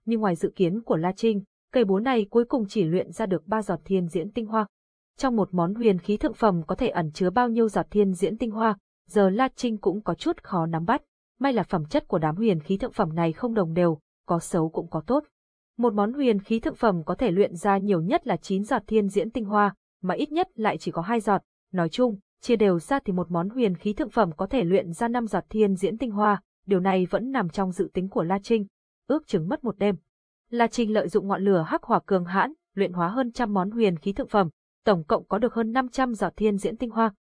Nhưng ngoài dự kiến của La Trinh, cây búa này cuối cùng chỉ luyện ra được ba giọt thiên diễn tinh hoa. Trong một món huyền khí thượng phẩm có thể ẩn chứa bao nhiêu giọt thiên diễn tinh hoa, giờ La Trinh cũng có chút khó nắm bắt. May là phẩm chất của đám huyền khí thượng phẩm này không đồng đều, có xấu cũng có tốt. Một món huyền khí thượng phẩm có thể luyện ra nhiều nhất là 9 giọt thiên diễn tinh hoa, mà ít nhất lại chỉ có 2 giọt. Nói chung, chia đều ra thì một món huyền khí thượng phẩm có thể luyện ra 5 giọt thiên diễn tinh hoa, điều này vẫn nằm trong dự tính của La Trinh, ước chừng mất một đêm. La Trinh lợi dụng ngọn lửa hắc hỏa cường hãn, luyện hóa hơn trăm món huyền khí thượng phẩm, tổng cộng có được hơn 500 giọt thiên diễn tinh hoa.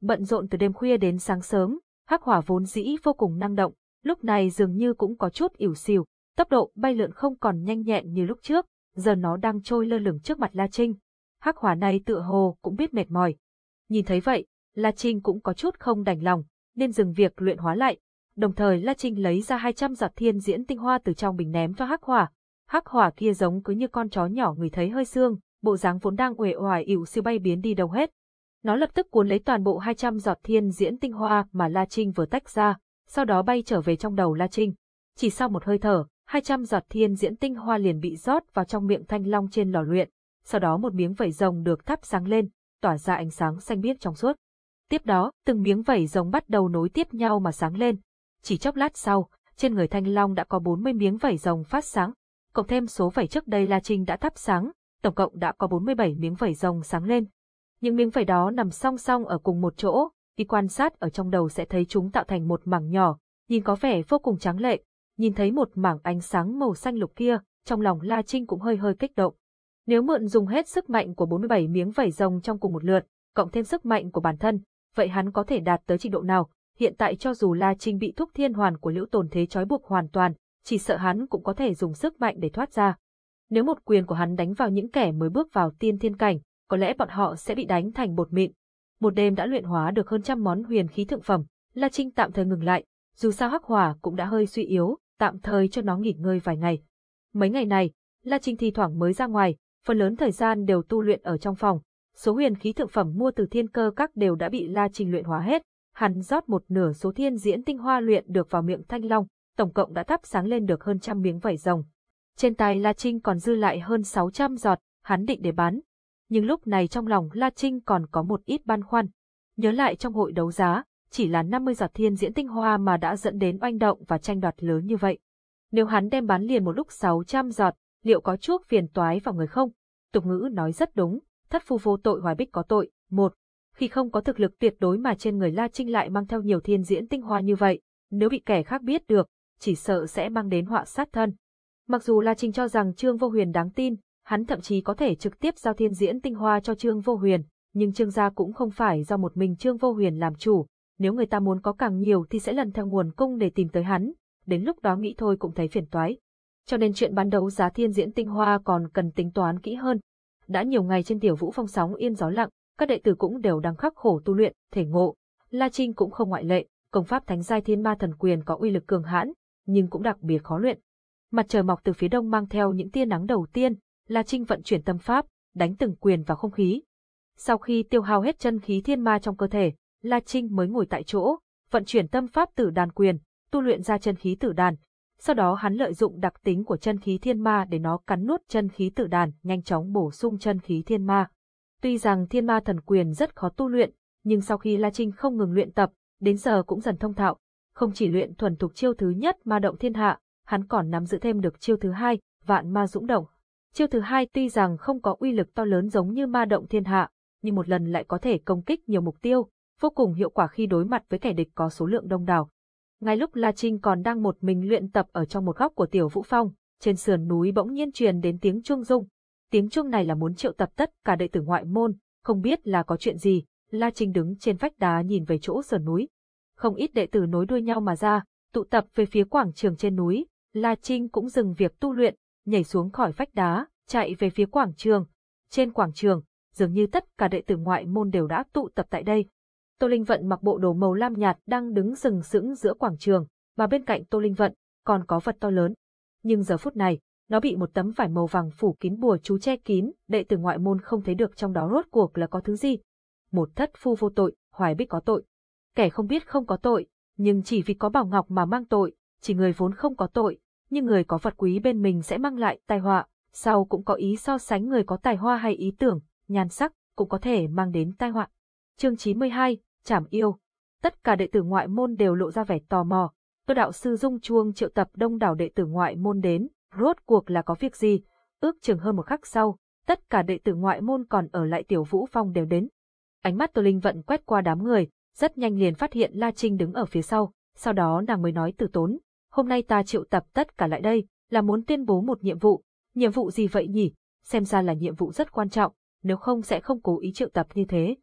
Bận rộn từ đêm khuya đến sáng sớm, hắc hỏa vốn dĩ vô cùng năng động, lúc này dường như cũng có chút ỉu xìu, tốc độ bay lượn không còn nhanh nhẹn như lúc trước, giờ nó đang trôi lơ lửng trước mặt La Trinh. Hắc hỏa này tựa hồ cũng biết mệt mỏi. Nhìn thấy vậy, La Trinh cũng có chút không đành lòng, nên dừng việc luyện hóa lại. Đồng thời La Trinh lấy ra 200 giọt thiên diễn tinh hoa từ trong bình ném cho Hắc hỏa. Hắc hỏa kia giống cứ như con chó nhỏ người thấy hơi xương, bộ dáng vốn đang uể oải ỉu siêu bay biến đi đâu hết. Nó lập tức cuốn lấy toàn bộ 200 giọt thiên diễn tinh hoa mà La Trinh vừa tách ra, sau đó bay trở về trong đầu La Trinh. Chỉ sau một hơi thở, 200 giọt thiên diễn tinh hoa liền bị rót vào trong miệng thanh long trên lò luyện, sau đó một miếng vảy rồng được thắp sáng lên, tỏa ra ánh sáng xanh biếc trong suốt. Tiếp đó, từng miếng vảy rồng bắt đầu nối tiếp nhau mà sáng lên. Chỉ chốc lát sau, trên người thanh long đã có 40 miếng vảy rồng phát sáng, cộng thêm số vảy trước đây La Trinh đã thắp sáng, tổng cộng đã có 47 miếng vảy rồng sáng lên. Những miếng vảy đó nằm song song ở cùng một chỗ, khi quan sát ở trong đầu sẽ thấy chúng tạo thành một mảng nhỏ, nhìn có vẻ vô cùng trắng lệ. Nhìn thấy một mảng ánh sáng màu xanh lục kia, trong lòng La Trinh cũng hơi hơi kích động. Nếu mượn dùng hết sức mạnh của 47 miếng vảy rồng trong cùng một lượt, cộng thêm sức mạnh của bản thân, vậy hắn có thể đạt tới trình độ nào? Hiện tại cho dù La Trinh bị thúc thiên hoàn của liễu tồn thế trói buộc hoàn toàn, chỉ sợ hắn cũng có thể dùng sức mạnh để thoát ra. Nếu một quyền của hắn đánh vào những kẻ mới bước vào tiên thiên cảnh, có lẽ bọn họ sẽ bị đánh thành bột mịn. Một đêm đã luyện hóa được hơn trăm món huyền khí thượng phẩm, La Trinh tạm thời ngừng lại, dù sao hắc hỏa cũng đã hơi suy yếu, tạm thời cho nó nghỉ ngơi vài ngày. Mấy ngày này, La Trinh thi thoảng mới ra ngoài, phần lớn thời gian đều tu luyện ở trong phòng. Số huyền khí thượng phẩm mua từ thiên cơ các đều đã bị La Trinh luyện hóa hết, hắn rót một nửa số thiên diễn tinh hoa luyện được vào miệng thanh long, tổng cộng đã thắp sáng lên được hơn trăm miếng vảy rồng. Trên tay La Trinh còn dư lại hơn 600 giọt, hắn định để bán. Nhưng lúc này trong lòng La Trinh còn có một ít băn khoăn. Nhớ lại trong hội đấu giá, chỉ là 50 giọt thiên diễn tinh hoa mà đã dẫn đến oanh động và tranh đoạt lớn như vậy. Nếu hắn đem bán liền một lúc 600 giọt, liệu có chuốc phiền toái vào người không? Tục ngữ nói rất đúng, thất phu vô tội hoài bích có tội. Một, khi không có thực lực tuyệt đối mà trên người La Trinh lại mang theo nhiều thiên diễn tinh hoa như vậy, nếu bị kẻ khác biết được, chỉ sợ sẽ mang đến họa sát thân. Mặc dù La Trinh cho rằng Trương Vô Huyền đáng tin, hắn thậm chí có thể trực tiếp giao thiên diễn tinh hoa cho Trương Vô Huyền, nhưng Trương gia cũng không phải do một mình Trương Vô Huyền làm chủ, nếu người ta muốn có càng nhiều thì sẽ lần theo nguồn cung để tìm tới hắn, đến lúc đó nghĩ thôi cũng thấy phiền toái. Cho nên chuyện bán đấu giá thiên diễn tinh hoa còn cần tính toán kỹ hơn. Đã nhiều ngày trên tiểu vũ phong sóng yên gió lặng, các đệ tử cũng đều đang khắc khổ tu luyện, thể ngộ. La Trinh cũng không ngoại lệ, công pháp thánh giai thiên ma thần quyền có uy lực cường hãn, nhưng cũng đặc biệt khó luyện. Mặt trời mọc từ phía đông mang theo những tia nắng đầu tiên, La Trinh vận chuyển tâm pháp, đánh từng quyền vào không khí. Sau khi tiêu hao hết chân khí thiên ma trong cơ thể, La Trinh mới ngồi tại chỗ, vận chuyển tâm pháp tử đàn quyền, tu luyện ra chân khí tử đàn. Sau đó hắn lợi dụng đặc tính của chân khí thiên ma để nó cắn nuốt chân khí tử đàn, nhanh chóng bổ sung chân khí thiên ma. Tuy rằng thiên ma thần quyền rất khó tu luyện, nhưng sau khi La Trinh không ngừng luyện tập, đến giờ cũng dần thông thạo. Không chỉ luyện thuần thục chiêu thứ nhất ma động thiên hạ, hắn còn nắm giữ thêm được chiêu thứ hai, vạn ma dũng động. Chiêu thứ hai tuy rằng không có uy lực to lớn giống như ma động thiên hạ, nhưng một lần lại có thể công kích nhiều mục tiêu, vô cùng hiệu quả khi đối mặt với kẻ địch có số lượng đông đảo. Ngay lúc La Trinh còn đang một mình luyện tập ở trong một góc của tiểu vũ phong, trên sườn núi bỗng nhiên truyền đến tiếng chuông rung. Tiếng chuông này là muốn triệu tập tất cả đệ tử ngoại môn, không biết là có chuyện gì, La Trinh đứng trên vách đá nhìn về chỗ sườn núi. Không ít đệ tử nối đuôi nhau mà ra, tụ tập về phía quảng trường trên núi, La Trinh cũng dừng việc tu luyện, nhảy xuống khỏi vách đá, chạy về phía quảng trường. Trên quảng trường, dường như tất cả đệ tử ngoại môn đều đã tụ tập tại đây. Tô Linh Vận mặc bộ đồ màu lam nhạt đang đứng sừng sững giữa quảng trường, mà bên cạnh Tô Linh Vận còn có vật to lớn. Nhưng giờ phút này, nó bị một tấm vải màu vàng phủ kín bùa chú che kín, đệ tử ngoại môn không thấy được trong đó rốt cuộc là có thứ gì. Một thất phu vô tội, hoài bích có tội. Kẻ không biết không có tội, nhưng chỉ vì có bảo ngọc mà mang tội, chỉ người vốn không có tội, nhưng người có vật quý bên mình sẽ mang lại tai họa, sau cũng có ý so sánh người có tài hoa hay ý tưởng, nhan sắc, cũng có thể mang đến tai họa. Chương 92, Trảm yêu. Tất cả đệ tử ngoại môn đều lộ ra vẻ tò mò. Tô đạo sư Dung Chuông triệu tập đông đảo đệ tử ngoại môn đến, rốt cuộc là có việc gì? Ước chừng hơn một khắc sau, tất cả đệ tử ngoại môn còn ở lại tiểu vũ phong đều đến. Ánh mắt Tô Linh vận quét qua đám người, rất nhanh liền phát hiện La Trinh đứng ở phía sau, sau đó nàng mới nói từ tốn, hôm nay ta triệu tập tất cả lại đây, là muốn tuyên bố một nhiệm vụ, nhiệm vụ gì vậy nhỉ, xem ra là nhiệm vụ rất quan trọng, nếu không sẽ không cố ý triệu tập như thế.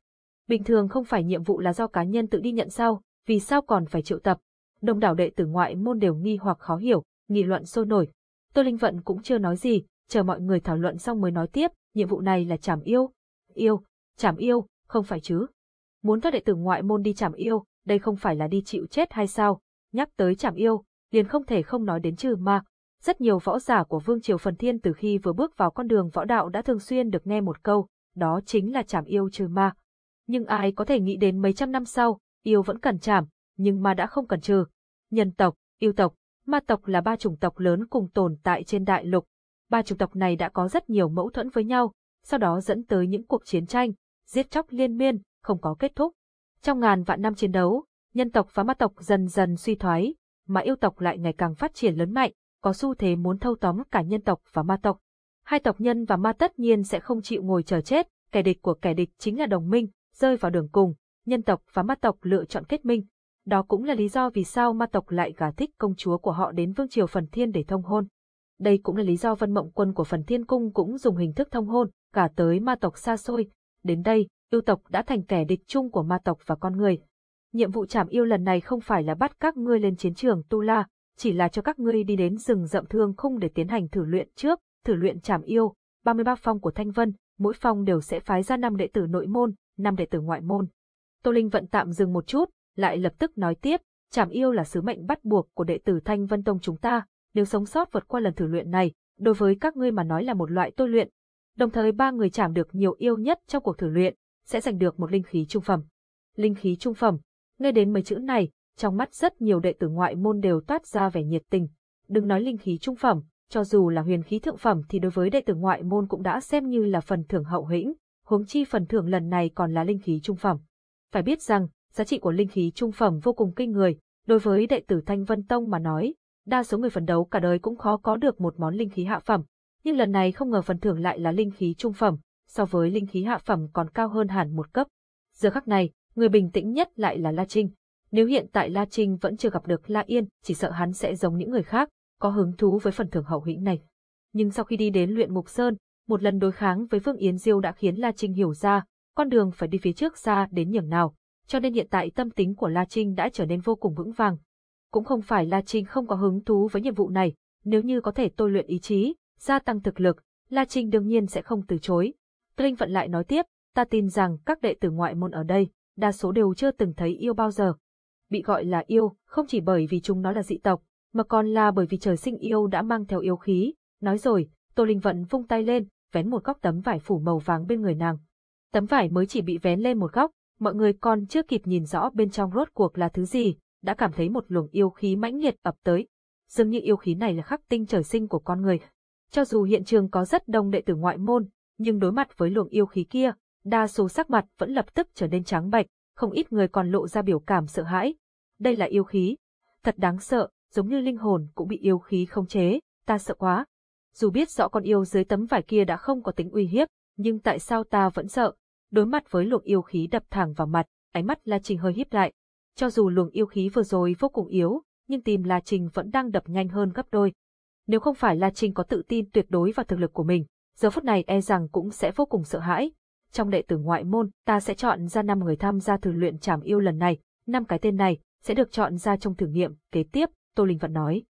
Bình thường không phải nhiệm vụ là do cá nhân tự đi nhận sao, vì sao còn phải triệu tập. Đông đảo đệ tử ngoại môn đều nghi hoặc khó hiểu, nghị luận sôi nổi. Tô Linh Vận cũng chưa nói gì, chờ mọi người thảo luận xong mới nói tiếp, nhiệm vụ này là chảm yêu. Yêu, chảm yêu, không phải chứ. Muốn các đệ tử ngoại môn đi chảm yêu, đây không phải là đi chịu chết hay sao? Nhắc tới chảm yêu, liền không thể không nói đến trừ ma. Rất nhiều võ giả của Vương Triều Phần Thiên từ khi vừa bước vào con đường võ đạo đã thường xuyên được nghe một câu, đó chính là chảm yêu trừ ma. Nhưng ai có thể nghĩ đến mấy trăm năm sau, yêu vẫn cần chảm, nhưng ma đã không cần trừ. Nhân tộc, yêu tộc, ma tộc là ba chủng tộc lớn cùng tồn tại trên đại lục. Ba chủng tộc này đã có rất nhiều mâu thuẫn với nhau, sau đó dẫn tới những cuộc chiến tranh, giết chóc liên miên, không có kết thúc. Trong ngàn vạn năm chiến đấu, nhân tộc và ma tộc dần dần suy thoái, mà yêu tộc lại ngày càng phát triển lớn mạnh, có xu thế muốn thâu tóm cả nhân tộc và ma tộc. Hai tộc nhân và ma tất nhiên sẽ không chịu ngồi chờ chết, kẻ địch của kẻ địch chính là đồng minh, rơi vào đường cùng, nhân tộc và ma tộc lựa chọn kết minh. Đó cũng là lý do vì sao ma tộc lại gả thích công chúa của họ đến vương triều phần thiên để thông hôn. Đây cũng là lý do vân mộng quân của phần thiên cung cũng dùng hình thức thông hôn, cả tới ma tộc xa xôi. Đến đây, yêu tộc đã thành kẻ địch chung của ma tộc và con người. Nhiệm vụ trảm yêu lần này không phải là bắt các ngươi lên chiến trường Tu La, chỉ là cho các ngươi đi đến rừng rậm thương khung để tiến hành thử luyện trước, thử luyện trảm yêu, 33 phong của Thanh Vân, mỗi phong đều sẽ phái ra 5 đệ tử nội môn, 5 đệ tử ngoại môn. Tô Linh vận tạm dừng một chút, lại lập tức nói tiếp, trảm yêu là sứ mệnh bắt buộc của đệ tử Thanh Vân Tông chúng ta, nếu sống sót vượt qua lần thử luyện này, đối với các ngươi mà nói là một loại tôi luyện. Đồng thời ba người chảm được nhiều yêu nhất trong cuộc thử luyện, sẽ giành được một linh khí trung phẩm. Linh khí trung phẩm, nghe đến mấy chữ này, trong mắt rất nhiều đệ tử ngoại môn đều toát ra vẻ nhiệt tình. Đừng nói linh khí trung phẩm, cho dù là huyền khí thượng phẩm thì đối với đệ tử ngoại môn cũng đã xem như là phần thưởng hậu hĩnh, huống chi phần thưởng lần này còn là linh khí trung phẩm. Phải biết rằng, giá trị của linh khí trung phẩm vô cùng kinh người, đối với đệ tử Thanh Vân Tông mà nói, đa số người phấn đấu cả đời cũng khó có được một món linh khí hạ phẩm, nhưng lần này không ngờ phần thưởng lại là linh khí trung phẩm, so với linh khí hạ phẩm còn cao hơn hẳn một cấp. Giờ khắc này, người bình tĩnh nhất lại là La Trinh. Nếu hiện tại La Trinh vẫn chưa gặp được La Yên, chỉ sợ hắn sẽ giống những người khác, có hứng thú với phần thưởng hậu hĩnh này. Nhưng sau khi đi đến luyện Mục sơn, một lần đối kháng với Vương Yến Diêu đã khiến La Trinh hiểu ra, con đường phải đi phía trước xa đến nhường nào, cho nên hiện tại tâm tính của La Trinh đã trở nên vô cùng vững vàng. Cũng không phải La Trinh không có hứng thú với nhiệm vụ này, nếu như có thể tôi luyện ý chí, gia tăng thực lực, La Trinh đương nhiên sẽ không từ chối. Linh Vận lại nói tiếp, ta tin rằng các đệ tử ngoại môn ở đây, đa số đều chưa từng thấy yêu bao giờ. Bị gọi là yêu, không chỉ bởi vì chúng nó là dị tộc, mà còn là bởi vì trời sinh yêu đã mang theo yêu khí. Nói rồi, Tô Linh Vận vung tay lên, vén một góc tấm vải phủ màu vàng bên người nàng. Tấm vải mới chỉ bị vén lên một góc, mọi người còn chưa kịp nhìn rõ bên trong rốt cuộc là thứ gì, đã cảm thấy một luồng yêu khí mãnh liệt ập tới. Dường như yêu khí này là khắc tinh trời sinh của con người. Cho dù hiện trường có rất đông đệ tử ngoại môn, nhưng đối mặt với luồng yêu khí kia, đa số sắc mặt vẫn lập tức trở nên trắng bệch, không ít người còn lộ ra biểu cảm sợ hãi. Đây là yêu khí. Thật đáng sợ, giống như linh hồn cũng bị yêu khí khống chế, ta sợ quá. Dù biết rõ con yêu dưới tấm vải kia đã không có tính uy hiếp, nhưng tại sao ta vẫn sợ? Đối mặt với luồng yêu khí đập thẳng vào mặt, ánh mắt La Trình hơi híp lại. Cho dù luồng yêu khí vừa rồi vô cùng yếu, nhưng tim La Trình vẫn đang đập nhanh hơn gấp đôi. Nếu không phải La Trình có tự tin tuyệt đối vào thực lực của mình, giờ phút này e rằng cũng sẽ vô cùng sợ hãi. Trong đệ tử ngoại môn, ta sẽ chọn ra 5 người tham gia thử luyện trảm yêu lần này, năm cái tên này sẽ được chọn ra trong thử nghiệm, kế tiếp, Tô Linh Vận nói.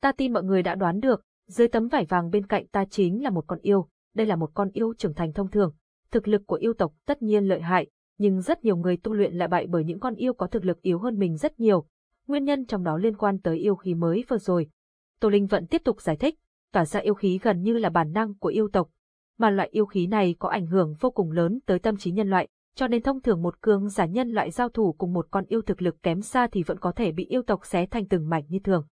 Ta tin mọi người đã đoán được, dưới tấm vải vàng bên cạnh ta chính là một con yêu, đây là một con yêu trưởng thành thông thường. Thực lực của yêu tộc tất nhiên lợi hại, nhưng rất nhiều người tu luyện lại bại bởi những con yêu có thực lực yếu hơn mình rất nhiều. Nguyên nhân trong đó liên quan tới yêu khí mới vừa rồi. Tô Linh Vận tiếp tục giải thích, tỏa ra yêu khí gần như là bản năng của yêu tộc, mà loại yêu khí này có ảnh hưởng vô cùng lớn tới tâm trí nhân loại, cho nên thông thường một cường giả nhân loại giao thủ cùng một con yêu thực lực kém xa thì vẫn có thể bị yêu tộc xé thành từng mảnh như thường.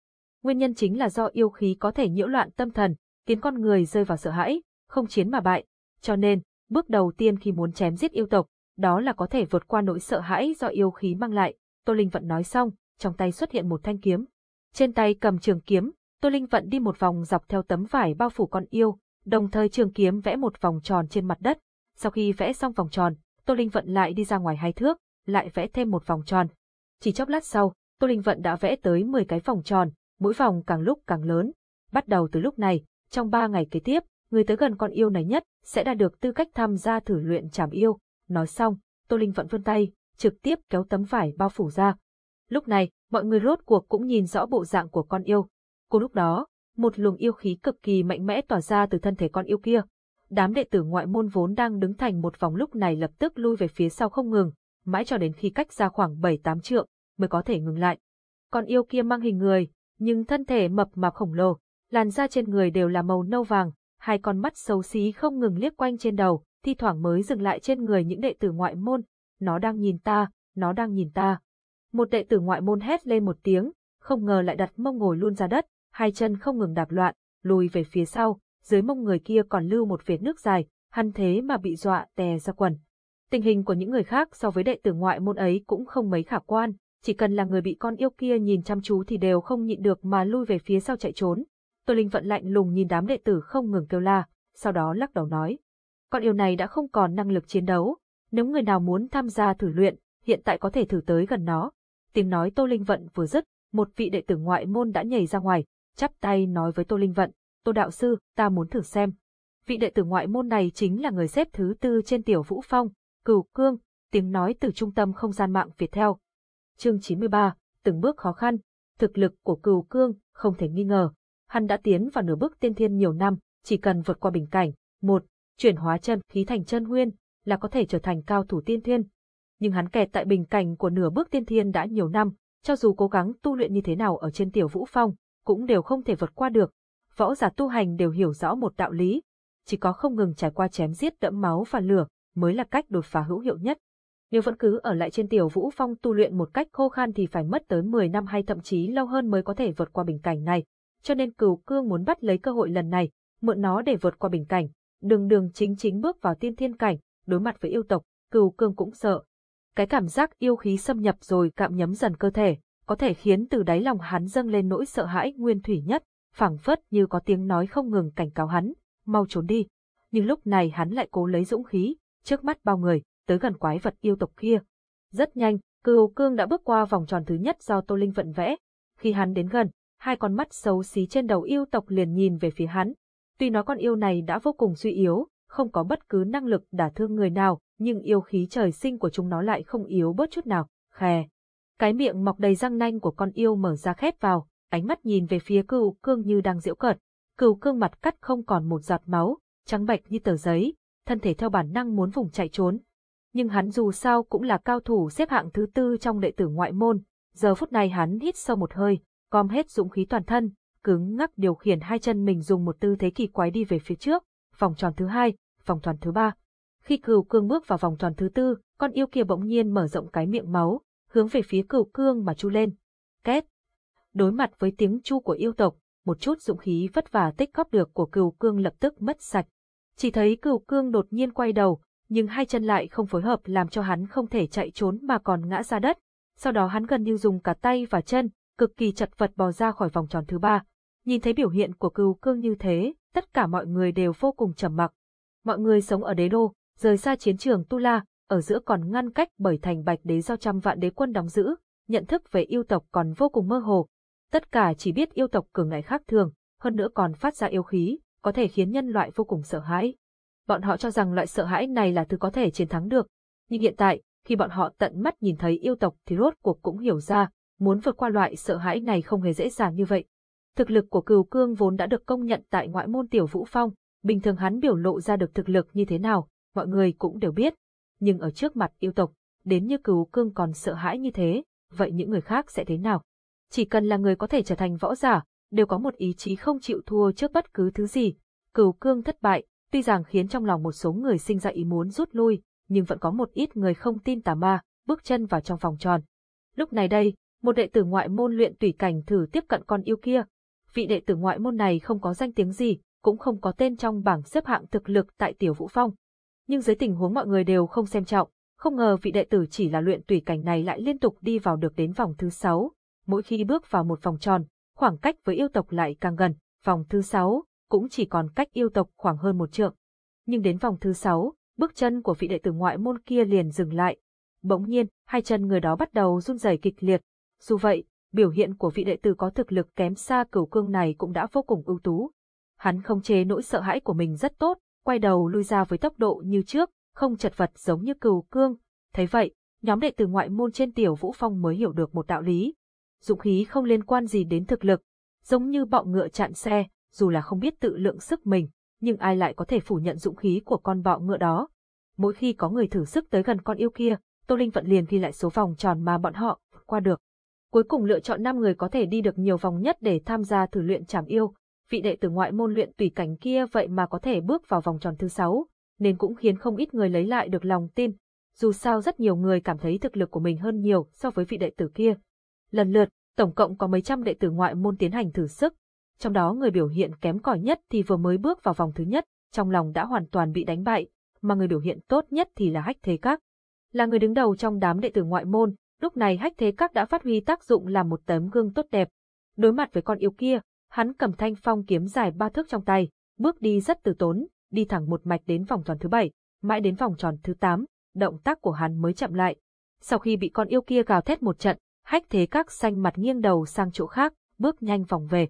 Nguyên nhân chính là do yêu khí có thể nhiễu loạn tâm thần, khiến con người rơi vào sợ hãi, không chiến mà bại. Cho nên, bước đầu tiên khi muốn chém giết yêu tộc, đó là có thể vượt qua nỗi sợ hãi do yêu khí mang lại. Tô Linh Vận nói xong, trong tay xuất hiện một thanh kiếm. Trên tay cầm trường kiếm, Tô Linh Vận đi một vòng dọc theo tấm vải bao phủ con yêu, đồng thời trường kiếm vẽ một vòng tròn trên mặt đất. Sau khi vẽ xong vòng tròn, Tô Linh Vận lại đi ra ngoài hai thước, lại vẽ thêm một vòng tròn. Chỉ chốc lát sau, Tô Linh Vận đã vẽ tới 10 cái vòng tròn, mỗi vòng càng lúc càng lớn. Bắt đầu từ lúc này, trong 3 ngày kế tiếp, người tới gần con yêu này nhất sẽ đạt được tư cách tham gia thử luyện trảm yêu. Nói xong, Tô Linh Vận vươn tay, trực tiếp kéo tấm vải bao phủ ra. Lúc này, mọi người rốt cuộc cũng nhìn rõ bộ dạng của con yêu. Cùng lúc đó, một luồng yêu khí cực kỳ mạnh mẽ tỏa ra từ thân thể con yêu kia. Đám đệ tử ngoại môn vốn đang đứng thành một vòng lúc này lập tức lui về phía sau không ngừng, mãi cho đến khi cách ra khoảng 7-8 trượng, mới có thể ngừng lại. Con yêu kia mang hình người, nhưng thân thể mập mạp khổng lồ, làn da trên người đều là màu nâu vàng, hai con mắt xấu xí không ngừng liếc quanh trên đầu, thi thoảng mới dừng lại trên người những đệ tử ngoại môn. Nó đang nhìn ta, nó đang nhìn ta. Một đệ tử ngoại môn hét lên một tiếng, không ngờ lại đặt mông ngồi luôn ra đất, hai chân không ngừng đạp loạn, lùi về phía sau, dưới mông người kia còn lưu một vệt nước dài, hắn thế mà bị dọa tè ra quần. Tình hình của những người khác so với đệ tử ngoại môn ấy cũng không mấy khả quan, chỉ cần là người bị con yêu kia nhìn chăm chú thì đều không nhịn được mà lui về phía sau chạy trốn. Tô Linh vận lạnh lùng nhìn đám đệ tử không ngừng kêu la, sau đó lắc đầu nói. Con yêu này đã không còn năng lực chiến đấu, nếu người nào muốn tham gia thử luyện, hiện tại có thể thử tới gần nó. Tiếng nói Tô Linh Vận vừa dứt, một vị đệ tử ngoại môn đã nhảy ra ngoài, chắp tay nói với Tô Linh Vận, Tô Đạo Sư, ta muốn thử xem. Vị đệ tử ngoại môn này chính là người xếp thứ tư trên tiểu vũ phong, cửu cương, tiếng nói từ trung tâm không gian mạng Việt theo. Chương 93, từng bước khó khăn, thực lực của cửu cương, không thể nghi ngờ. Hắn đã tiến vào nửa bước tiên thiên nhiều năm, chỉ cần vượt qua bình cảnh, một, chuyển hóa chân khí thành chân nguyên, là có thể trở thành cao thủ tiên thiên. Nhưng hắn kẹt tại bình cảnh của nửa bước tiên thiên đã nhiều năm, cho dù cố gắng tu luyện như thế nào ở trên tiểu vũ phong, cũng đều không thể vượt qua được. Võ giả tu hành đều hiểu rõ một đạo lý, chỉ có không ngừng trải qua chém giết đẫm máu và lửa, mới là cách đột phá hữu hiệu nhất. Nếu vẫn cứ ở lại trên tiểu vũ phong tu luyện một cách khô khan thì phải mất tới 10 năm hay thậm chí lâu hơn mới có thể vượt qua bình cảnh này. Cho nên cửu cương muốn bắt lấy cơ hội lần này, mượn nó để vượt qua bình cảnh, đường đường chính chính bước vào tiên thiên cảnh, đối mặt với yêu tộc, cửu cương cũng sợ. Cái cảm giác yêu khí xâm nhập rồi cạm nhấm dần cơ thể, có thể khiến từ đáy lòng hắn dâng lên nỗi sợ hãi nguyên thủy nhất, phảng phất như có tiếng nói không ngừng cảnh cáo hắn, mau trốn đi. Nhưng lúc này hắn lại cố lấy dũng khí, trước mắt bao người, tới gần quái vật yêu tộc kia. Rất nhanh, cừu cương đã bước qua vòng tròn thứ nhất do Tô Linh vận vẽ. Khi hắn đến gần, hai con mắt xấu xí trên đầu yêu tộc liền nhìn về phía hắn. Tuy nói con yêu này đã vô cùng suy yếu, không có bất cứ năng lực đả thương người nào, nhưng yêu khí trời sinh của chúng nó lại không yếu bớt chút nào, khè. Cái miệng mọc đầy răng nanh của con yêu mở ra khép vào, ánh mắt nhìn về phía cừu cương như đang giễu cợt. Cừu cương mặt cắt không còn một giọt máu, trắng bệch như tờ giấy, thân thể theo bản năng muốn vùng chạy trốn. Nhưng hắn dù sao cũng là cao thủ xếp hạng thứ tư trong đệ tử ngoại môn, giờ phút này hắn hít sâu một hơi, gom hết dũng khí toàn thân, cứng ngắc điều khiển hai chân mình dùng một tư thế kỳ quái đi về phía trước, vòng tròn thứ hai, vòng tròn thứ ba. Khi cừu cương bước vào vòng tròn thứ tư, con yêu kia bỗng nhiên mở rộng cái miệng máu, hướng về phía cửu cương mà chu lên. Két! Đối mặt với tiếng chu của yêu tộc, một chút dũng khí vất vả tích góp được của cửu cương lập tức mất sạch. Chỉ thấy cửu cương đột nhiên quay đầu, nhưng hai chân lại không phối hợp làm cho hắn không thể chạy trốn mà còn ngã ra đất. Sau đó hắn gần như dùng cả tay và chân, cực kỳ chật vật bò ra khỏi vòng tròn thứ ba. Nhìn thấy biểu hiện của cửu cương như thế, tất cả mọi người đều vô cùng trầm mặc. Mọi người sống ở đế đô, rời xa chiến trường Tu La, ở giữa còn ngăn cách bởi thành bạch đế do trăm vạn đế quân đóng giữ, nhận thức về yêu tộc còn vô cùng mơ hồ. Tất cả chỉ biết yêu tộc cường ngại khác thường, hơn nữa còn phát ra yêu khí, có thể khiến nhân loại vô cùng sợ hãi. Bọn họ cho rằng loại sợ hãi này là thứ có thể chiến thắng được. Nhưng hiện tại, khi bọn họ tận mắt nhìn thấy yêu tộc thì rốt cuộc cũng hiểu ra, muốn vượt qua loại sợ hãi này không hề dễ dàng như vậy. Thực lực của cừu cương vốn đã được công nhận tại ngoại môn tiểu vũ phong, bình thường hắn biểu lộ ra được thực lực như thế nào, mọi người cũng đều biết. Nhưng ở trước mặt yêu tộc, đến như cừu cương còn sợ hãi như thế, vậy những người khác sẽ thế nào? Chỉ cần là người có thể trở thành võ giả, đều có một ý chí không chịu thua trước bất cứ thứ gì. Cừu cương thất bại, tuy rằng khiến trong lòng một số người sinh ra ý muốn rút lui, nhưng vẫn có một ít người không tin tà ma, bước chân vào trong vòng tròn. Lúc này đây, một đệ tử ngoại môn luyện tùy cảnh thử tiếp cận con yêu kia. Vị đệ tử ngoại môn này không có danh tiếng gì, cũng không có tên trong bảng xếp hạng thực lực tại Tiểu Vũ Phong. Nhưng dưới tình huống mọi người đều không xem trọng, không ngờ vị đệ tử chỉ là luyện tùy cảnh này lại liên tục đi vào được đến vòng thứ sáu. Mỗi khi bước vào một vòng tròn, khoảng cách với yêu tộc lại càng gần, vòng thứ sáu cũng chỉ còn cách yêu tộc khoảng hơn một trượng. Nhưng đến vòng thứ sáu, bước chân của vị đệ tử ngoại môn kia liền dừng lại. Bỗng nhiên, hai chân người đó bắt đầu run rẩy kịch liệt. Dù vậy, biểu hiện của vị đệ tử có thực lực kém xa cửu cương này cũng đã vô cùng ưu tú. Hắn không chế nỗi sợ hãi của mình rất tốt, quay đầu lui ra với tốc độ như trước, không chật vật giống như cừu cương. Thấy vậy, nhóm đệ tử ngoại môn trên tiểu vũ phong mới hiểu được một đạo lý. Dụng khí không liên quan gì đến thực lực, giống như bọ ngựa chặn xe, dù là không biết tự lượng sức mình, nhưng ai lại có thể phủ nhận dũng khí của con bọ ngựa đó. Mỗi khi có người thử sức tới gần con yêu kia, Tô Linh vận liền ghi lại số vòng tròn mà bọn họ qua được. Cuối cùng lựa chọn 5 người có thể đi được nhiều vòng nhất để tham gia thử luyện trảm yêu, vị đệ tử ngoại môn luyện tùy cảnh kia vậy mà có thể bước vào vòng tròn thứ sáu, nên cũng khiến không ít người lấy lại được lòng tin. Dù sao rất nhiều người cảm thấy thực lực của mình hơn nhiều so với vị đệ tử kia. Lần lượt, tổng cộng có mấy trăm đệ tử ngoại môn tiến hành thử sức, trong đó người biểu hiện kém cỏi nhất thì vừa mới bước vào vòng thứ nhất, trong lòng đã hoàn toàn bị đánh bại, mà người biểu hiện tốt nhất thì là Hách Thế Các. Là người đứng đầu trong đám đệ tử ngoại môn, lúc này Hách Thế Các đã phát huy tác dụng làm một tấm gương tốt đẹp. Đối mặt với con yêu kia, hắn cầm thanh phong kiếm dài ba thước trong tay, bước đi rất từ tốn, đi thẳng một mạch đến vòng tròn thứ bảy, mãi đến vòng tròn thứ tám, động tác của hắn mới chậm lại. Sau khi bị con yêu kia gào thét một trận, hách thế các xanh mặt nghiêng đầu sang chỗ khác, bước nhanh vòng về.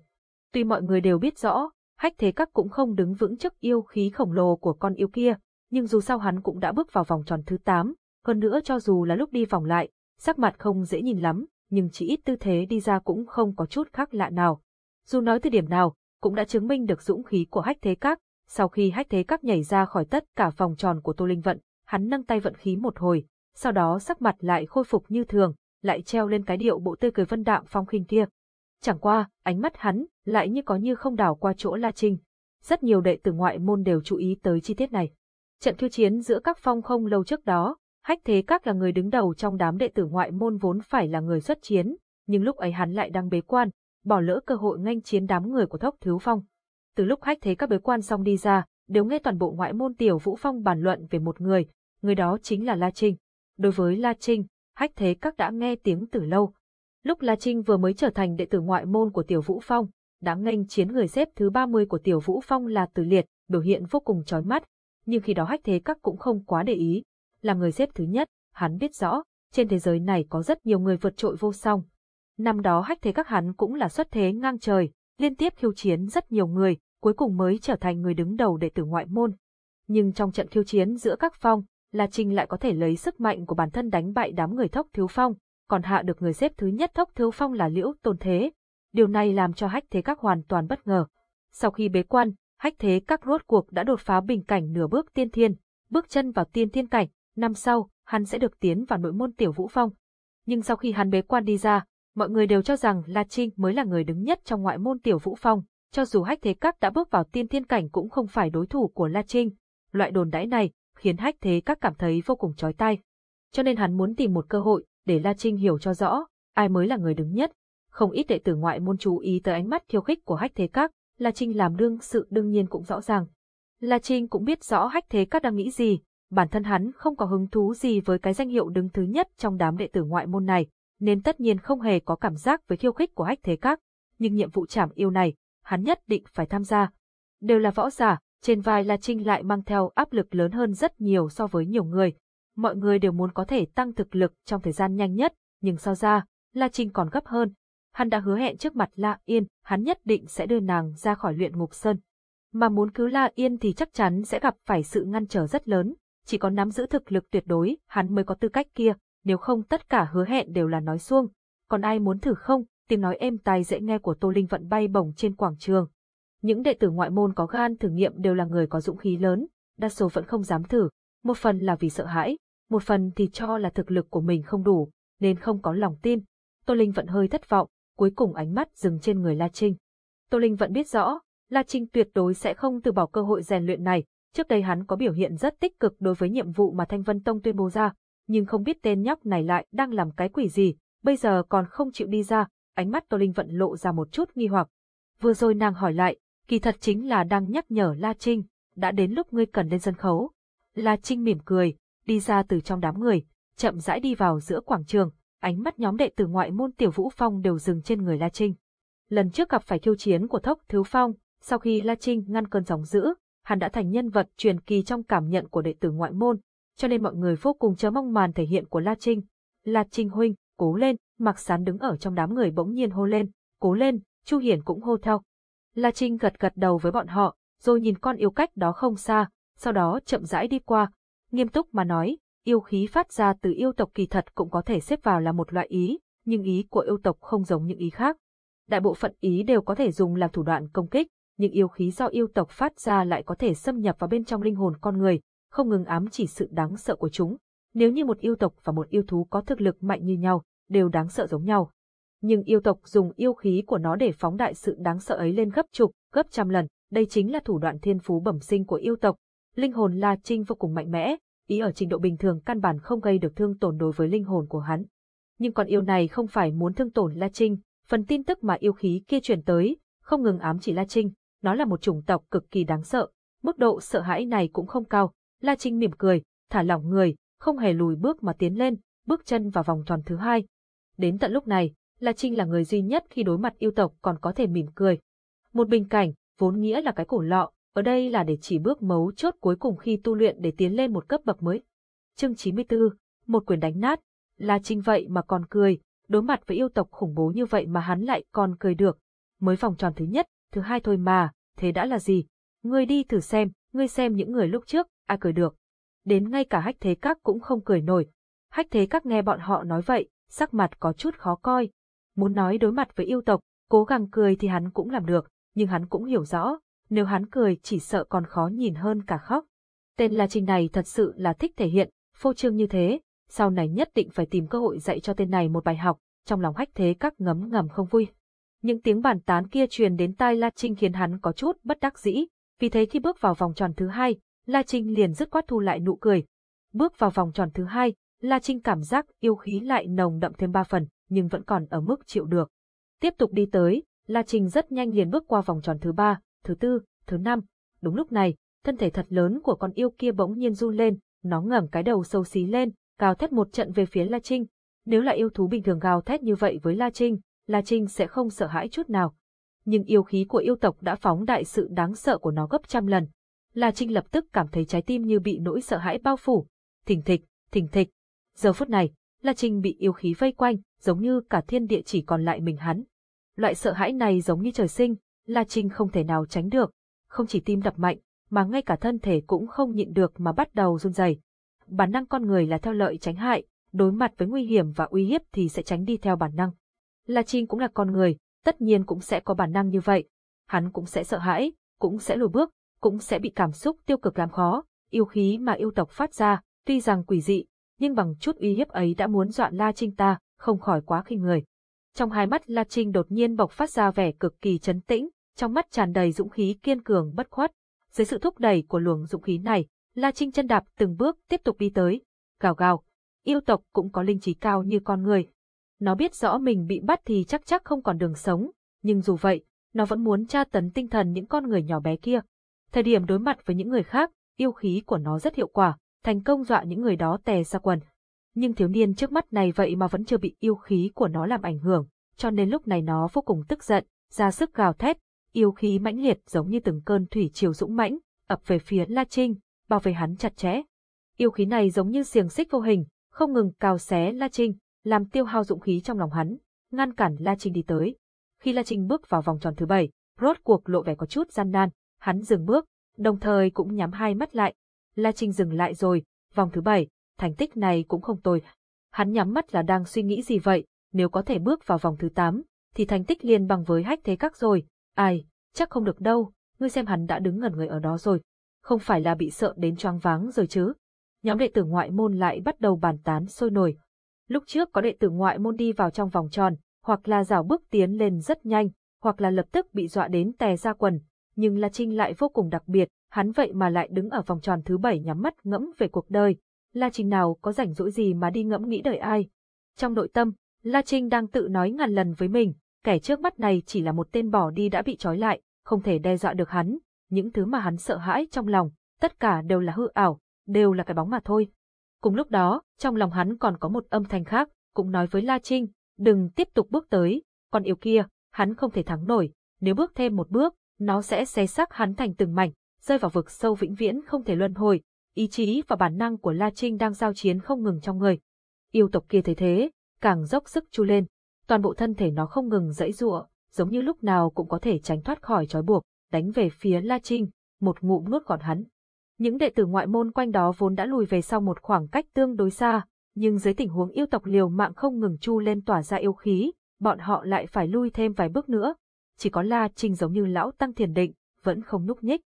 Tuy mọi người đều biết rõ, hách thế các cũng không đứng vững trước yêu khí khổng lồ của con yêu kia, nhưng dù sao hắn cũng đã bước vào vòng tròn thứ 8, hơn nữa cho dù là lúc đi vòng lại, sắc mặt không dễ nhìn lắm, nhưng chỉ ít tư thế đi ra cũng không có chút khác lạ nào. Dù nói từ điểm nào, cũng đã chứng minh được dũng khí của hách thế các, sau khi hách thế các nhảy ra khỏi tất cả vòng tròn của Tô Linh Vận, hắn nâng tay vận khí một hồi, sau đó sắc mặt lại khôi phục như thường, lại treo lên cái điệu bộ tươi cười vân đạm phong khinh kia. Chẳng qua, ánh mắt hắn lại như có như không đảo qua chỗ La Trinh. Rất nhiều đệ tử ngoại môn đều chú ý tới chi tiết này. Trận khiêu chiến giữa các phong không lâu trước đó, Hách Thế Các là người đứng đầu trong đám đệ tử ngoại môn vốn phải là người xuất chiến, nhưng lúc ấy hắn lại đang bế quan, bỏ lỡ cơ hội nghênh chiến đám người của Thốc Thiếu Phong. Từ lúc Hách Thế Các bế quan xong đi ra, đều nghe toàn bộ ngoại môn Tiểu Vũ Phong bàn luận về một người, người đó chính là La Trinh. Đối với La Trinh, Hách Thế Các đã nghe tiếng từ lâu. Lúc La Trinh vừa mới trở thành đệ tử ngoại môn của Tiểu Vũ Phong, đáng nghênh chiến người xếp thứ 30 của Tiểu Vũ Phong là Từ Liệt, biểu hiện vô cùng chói mắt, nhưng khi đó Hách Thế Các cũng không quá để ý. làm người xếp thứ nhất, hắn biết rõ, trên thế giới này có rất nhiều người vượt trội vô song. Năm đó Hách Thế Các hắn cũng là xuất thế ngang trời, liên tiếp khiêu chiến rất nhiều người, cuối cùng mới trở thành người đứng đầu đệ tử ngoại môn. Nhưng trong trận khiêu chiến giữa các phong, La Trinh lại có thể lấy sức mạnh của bản thân đánh bại đám người Thốc Thiếu Phong, còn hạ được người xếp thứ nhất Thốc Thiếu Phong là Liễu Tôn Thế. Điều này làm cho Hách Thế Các hoàn toàn bất ngờ. Sau khi bế quan, Hách Thế Các rốt cuộc đã đột phá bình cảnh nửa bước tiên thiên, bước chân vào tiên thiên cảnh, năm sau, hắn sẽ được tiến vào nội môn Tiểu Vũ Phong. Nhưng sau khi hắn bế quan đi ra, mọi người đều cho rằng La Trinh mới là người đứng nhất trong ngoại môn Tiểu Vũ Phong, cho dù Hách Thế Các đã bước vào tiên thiên cảnh cũng không phải đối thủ của La Trinh. Loại đồn đãi này khiến Hách Thế Các cảm thấy vô cùng chói tai. Cho nên hắn muốn tìm một cơ hội để La Trinh hiểu cho rõ ai mới là người đứng nhất. Không ít đệ tử ngoại môn chú ý tới ánh mắt khiêu khích của Hách Thế Các, La Trinh làm đương sự đương nhiên cũng rõ ràng. La Trinh cũng biết rõ Hách Thế Các đang nghĩ gì, bản thân hắn không có hứng thú gì với cái danh hiệu đứng thứ nhất trong đám đệ tử ngoại môn này, nên tất nhiên không hề có cảm giác với khiêu khích của Hách Thế Các, nhưng nhiệm vụ trảm yêu này, hắn nhất định phải tham gia. Đều là võ giả, trên vai La Trinh lại mang theo áp lực lớn hơn rất nhiều so với nhiều người. Mọi người đều muốn có thể tăng thực lực trong thời gian nhanh nhất, nhưng sao ra, La Trinh còn gấp hơn. Hắn đã hứa hẹn trước mặt La Yên, hắn nhất định sẽ đưa nàng ra khỏi luyện ngục sơn. Mà muốn cứu La Yên thì chắc chắn sẽ gặp phải sự ngăn trở rất lớn, chỉ có nắm giữ thực lực tuyệt đối, hắn mới có tư cách kia, nếu không tất cả hứa hẹn đều là nói xuông. Còn ai muốn thử không, tiếng nói êm tai dễ nghe của Tô Linh vận bay bổng trên quảng trường. Những đệ tử ngoại môn có gan thử nghiệm đều là người có dũng khí lớn, đa số vẫn không dám thử, một phần là vì sợ hãi, một phần thì cho là thực lực của mình không đủ, nên không có lòng tin. Tô Linh vận hơi thất vọng, cuối cùng ánh mắt dừng trên người La Trinh. Tô Linh vẫn biết rõ, La Trinh tuyệt đối sẽ không từ bỏ cơ hội rèn luyện này, trước đây hắn có biểu hiện rất tích cực đối với nhiệm vụ mà Thanh Vân Tông tuyên bố ra, nhưng không biết tên nhóc này lại đang làm cái quỷ gì, bây giờ còn không chịu đi ra, ánh mắt Tô Linh vận lộ ra một chút nghi hoặc. Vừa rồi nàng hỏi lại, kỳ thật chính là đang nhắc nhở La Trinh, đã đến lúc ngươi cần lên sân khấu. La Trinh mỉm cười, đi ra từ trong đám người, chậm rãi đi vào giữa quảng trường, ánh mắt nhóm đệ tử ngoại môn Tiểu Vũ Phong đều dừng trên người La Trinh. Lần trước gặp phải khiêu chiến của Thốc Thiếu Phong, sau khi La Trinh ngăn cơn sóng dữ, hắn đã thành nhân vật truyền kỳ trong cảm nhận của đệ tử ngoại môn, cho nên mọi người vô cùng chờ mong màn thể hiện của La Trinh. La Trinh huynh, cố lên, Mạc Sán đứng ở trong đám người bỗng nhiên hô lên, cố lên, Chu Hiển cũng hô theo. La Trinh gật gật đầu với bọn họ, rồi nhìn con yêu cách đó không xa, sau đó chậm rãi đi qua, nghiêm túc mà nói, yêu khí phát ra từ yêu tộc kỳ thật cũng có thể xếp vào là một loại ý, nhưng ý của yêu tộc không giống những ý khác. Đại bộ phận ý đều có thể dùng làm thủ đoạn công kích, nhưng yêu khí do yêu tộc phát ra lại có thể xâm nhập vào bên trong linh hồn con người, không ngừng ám chỉ sự đáng sợ của chúng. Nếu như một yêu tộc và một yêu thú có thực lực mạnh như nhau, đều đáng sợ giống nhau. Nhưng yêu tộc dùng yêu khí của nó để phóng đại sự đáng sợ ấy lên gấp chục, gấp trăm lần, đây chính là thủ đoạn thiên phú bẩm sinh của yêu tộc. Linh hồn La Trinh vô cùng mạnh mẽ, ý ở trình độ bình thường căn bản không gây được thương tổn đối với linh hồn của hắn. Nhưng con yêu này không phải muốn thương tổn La Trinh, phần tin tức mà yêu khí kia truyền tới, không ngừng ám chỉ La Trinh, nó là một chủng tộc cực kỳ đáng sợ, mức độ sợ hãi này cũng không cao. La Trinh mỉm cười, thả lỏng người, không hề lùi bước mà tiến lên, bước chân vào vòng tròn thứ hai. Đến tận lúc này, La Trinh là người duy nhất khi đối mặt yêu tộc còn có thể mỉm cười. Một bình cảnh, vốn nghĩa là cái cổ lọ, Ở đây là để chỉ bước mấu chốt cuối cùng khi tu luyện để tiến lên một cấp bậc mới. Chương 94, một quyền đánh nát, La Trinh vậy mà còn cười, đối mặt với yêu tộc khủng bố như vậy mà hắn lại còn cười được. Mới vòng tròn thứ nhất, thứ hai thôi mà, thế đã là gì? Ngươi đi thử xem, ngươi xem những người lúc trước, ai cười được. Đến ngay cả hách thế các cũng không cười nổi. Hách thế các nghe bọn họ nói vậy, sắc mặt có chút khó coi. Muốn nói đối mặt với yêu tộc, cố gắng cười thì hắn cũng làm được, nhưng hắn cũng hiểu rõ, nếu hắn cười chỉ sợ còn khó nhìn hơn cả khóc. Tên La Trinh này thật sự là thích thể hiện, phô trương như thế, sau này nhất định phải tìm cơ hội dạy cho tên này một bài học, trong lòng hách thế các ngấm ngầm không vui. Những tiếng bàn tán kia truyền đến tai La Trinh khiến hắn có chút bất đắc dĩ, vì thế khi bước vào vòng tròn thứ hai, La Trinh liền dứt khoát thu lại nụ cười. Bước vào vòng tròn thứ hai, La Trinh cảm giác yêu khí lại nồng đậm thêm ba phần, nhưng vẫn còn ở mức chịu được. Tiếp tục đi tới, La Trinh rất nhanh liền bước qua vòng tròn thứ ba, thứ tư, thứ năm. Đúng lúc này, thân thể thật lớn của con yêu kia bỗng nhiên run lên, nó ngẩng cái đầu sâu xí lên, gào thét một trận về phía La Trinh. Nếu là yêu thú bình thường gào thét như vậy với La Trinh, La Trinh sẽ không sợ hãi chút nào. Nhưng yêu khí của yêu tộc đã phóng đại sự đáng sợ của nó gấp trăm lần. La Trinh lập tức cảm thấy trái tim như bị nỗi sợ hãi bao phủ. Thình thịch, thình thịch. Giờ phút này, La Trinh bị yêu khí vây quanh, giống như cả thiên địa chỉ còn lại mình hắn. Loại sợ hãi này giống như trời sinh, La Trinh không thể nào tránh được. Không chỉ tim đập mạnh, mà ngay cả thân thể cũng không nhịn được mà bắt đầu run rẩy. Bản năng con người là theo lợi tránh hại, đối mặt với nguy hiểm và uy hiếp thì sẽ tránh đi theo bản năng. La Trinh cũng là con người, tất nhiên cũng sẽ có bản năng như vậy. Hắn cũng sẽ sợ hãi, cũng sẽ lùi bước, cũng sẽ bị cảm xúc tiêu cực làm khó, yêu khí mà yêu tộc phát ra, tuy rằng quỷ dị, nhưng bằng chút uy hiếp ấy đã muốn dọa La Trinh ta, không khỏi quá khinh người. Trong hai mắt La Trinh đột nhiên bộc phát ra vẻ cực kỳ chấn tĩnh, trong mắt tràn đầy dũng khí kiên cường bất khuất. Dưới sự thúc đẩy của luồng dũng khí này, La Trinh chân đạp từng bước tiếp tục đi tới. Gào gào, yêu tộc cũng có linh trí cao như con người. Nó biết rõ mình bị bắt thì chắc chắc không còn đường sống, nhưng dù vậy, nó vẫn muốn tra tấn tinh thần những con người nhỏ bé kia. Thời điểm đối mặt với những người khác, yêu khí của nó rất hiệu quả, thành công dọa những người đó tè ra quần. Nhưng thiếu niên trước mắt này vậy mà vẫn chưa bị yêu khí của nó làm ảnh hưởng, cho nên lúc này nó vô cùng tức giận, ra sức gào thét, yêu khí mãnh liệt giống như từng cơn thủy triều dũng mãnh, ập về phía La Trinh, bảo vệ hắn chặt chẽ. Yêu khí này giống như xiềng xích vô hình, không ngừng cào xé La Trinh, làm tiêu hao dũng khí trong lòng hắn, ngăn cản La Trinh đi tới. Khi La Trinh bước vào vòng tròn thứ bảy, rốt cuộc lộ vẻ có chút gian nan, hắn dừng bước, đồng thời cũng nhắm hai mắt lại. La Trinh dừng lại rồi, vòng thứ bảy, thành tích này cũng không tồi. Hắn nhắm mắt là đang suy nghĩ gì vậy, nếu có thể bước vào vòng thứ tám, thì thành tích liền bằng với hách thế các rồi. Ai, chắc không được đâu, ngươi xem hắn đã đứng ngẩn người ở đó rồi. Không phải là bị sợ đến choáng váng rồi chứ. Nhóm đệ tử ngoại môn lại bắt đầu bàn tán sôi nổi. Lúc trước có đệ tử ngoại môn đi vào trong vòng tròn, hoặc là rào bước tiến lên rất nhanh, hoặc là lập tức bị dọa đến tè ra quần. Nhưng La Trinh lại vô cùng đặc biệt, hắn vậy mà lại đứng ở vòng tròn thứ bảy nhắm mắt ngẫm về cuộc đời. La Trinh nào có rảnh rỗi gì mà đi ngẫm nghĩ đời ai. Trong nội tâm, La Trinh đang tự nói ngàn lần với mình, kẻ trước mắt này chỉ là một tên bỏ đi đã bị trói lại, không thể đe dọa được hắn. Những thứ mà hắn sợ hãi trong lòng, tất cả đều là hư ảo, đều là cái bóng mà thôi. Cùng lúc đó, trong lòng hắn còn có một âm thanh khác, cũng nói với La Trinh, đừng tiếp tục bước tới, con yêu kia, hắn không thể thắng nổi, nếu bước thêm một bước, nó sẽ xé xác hắn thành từng mảnh, rơi vào vực sâu vĩnh viễn không thể luân hồi. Ý chí và bản năng của La Trinh đang giao chiến không ngừng trong người. Yêu tộc kia thấy thế, càng dốc sức chu lên, toàn bộ thân thể nó không ngừng dãy giụa, giống như lúc nào cũng có thể tránh thoát khỏi trói buộc, đánh về phía La Trinh, một ngụm nuốt gọn hắn. Những đệ tử ngoại môn quanh đó vốn đã lùi về sau một khoảng cách tương đối xa, nhưng dưới tình huống yêu tộc liều mạng không ngừng chu lên tỏa ra yêu khí, bọn họ lại phải lui thêm vài bước nữa. Chỉ có La Trinh giống như lão tăng thiền định, vẫn không núc nhích.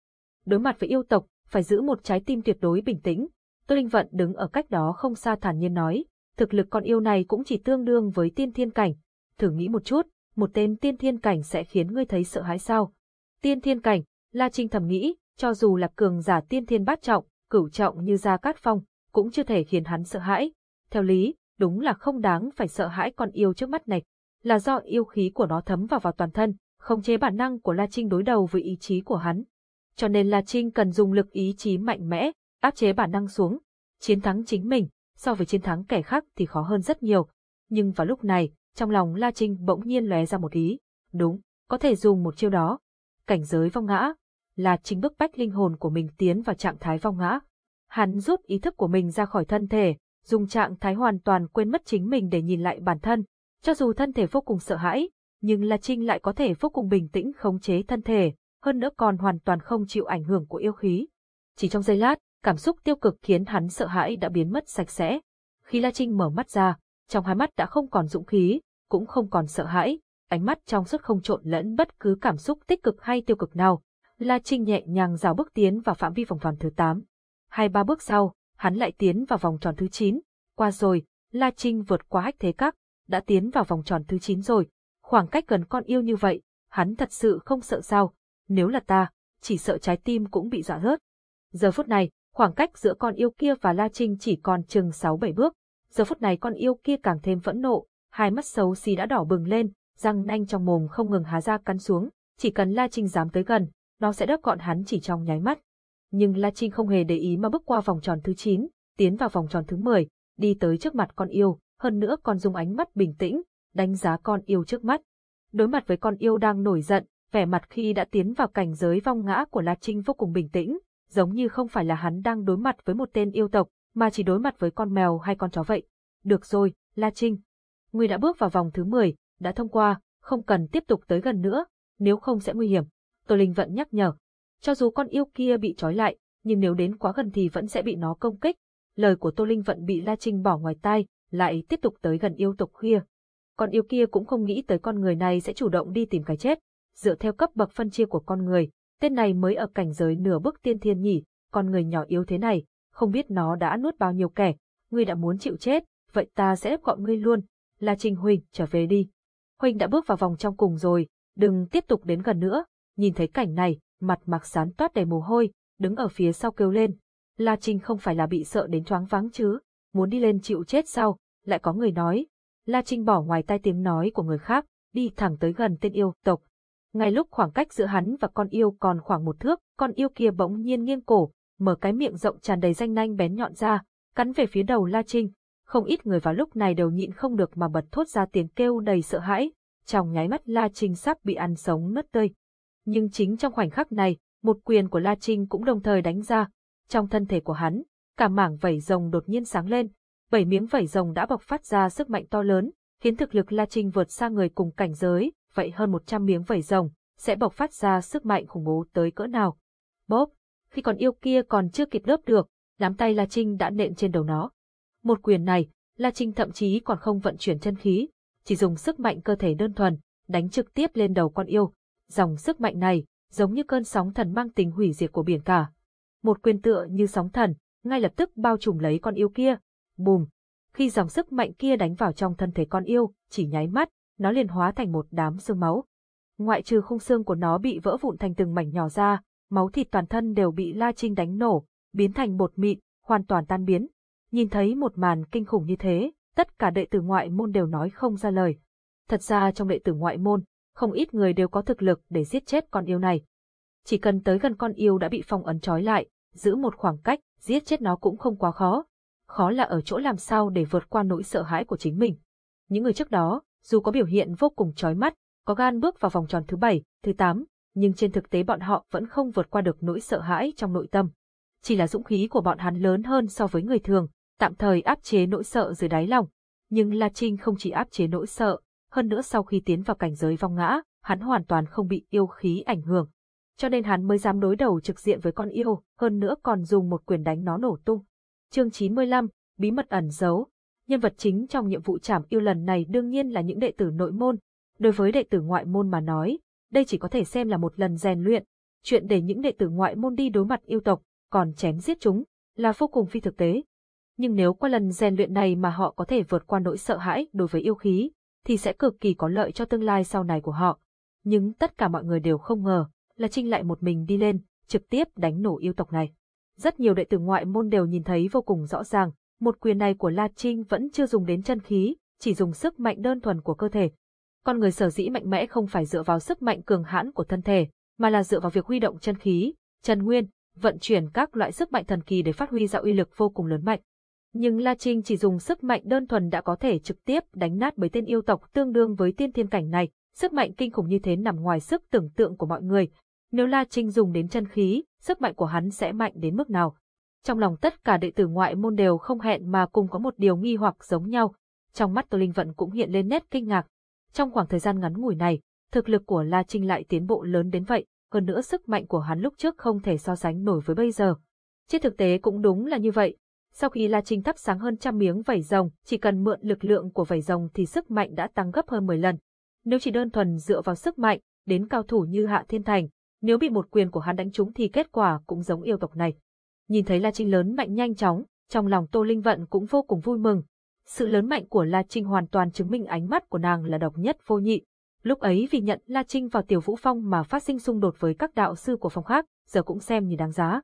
Đối mặt với yêu tộc, phải giữ một trái tim tuyệt đối bình tĩnh. Tô Linh Vận đứng ở cách đó không xa thản nhiên nói, thực lực con yêu này cũng chỉ tương đương với tiên thiên cảnh. Thử nghĩ một chút, một tên tiên thiên cảnh sẽ khiến ngươi thấy sợ hãi sao? Tiên thiên cảnh, La Trinh thầm nghĩ, cho dù là cường giả tiên thiên bát trọng, cửu trọng như Gia Cát Phong, cũng chưa thể khiến hắn sợ hãi. Theo lý, đúng là không đáng phải sợ hãi con yêu trước mắt này, là do yêu khí của nó thấm vào vào toàn thân, không chế bản năng của La Trinh đối đầu với ý chí của hắn. Cho nên La Trinh cần dùng lực ý chí mạnh mẽ, áp chế bản năng xuống, chiến thắng chính mình, so với chiến thắng kẻ khác thì khó hơn rất nhiều. Nhưng vào lúc này, trong lòng La Trinh bỗng nhiên lóe ra một ý, đúng, có thể dùng một chiêu đó. Cảnh giới vong ngã là chính bức bách linh hồn của mình tiến vào trạng thái vong ngã. Hắn rút ý thức của mình ra khỏi thân thể, dùng trạng thái hoàn toàn quên mất chính mình để nhìn lại bản thân. Cho dù thân thể vô cùng sợ hãi, nhưng La Trinh lại có thể vô cùng bình tĩnh khống chế thân thể, hơn nữa còn hoàn toàn không chịu ảnh hưởng của yêu khí. Chỉ trong giây lát, cảm xúc tiêu cực khiến hắn sợ hãi đã biến mất sạch sẽ. Khi La Trinh mở mắt ra, trong hai mắt đã không còn dũng khí, cũng không còn sợ hãi, ánh mắt trong suốt không trộn lẫn bất cứ cảm xúc tích cực hay tiêu cực nào. La Trinh nhẹ nhàng rào bước tiến vào phạm vi vòng tròn thứ 8. Hai ba bước sau, hắn lại tiến vào vòng tròn thứ 9. Qua rồi, La Trinh vượt qua hách thế các, đã tiến vào vòng tròn thứ 9 rồi. Khoảng cách gần con yêu như vậy, hắn thật sự không sợ sao. Nếu là ta, chỉ sợ trái tim cũng bị dọa hớt. Giờ phút này, khoảng cách giữa con yêu kia và La Trinh chỉ còn chừng 6-7 bước. Giờ phút này con yêu kia càng thêm phẫn nộ, hai mắt xấu xí đã đỏ bừng lên, răng nanh trong mồm không ngừng há ra cắn xuống, chỉ cần La Trinh dám tới gần, nó sẽ đớp gọn hắn chỉ trong nháy mắt. Nhưng La Trinh không hề để ý mà bước qua vòng tròn thứ 9, tiến vào vòng tròn thứ 10, đi tới trước mặt con yêu, hơn nữa còn dùng ánh mắt bình tĩnh, đánh giá con yêu trước mắt. Đối mặt với con yêu đang nổi giận, vẻ mặt khi đã tiến vào cảnh giới vong ngã của La Trinh vô cùng bình tĩnh, giống như không phải là hắn đang đối mặt với một tên yêu tộc, mà chỉ đối mặt với con mèo hay con chó vậy. Được rồi, La Trinh. Ngươi đã bước vào vòng thứ 10, đã thông qua, không cần tiếp tục tới gần nữa, nếu không sẽ nguy hiểm. Tô Linh vẫn nhắc nhở. Cho dù con yêu kia bị trói lại, nhưng nếu đến quá gần thì vẫn sẽ bị nó công kích. Lời của Tô Linh vẫn bị La Trinh bỏ ngoài tai, lại tiếp tục tới gần yêu tộc khuya. Con yêu kia cũng không nghĩ tới con người này sẽ chủ động đi tìm cái chết. Dựa theo cấp bậc phân chia của con người, tên này mới ở cảnh giới nửa bước tiên thiên nhỉ, con người nhỏ yếu thế này, không biết nó đã nuốt bao nhiêu kẻ. Ngươi đã muốn chịu chết, vậy ta sẽ ép ngươi luôn. La Trinh Huỳnh, trở về đi. Huỳnh đã bước vào vòng trong cùng rồi, đừng tiếp tục đến gần nữa. Nhìn thấy cảnh này, mặt Mạc Sán toát đầy mồ hôi, đứng ở phía sau kêu lên. La Trinh không phải là bị sợ đến choáng váng chứ, muốn đi lên chịu chết sao, lại có người nói. La Trinh bỏ ngoài tai tiếng nói của người khác, đi thẳng tới gần tên yêu tộc. Ngay lúc khoảng cách giữa hắn và con yêu còn khoảng một thước, con yêu kia bỗng nhiên nghiêng cổ, mở cái miệng rộng tràn đầy danh nanh bén nhọn ra, cắn về phía đầu La Trinh. Không ít người vào lúc này đều nhịn không được mà bật thốt ra tiếng kêu đầy sợ hãi, trong nháy mắt La Trinh sắp bị ăn sống mất tươi. Nhưng chính trong khoảnh khắc này, một quyền của La Trinh cũng đồng thời đánh ra. Trong thân thể của hắn, cả mảng vảy rồng đột nhiên sáng lên. Bảy miếng vảy rồng đã bộc phát ra sức mạnh to lớn, khiến thực lực La Trinh vượt xa người cùng cảnh giới, vậy hơn 100 miếng vảy rồng sẽ bộc phát ra sức mạnh khủng bố tới cỡ nào. Bốp, khi còn yêu kia còn chưa kịp đớp được, nắm tay La Trinh đã nện trên đầu nó. Một quyền này, La Trinh thậm chí còn không vận chuyển chân khí, chỉ dùng sức mạnh cơ thể đơn thuần, đánh trực tiếp lên đầu con yêu. Dòng sức mạnh này, giống như cơn sóng thần mang tính hủy diệt của biển cả. Một quyền tựa như sóng thần, ngay lập tức bao trùm lấy con yêu kia. Bùm! Khi dòng sức mạnh kia đánh vào trong thân thể con yêu, chỉ nháy mắt, nó liền hóa thành một đám xương máu. Ngoại trừ khung xương của nó bị vỡ vụn thành từng mảnh nhỏ ra, máu thịt toàn thân đều bị La Trinh đánh nổ, biến thành bột mịn, hoàn toàn tan biến. Nhìn thấy một màn kinh khủng như thế, tất cả đệ tử ngoại môn đều nói không ra lời. Thật ra trong đệ tử ngoại môn, không ít người đều có thực lực để giết chết con yêu này. Chỉ cần tới gần con yêu đã bị phong ấn trói lại, giữ một khoảng cách, giết chết nó cũng không quá khó. Khó là ở chỗ làm sao để vượt qua nỗi sợ hãi của chính mình. Những người trước đó, dù có biểu hiện vô cùng chói mắt, có gan bước vào vòng tròn thứ bảy, thứ tám, nhưng trên thực tế bọn họ vẫn không vượt qua được nỗi sợ hãi trong nội tâm. Chỉ là dũng khí của bọn hắn lớn hơn so với người thường, tạm thời áp chế nỗi sợ dưới đáy lòng. Nhưng La Trinh không chỉ áp chế nỗi sợ, hơn nữa sau khi tiến vào cảnh giới vong ngã, hắn hoàn toàn không bị yêu khí ảnh hưởng. Cho nên hắn mới dám đối đầu trực diện với con yêu, hơn nữa còn dùng một quyền đánh nó nổ tung. Chương 95, Bí mật ẩn giấu. Nhân vật chính trong nhiệm vụ trảm yêu lần này đương nhiên là những đệ tử nội môn. Đối với đệ tử ngoại môn mà nói, đây chỉ có thể xem là một lần rèn luyện. Chuyện để những đệ tử ngoại môn đi đối mặt yêu tộc, còn chém giết chúng, là vô cùng phi thực tế. Nhưng nếu qua lần rèn luyện này mà họ có thể vượt qua nỗi sợ hãi đối với yêu khí, thì sẽ cực kỳ có lợi cho tương lai sau này của họ. Nhưng tất cả mọi người đều không ngờ, là Trinh lại một mình đi lên, trực tiếp đánh nổ yêu tộc này. Rất nhiều đệ tử ngoại môn đều nhìn thấy vô cùng rõ ràng, một quyền này của La Trinh vẫn chưa dùng đến chân khí, chỉ dùng sức mạnh đơn thuần của cơ thể. Con người sở dĩ mạnh mẽ không phải dựa vào sức mạnh cường hãn của thân thể, mà là dựa vào việc huy động chân khí, chân nguyên, vận chuyển các loại sức mạnh thần kỳ để phát huy ra uy lực vô cùng lớn mạnh. Nhưng La Trinh chỉ dùng sức mạnh đơn thuần đã có thể trực tiếp đánh nát mấy tên yêu tộc tương đương với tiên thiên cảnh này, sức mạnh kinh khủng như thế nằm ngoài sức tưởng tượng của mọi người. Nếu La Trinh dùng đến chân khí, sức mạnh của hắn sẽ mạnh đến mức nào? Trong lòng tất cả đệ tử ngoại môn đều không hẹn mà cùng có một điều nghi hoặc giống nhau. Trong mắt Tô Linh Vận cũng hiện lên nét kinh ngạc. Trong khoảng thời gian ngắn ngủi này, thực lực của La Trinh lại tiến bộ lớn đến vậy, hơn nữa sức mạnh của hắn lúc trước không thể so sánh nổi với bây giờ. Trên thực tế cũng đúng là như vậy. Sau khi La Trinh thắp sáng hơn trăm miếng vảy rồng, chỉ cần mượn lực lượng của vảy rồng thì sức mạnh đã tăng gấp hơn 10 lần. Nếu chỉ đơn thuần dựa vào sức mạnh, đến cao thủ như Hạ Thiên Thành, nếu bị một quyền của hắn đánh trúng thì kết quả cũng giống yêu tộc này. Nhìn thấy La Trinh lớn mạnh nhanh chóng, trong lòng Tô Linh Vận cũng vô cùng vui mừng. Sự lớn mạnh của La Trinh hoàn toàn chứng minh ánh mắt của nàng là độc nhất vô nhị. Lúc ấy vì nhận La Trinh vào tiểu vũ phong mà phát sinh xung đột với các đạo sư của phong khác, giờ cũng xem như đáng giá.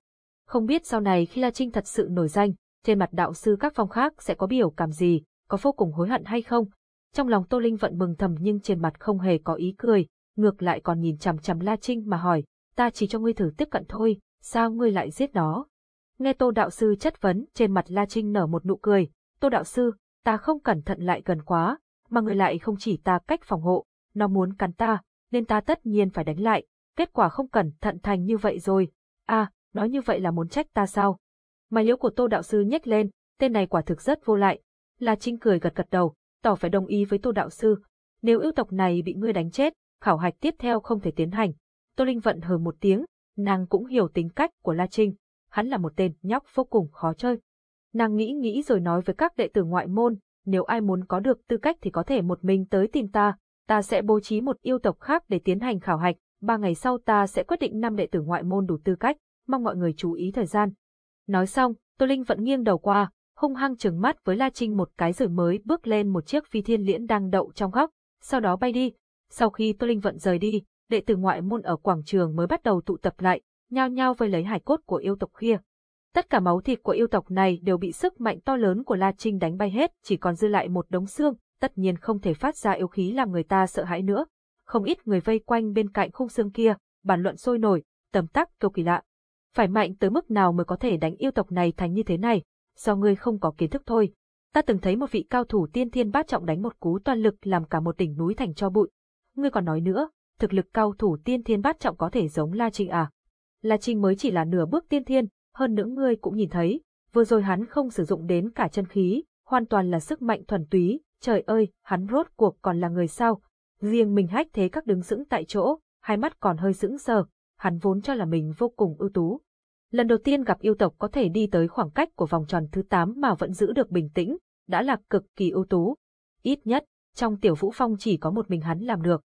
Không biết sau này khi La Trinh thật sự nổi danh, trên mặt đạo sư các phong khác sẽ có biểu cảm gì, có vô cùng hối hận hay không. Trong lòng Tô Linh Vận mừng thầm nhưng trên mặt không hề có ý cười, ngược lại còn nhìn chằm chằm La Trinh mà hỏi, ta chỉ cho ngươi thử tiếp cận thôi, sao ngươi lại giết nó? Nghe Tô Đạo Sư chất vấn, trên mặt La Trinh nở một nụ cười, Tô Đạo Sư, ta không cẩn thận lại gần quá, mà người lại không chỉ ta cách phòng hộ, nó muốn cắn ta, nên ta tất nhiên phải đánh lại, kết quả không cẩn thận thành như vậy rồi. À, nói như vậy là muốn trách ta sao? Mà liễu của Tô Đạo Sư nhếch lên, tên này quả thực rất vô lại. La Trinh cười gật gật đầu, tỏ phải đồng ý với Tô Đạo Sư. Nếu yêu tộc này bị ngươi đánh chết, khảo hạch tiếp theo không thể tiến hành. Tô Linh vận hừ một tiếng, nàng cũng hiểu tính cách của La Trinh, hắn là một tên nhóc vô cùng khó chơi. Nàng nghĩ nghĩ rồi nói với các đệ tử ngoại môn, nếu ai muốn có được tư cách thì có thể một mình tới tìm ta, ta sẽ bố trí một yêu tộc khác để tiến hành khảo hạch, ba ngày sau ta sẽ quyết định năm đệ tử ngoại môn đủ tư cách, mong mọi người chú ý thời gian. Nói xong, Tô Linh vẫn nghiêng đầu qua, hung hăng trừng mắt với La Trinh một cái rồi mới bước lên một chiếc phi thiên liễn đang đậu trong góc, sau đó bay đi. Sau khi Tô Linh vận rời đi, đệ tử ngoại môn ở quảng trường mới bắt đầu tụ tập lại, nhao nhao với lấy hải cốt của yêu tộc kia. Tất cả máu thịt của yêu tộc này đều bị sức mạnh to lớn của La Trinh đánh bay hết, chỉ còn dư lại một đống xương, tất nhiên không thể phát ra yêu khí làm người ta sợ hãi nữa. Không ít người vây quanh bên cạnh khung xương kia, bàn luận sôi nổi, tầm tắc kêu kỳ lạ. Phải mạnh tới mức nào mới có thể đánh yêu tộc này thành như thế này, do ngươi không có kiến thức thôi. Ta từng thấy một vị cao thủ tiên thiên bát trọng đánh một cú toàn lực làm cả một đỉnh núi thành cho bụi. Ngươi còn nói nữa, thực lực cao thủ tiên thiên bát trọng có thể giống La Trinh à? La Trinh mới chỉ là nửa bước tiên thiên, hơn nữa ngươi cũng nhìn thấy, vừa rồi hắn không sử dụng đến cả chân khí, hoàn toàn là sức mạnh thuần túy, trời ơi, hắn rốt cuộc còn là người sao? Riêng mình hách thế các đứng sững tại chỗ, hai mắt còn hơi sững sờ, hắn vốn cho là mình vô cùng ưu tú. Lần đầu tiên gặp yêu tộc có thể đi tới khoảng cách của vòng tròn thứ 8 mà vẫn giữ được bình tĩnh, đã là cực kỳ ưu tú. Ít nhất, trong tiểu vũ phong chỉ có một mình hắn làm được.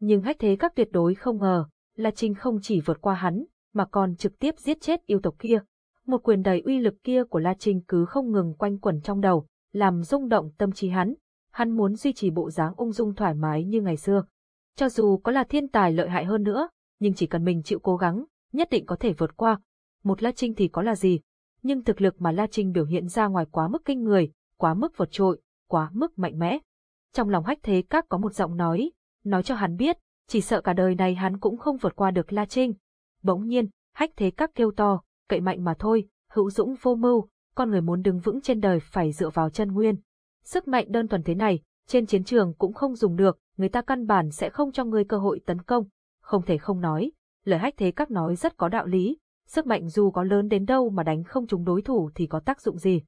Nhưng hách thế các tuyệt đối không ngờ, là Trinh không chỉ vượt qua hắn, mà còn trực tiếp giết chết yêu tộc kia. Một quyền đầy uy lực kia của La Trinh cứ không ngừng quanh quẩn trong đầu, làm rung động tâm trí hắn. Hắn muốn duy trì bộ dáng ung dung thoải mái như ngày xưa. Cho dù có là thiên tài lợi hại hơn nữa, nhưng chỉ cần mình chịu cố gắng, nhất định có thể vượt qua. Một La Trinh thì có là gì? Nhưng thực lực mà La Trinh biểu hiện ra ngoài quá mức kinh người, quá mức vượt trội, quá mức mạnh mẽ. Trong lòng hách thế các có một giọng nói, nói cho hắn biết, chỉ sợ cả đời này hắn cũng không vượt qua được La Trinh. Bỗng nhiên, hách thế các kêu to, cậy mạnh mà thôi, hữu dũng vô mưu, con người muốn đứng vững trên đời phải dựa vào chân nguyên. Sức mạnh đơn thuần thế này, trên chiến trường cũng không dùng được, người ta căn bản sẽ không cho ngươi cơ hội tấn công. Không thể không nói, lời hách thế các nói rất có đạo lý, sức mạnh dù có lớn đến đâu mà đánh không trúng đối thủ thì có tác dụng gì.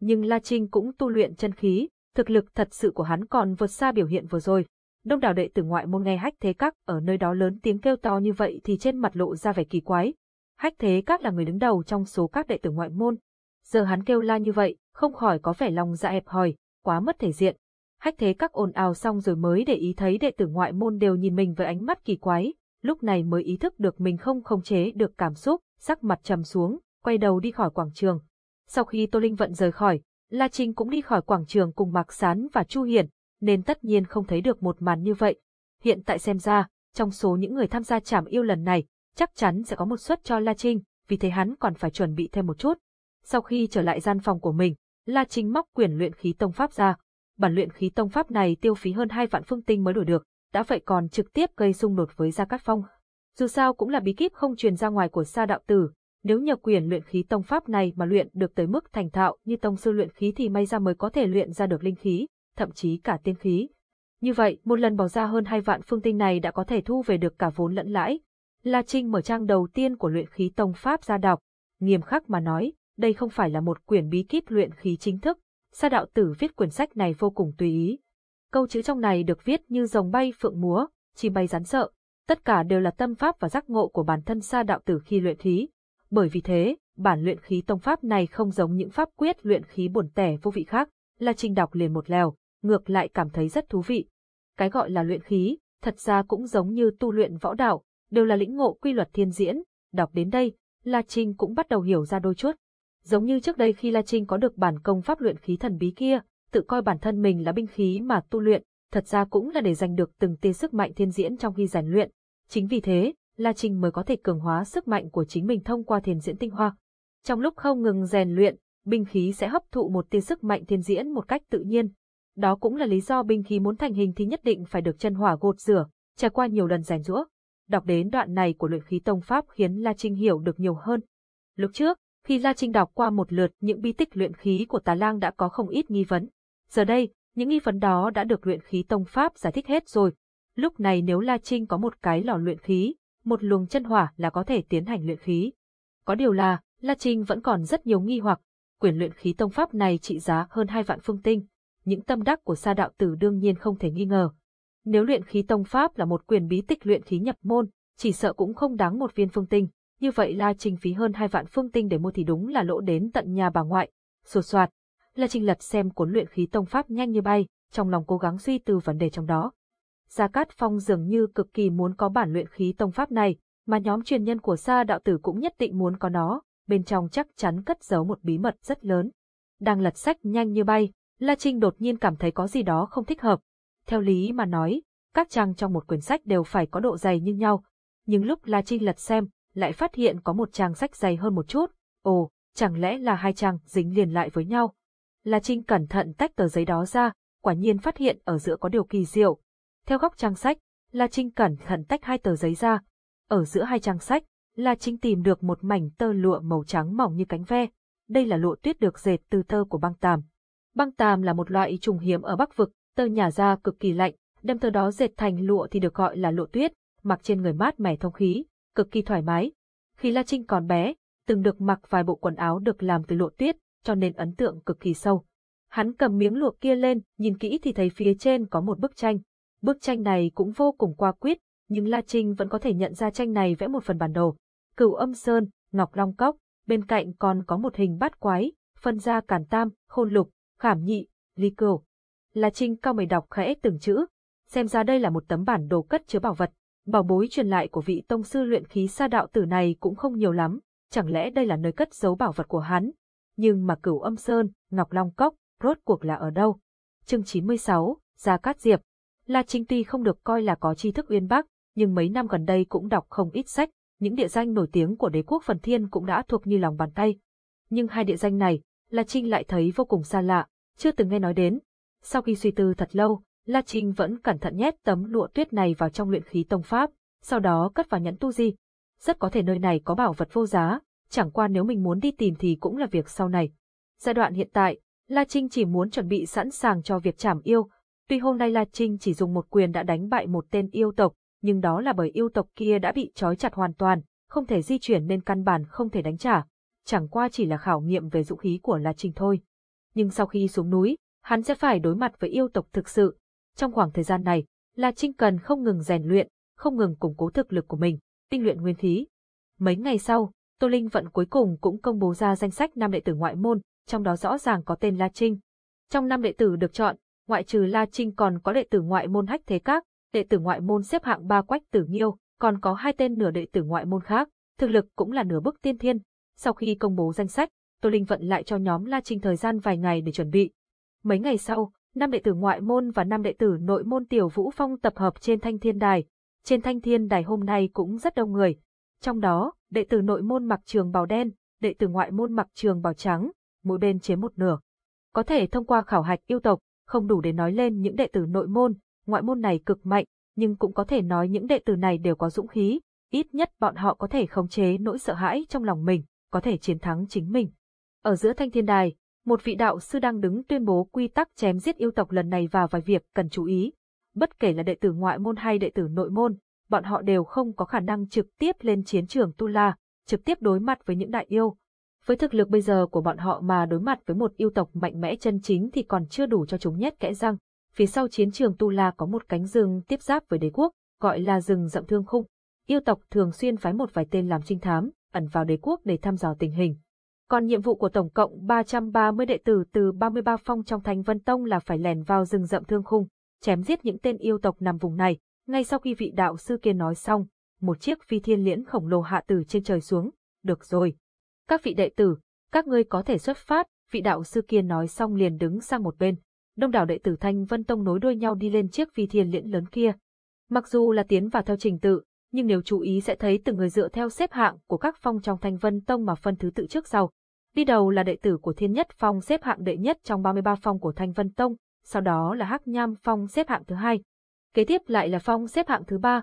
Nhưng La Trinh cũng tu luyện chân khí, thực lực thật sự của hắn còn vượt xa biểu hiện vừa rồi. Đông đảo đệ tử ngoại môn nghe hách thế các ở nơi đó lớn tiếng kêu to như vậy thì trên mặt lộ ra vẻ kỳ quái. Hách thế các là người đứng đầu trong số các đệ tử ngoại môn. Giờ hắn kêu la như vậy, không khỏi có vẻ lòng dạ hẹp hòi, quá mất thể diện. Hách thế các ồn ào xong rồi mới để ý thấy đệ tử ngoại môn đều nhìn mình với ánh mắt kỳ quái, lúc này mới ý thức được mình không khống chế được cảm xúc, sắc mặt trầm xuống, quay đầu đi khỏi quảng trường. Sau khi Tô Linh Vận rời khỏi, La Trinh cũng đi khỏi quảng trường cùng Mạc Sán và Chu Hiển, nên tất nhiên không thấy được một màn như vậy. Hiện tại xem ra, trong số những người tham gia trảm yêu lần này, chắc chắn sẽ có một suất cho La Trinh, vì thế hắn còn phải chuẩn bị thêm một chút. Sau khi trở lại gian phòng của mình, La Trinh móc quyển luyện khí tông pháp ra. Bản luyện khí tông pháp này tiêu phí hơn hai vạn phương tinh mới đổi được, đã vậy còn trực tiếp gây xung đột với Gia Cát Phong. Dù sao cũng là bí kíp không truyền ra ngoài của Sa đạo tử, nếu nhờ quyền luyện khí tông pháp này mà luyện được tới mức thành thạo như tông sư luyện khí thì may ra mới có thể luyện ra được linh khí, thậm chí cả tiên khí. Như vậy, một lần bỏ ra hơn hai vạn phương tinh này đã có thể thu về được cả vốn lẫn lãi. La Trinh mở trang đầu tiên của luyện khí tông Pháp ra đọc, nghiêm khắc mà nói, đây không phải là một quyển bí kíp luyện khí chính thức, sa đạo tử viết quyển sách này vô cùng tùy ý. Câu chữ trong này được viết như rồng bay phượng múa, chim bay rắn sợ, tất cả đều là tâm pháp và giác ngộ của bản thân sa đạo tử khi luyện khí. Bởi vì thế, bản luyện khí tông pháp này không giống những pháp quyết luyện khí buồn tẻ vô vị khác, La Trinh đọc liền một lèo, ngược lại cảm thấy rất thú vị. Cái gọi là luyện khí, thật ra cũng giống như tu luyện võ đạo, đều là lĩnh ngộ quy luật thiên diễn, đọc đến đây, La Trinh cũng bắt đầu hiểu ra đôi chút. Giống như trước đây khi La Trinh có được bản công pháp luyện khí thần bí kia, tự coi bản thân mình là binh khí mà tu luyện, thật ra cũng là để giành được từng tia sức mạnh thiên diễn trong khi rèn luyện. Chính vì thế, La Trinh mới có thể cường hóa sức mạnh của chính mình thông qua thiên diễn tinh hoa. Trong lúc không ngừng rèn luyện, binh khí sẽ hấp thụ một tia sức mạnh thiên diễn một cách tự nhiên. Đó cũng là lý do binh khí muốn thành hình thì nhất định phải được chân hỏa gột rửa, trải qua nhiều lần rèn rũa. Đọc đến đoạn này của luyện khí tông pháp khiến La Trinh hiểu được nhiều hơn. Lúc trước, khi La Trinh đọc qua một lượt những bi tích luyện khí của Tà Lang đã có không ít nghi vấn. Giờ đây, những nghi vấn đó đã được luyện khí tông pháp giải thích hết rồi. Lúc này nếu La Trinh có một cái lò luyện khí, một luồng chân hỏa là có thể tiến hành luyện khí. Có điều là, La Trinh vẫn còn rất nhiều nghi hoặc, quyển luyện khí tông pháp này trị giá hơn hai vạn phương tinh, những tâm đắc của sa đạo tử đương nhiên không thể nghi ngờ. Nếu luyện khí tông pháp là một quyền bí tịch luyện khí nhập môn, chỉ sợ cũng không đáng một viên phương tinh, như vậy La Trinh phí hơn hai vạn phương tinh để mua thì đúng là lỗ đến tận nhà bà ngoại. Sột soạt, La Trinh lật xem cuốn luyện khí tông pháp nhanh như bay, trong lòng cố gắng suy tư vấn đề trong đó. Gia Cát Phong dường như cực kỳ muốn có bản luyện khí tông pháp này, mà nhóm truyền nhân của Sa đạo tử cũng nhất định muốn có nó, bên trong chắc chắn cất giấu một bí mật rất lớn. Đang lật sách nhanh như bay, La Trinh đột nhiên cảm thấy có gì đó không thích hợp. Theo lý mà nói, các trang trong một quyển sách đều phải có độ dày như nhau, nhưng lúc La Trinh lật xem, lại phát hiện có một trang sách dày hơn một chút. Ồ, chẳng lẽ là hai trang dính liền lại với nhau? La Trinh cẩn thận tách tờ giấy đó ra, quả nhiên phát hiện ở giữa có điều kỳ diệu. Theo góc trang sách, La Trinh cẩn thận tách hai tờ giấy ra. Ở giữa hai trang sách, La Trinh tìm được một mảnh tơ lụa màu trắng mỏng như cánh ve. Đây là lụa tuyết được dệt từ tơ của băng tàm. Băng tàm là một loại trùng hiếm ở Bắc Vực, tơ nhả ra cực kỳ lạnh, đem tơ đó dệt thành lụa thì được gọi là lụa tuyết, mặc trên người mát mẻ thông khí, cực kỳ thoải mái. Khi La Trinh còn bé, từng được mặc vài bộ quần áo được làm từ lụa tuyết, cho nên ấn tượng cực kỳ sâu. Hắn cầm miếng lụa kia lên, nhìn kỹ thì thấy phía trên có một bức tranh. Bức tranh này cũng vô cùng qua quyết, nhưng La Trinh vẫn có thể nhận ra tranh này vẽ một phần bản đồ. Cửu âm sơn, ngọc long cốc, bên cạnh còn có một hình bát quái, phân ra cản tam, khôn lục, khảm nhị, ly cửu. La Trinh cao mày đọc khẽ từng chữ, xem ra đây là một tấm bản đồ cất chứa bảo vật. Bảo bối truyền lại của vị tông sư luyện khí sa đạo tử này cũng không nhiều lắm, chẳng lẽ đây là nơi cất giấu bảo vật của hắn? Nhưng mà cửu âm sơn, ngọc long cốc, rốt cuộc là ở đâu? Chương 96, Gia Cát Diệp La Trinh tuy không được coi là có tri thức uyên bác, nhưng mấy năm gần đây cũng đọc không ít sách, những địa danh nổi tiếng của đế quốc phần thiên cũng đã thuộc như lòng bàn tay. Nhưng hai địa danh này, La Trinh lại thấy vô cùng xa lạ, chưa từng nghe nói đến. Sau khi suy tư thật lâu, La Trinh vẫn cẩn thận nhét tấm lụa tuyết này vào trong luyện khí tông pháp, sau đó cất vào nhẫn tu di. Rất có thể nơi này có bảo vật vô giá, chẳng qua nếu mình muốn đi tìm thì cũng là việc sau này. Giai đoạn hiện tại, La Trinh chỉ muốn chuẩn bị sẵn sàng cho việc trảm yêu. Tuy hôm nay La Trinh chỉ dùng một quyền đã đánh bại một tên yêu tộc, nhưng đó là bởi yêu tộc kia đã bị trói chặt hoàn toàn, không thể di chuyển nên căn bản không thể đánh trả. Chẳng qua chỉ là khảo nghiệm về dũng khí của La Trinh thôi. Nhưng sau khi xuống núi, hắn sẽ phải đối mặt với yêu tộc thực sự. Trong khoảng thời gian này, La Trinh cần không ngừng rèn luyện, không ngừng củng cố thực lực của mình, tinh luyện nguyên khí. Mấy ngày sau, Tô Linh Vận cuối cùng cũng công bố ra danh sách năm đệ tử ngoại môn, trong đó rõ ràng có tên La Trinh. Trong năm đệ tử được chọn, ngoại trừ La Trinh còn có đệ tử ngoại môn Hách Thế Các, đệ tử ngoại môn xếp hạng ba Quách Tử Nghiêu, còn có hai tên nửa đệ tử ngoại môn khác, thực lực cũng là nửa bước tiên thiên. Sau khi công bố danh sách, Tô Linh Vận lại cho nhóm La Trinh thời gian vài ngày để chuẩn bị. Mấy ngày sau, năm đệ tử ngoại môn và năm đệ tử nội môn Tiểu Vũ Phong tập hợp trên Thanh Thiên Đài. Trên Thanh Thiên Đài hôm nay cũng rất đông người. Trong đó, đệ tử nội môn mặc trường bào đen, đệ tử ngoại môn mặc trường bào trắng, mỗi bên chiếm một nửa. Có thể thông qua khảo hạch yêu tộc, không đủ để nói lên những đệ tử nội môn, ngoại môn này cực mạnh, nhưng cũng có thể nói những đệ tử này đều có dũng khí, ít nhất bọn họ có thể khống chế nỗi sợ hãi trong lòng mình, có thể chiến thắng chính mình. Ở giữa thanh thiên đài, một vị đạo sư đang đứng tuyên bố quy tắc chém giết yêu tộc lần này và vài việc cần chú ý. Bất kể là đệ tử ngoại môn hay đệ tử nội môn, bọn họ đều không có khả năng trực tiếp lên chiến trường Tu La, trực tiếp đối mặt với những đại yêu. Với thực lực bây giờ của bọn họ mà đối mặt với một yêu tộc mạnh mẽ chân chính thì còn chưa đủ cho chúng nhét kẽ răng. Phía sau chiến trường Tu La có một cánh rừng tiếp giáp với đế quốc, gọi là rừng rậm thương khung. Yêu tộc thường xuyên phái một vài tên làm trinh thám, ẩn vào đế quốc để thăm dò tình hình. Còn nhiệm vụ của tổng cộng 330 đệ tử từ 33 phong trong Thánh Vân Tông là phải lèn vào rừng rậm thương khung, chém giết những tên yêu tộc nằm vùng này. Ngay sau khi vị đạo sư kia nói xong, một chiếc phi thiên liễn khổng lồ hạ từ trên trời xuống. Được rồi. Các vị đệ tử, các ngươi có thể xuất phát, vị đạo sư kia nói xong liền đứng sang một bên. Đông đảo đệ tử Thanh Vân Tông nối đuôi nhau đi lên chiếc phi thiên liễn lớn kia. Mặc dù là tiến vào theo trình tự, nhưng nếu chú ý sẽ thấy từng người dựa theo xếp hạng của các phong trong Thanh Vân Tông mà phân thứ tự trước sau. Đi đầu là đệ tử của Thiên Nhất Phong xếp hạng đệ nhất trong 33 phong của Thanh Vân Tông, sau đó là Hắc Nham Phong xếp hạng thứ hai. Kế tiếp lại là Phong xếp hạng thứ ba.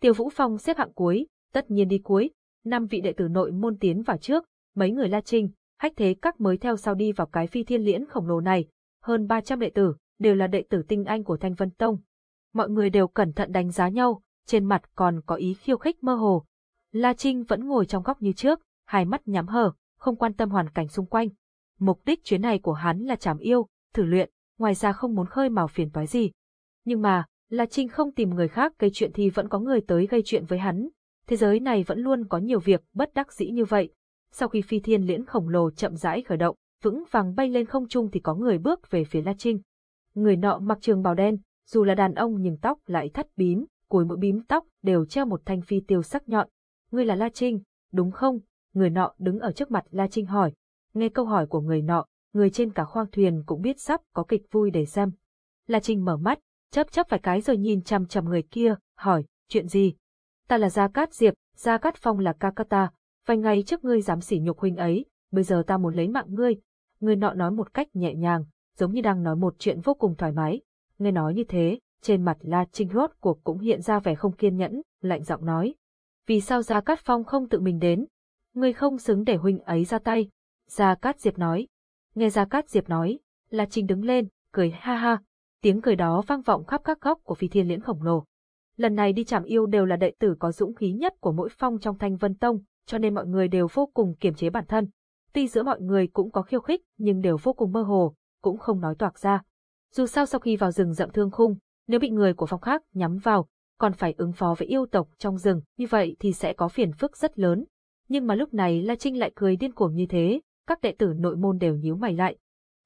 Tiêu Vũ Phong xếp hạng cuối, tất nhiên đi cuối. Năm vị đệ tử nội môn tiến vào trước, mấy người La Trinh, Hách Thế Các mới theo sau đi vào cái phi thiên liễn khổng lồ này. Hơn 300 đệ tử, đều là đệ tử tinh anh của Thanh Vân Tông. Mọi người đều cẩn thận đánh giá nhau, trên mặt còn có ý khiêu khích mơ hồ. La Trinh vẫn ngồi trong góc như trước, hai mắt nhắm hờ, không quan tâm hoàn cảnh xung quanh. Mục đích chuyến này của hắn là chảm yêu, thử luyện, ngoài ra không muốn khơi mào phiền toái gì. Nhưng mà, La Trinh không tìm người khác gây chuyện thì vẫn có người tới gây chuyện với hắn. Thế giới này vẫn luôn có nhiều việc bất đắc dĩ như vậy. Sau khi phi thiên liễn khổng lồ chậm rãi khởi động, vững vàng bay lên không trung thì có người bước về phía La Trinh. Người nọ mặc trường bào đen, dù là đàn ông nhưng tóc lại thắt bím, cuối mỗi bím tóc đều treo một thanh phi tiêu sắc nhọn. Ngươi là La Trinh, đúng không? Người nọ đứng ở trước mặt La Trinh hỏi. Nghe câu hỏi của người nọ, người trên cả khoang thuyền cũng biết sắp có kịch vui để xem. La Trinh mở mắt, chấp chấp vài cái rồi nhìn chằm chằm người kia, hỏi, chuyện gì? Ta là Gia Cát Diệp, Gia Cát Phong là ca ca ta, vài ngày trước ngươi dám sỉ nhục huynh ấy, bây giờ ta muốn lấy mạng ngươi. Người nọ nói một cách nhẹ nhàng, giống như đang nói một chuyện vô cùng thoải mái. Nghe nói như thế, trên mặt La Trinh rốt cuộc cũng hiện ra vẻ không kiên nhẫn, lạnh giọng nói. Vì sao Gia Cát Phong không tự mình đến? Ngươi không xứng để huynh ấy ra tay. Gia Cát Diệp nói. Nghe Gia Cát Diệp nói, La Trinh đứng lên, cười ha ha. Tiếng cười đó vang vọng khắp các góc của phi thiên liễn khổng lồ. Lần này đi chạm yêu đều là đệ tử có dũng khí nhất của mỗi phong trong thanh vân tông, cho nên mọi người đều vô cùng kiềm chế bản thân. Tuy giữa mọi người cũng có khiêu khích, nhưng đều vô cùng mơ hồ, cũng không nói toạc ra. Dù sao sau khi vào rừng rậm thương khung, nếu bị người của phong khác nhắm vào, còn phải ứng phó với yêu tộc trong rừng, như vậy thì sẽ có phiền phức rất lớn. Nhưng mà lúc này La Trinh lại cười điên cuồng như thế, các đệ tử nội môn đều nhíu mày lại.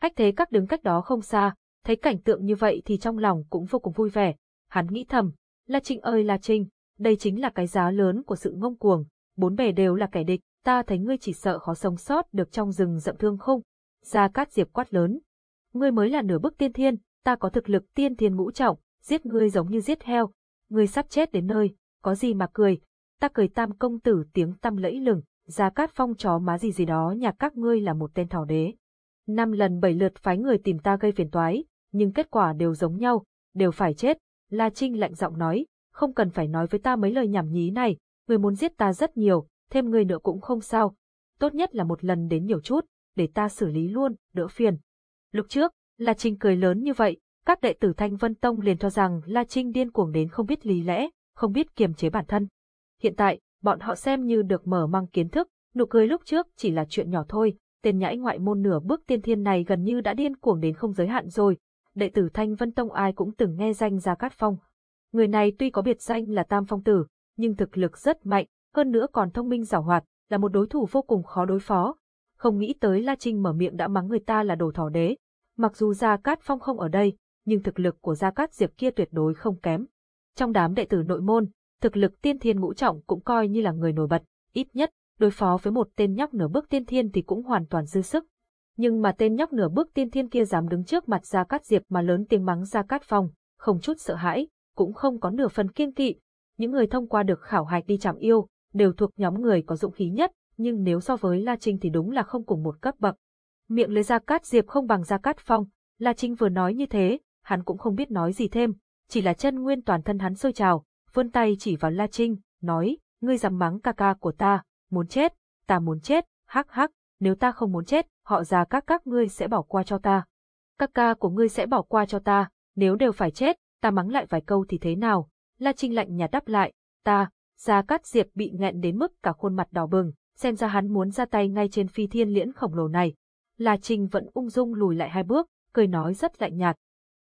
Cách thế các đứng cách đó không xa, thấy cảnh tượng như vậy thì trong lòng cũng vô cùng vui vẻ. Hắn nghĩ thầm, La Trinh ơi La Trinh, đây chính là cái giá lớn của sự ngông cuồng, bốn bề đều là kẻ địch, ta thấy ngươi chỉ sợ khó sống sót được trong rừng rậm thương không. Gia Cát Diệp quát lớn. Ngươi mới là nửa bước tiên thiên, ta có thực lực tiên thiên ngũ trọng, giết ngươi giống như giết heo, ngươi sắp chết đến nơi, có gì mà cười, ta cười tam công tử tiếng tăm lẫy lừng, gia cát phong chó má gì gì đó nhà các ngươi là một tên thảo đế. Năm lần bảy lượt phái người tìm ta gây phiền toái, nhưng kết quả đều giống nhau, đều phải chết. La Trinh lạnh giọng nói, không cần phải nói với ta mấy lời nhảm nhí này, người muốn giết ta rất nhiều, thêm người nữa cũng không sao. Tốt nhất là một lần đến nhiều chút, để ta xử lý luôn, đỡ phiền. Lúc trước, La Trinh cười lớn như vậy, các đệ tử Thanh Vân Tông liền cho rằng La Trinh điên cuồng đến không biết lý lẽ, không biết kiềm chế bản thân. Hiện tại, bọn họ xem như được mở mang kiến thức, nụ cười lúc trước chỉ là chuyện nhỏ thôi, tên nhãi ngoại môn nửa bước tiên thiên này gần như đã điên cuồng đến không giới hạn rồi. Đệ tử Thanh Vân Tông ai cũng từng nghe danh Gia Cát Phong. Người này tuy có biệt danh là Tam Phong Tử, nhưng thực lực rất mạnh, hơn nữa còn thông minh giảo hoạt, là một đối thủ vô cùng khó đối phó. Không nghĩ tới La Trinh mở miệng đã mắng người ta là đồ thỏ đế. Mặc dù Gia Cát Phong không ở đây, nhưng thực lực của Gia Cát Diệp kia tuyệt đối không kém. Trong đám đệ tử nội môn, thực lực tiên thiên ngũ trọng cũng coi như là người nổi bật, ít nhất, đối phó với một tên nhóc nửa bước tiên thiên thì cũng hoàn toàn dư sức. Nhưng mà tên nhóc nửa bước tiên thiên kia dám đứng trước mặt Gia Cát Diệp mà lớn tiếng mắng Gia Cát Phong, không chút sợ hãi, cũng không có nửa phần kiên kỵ. Những người thông qua được khảo hạch đi chạm yêu, đều thuộc nhóm người có dụng khí nhất, nhưng nếu so với La Trinh thì đúng là không cùng một cấp bậc. Miệng lấy Gia Cát Diệp không bằng Gia Cát Phong, La Trinh vừa nói như thế, hắn cũng không biết nói gì thêm, chỉ là chân nguyên toàn thân hắn sôi trào, vươn tay chỉ vào La Trinh, nói, ngươi dám mắng ca ca của ta, muốn chết, ta muốn chết, hắc hắc, nếu ta không muốn chết, họ già các các ngươi sẽ bỏ qua cho ta. Các ca của ngươi sẽ bỏ qua cho ta, nếu đều phải chết, ta mắng lại vài câu thì thế nào? La Trinh lạnh nhạt đáp lại, ta, Gia Cát Diệp bị nghẹn đến mức cả khuôn mặt đỏ bừng, xem ra hắn muốn ra tay ngay trên phi thiên liễn khổng lồ này. La Trinh vẫn ung dung lùi lại hai bước, cười nói rất lạnh nhạt.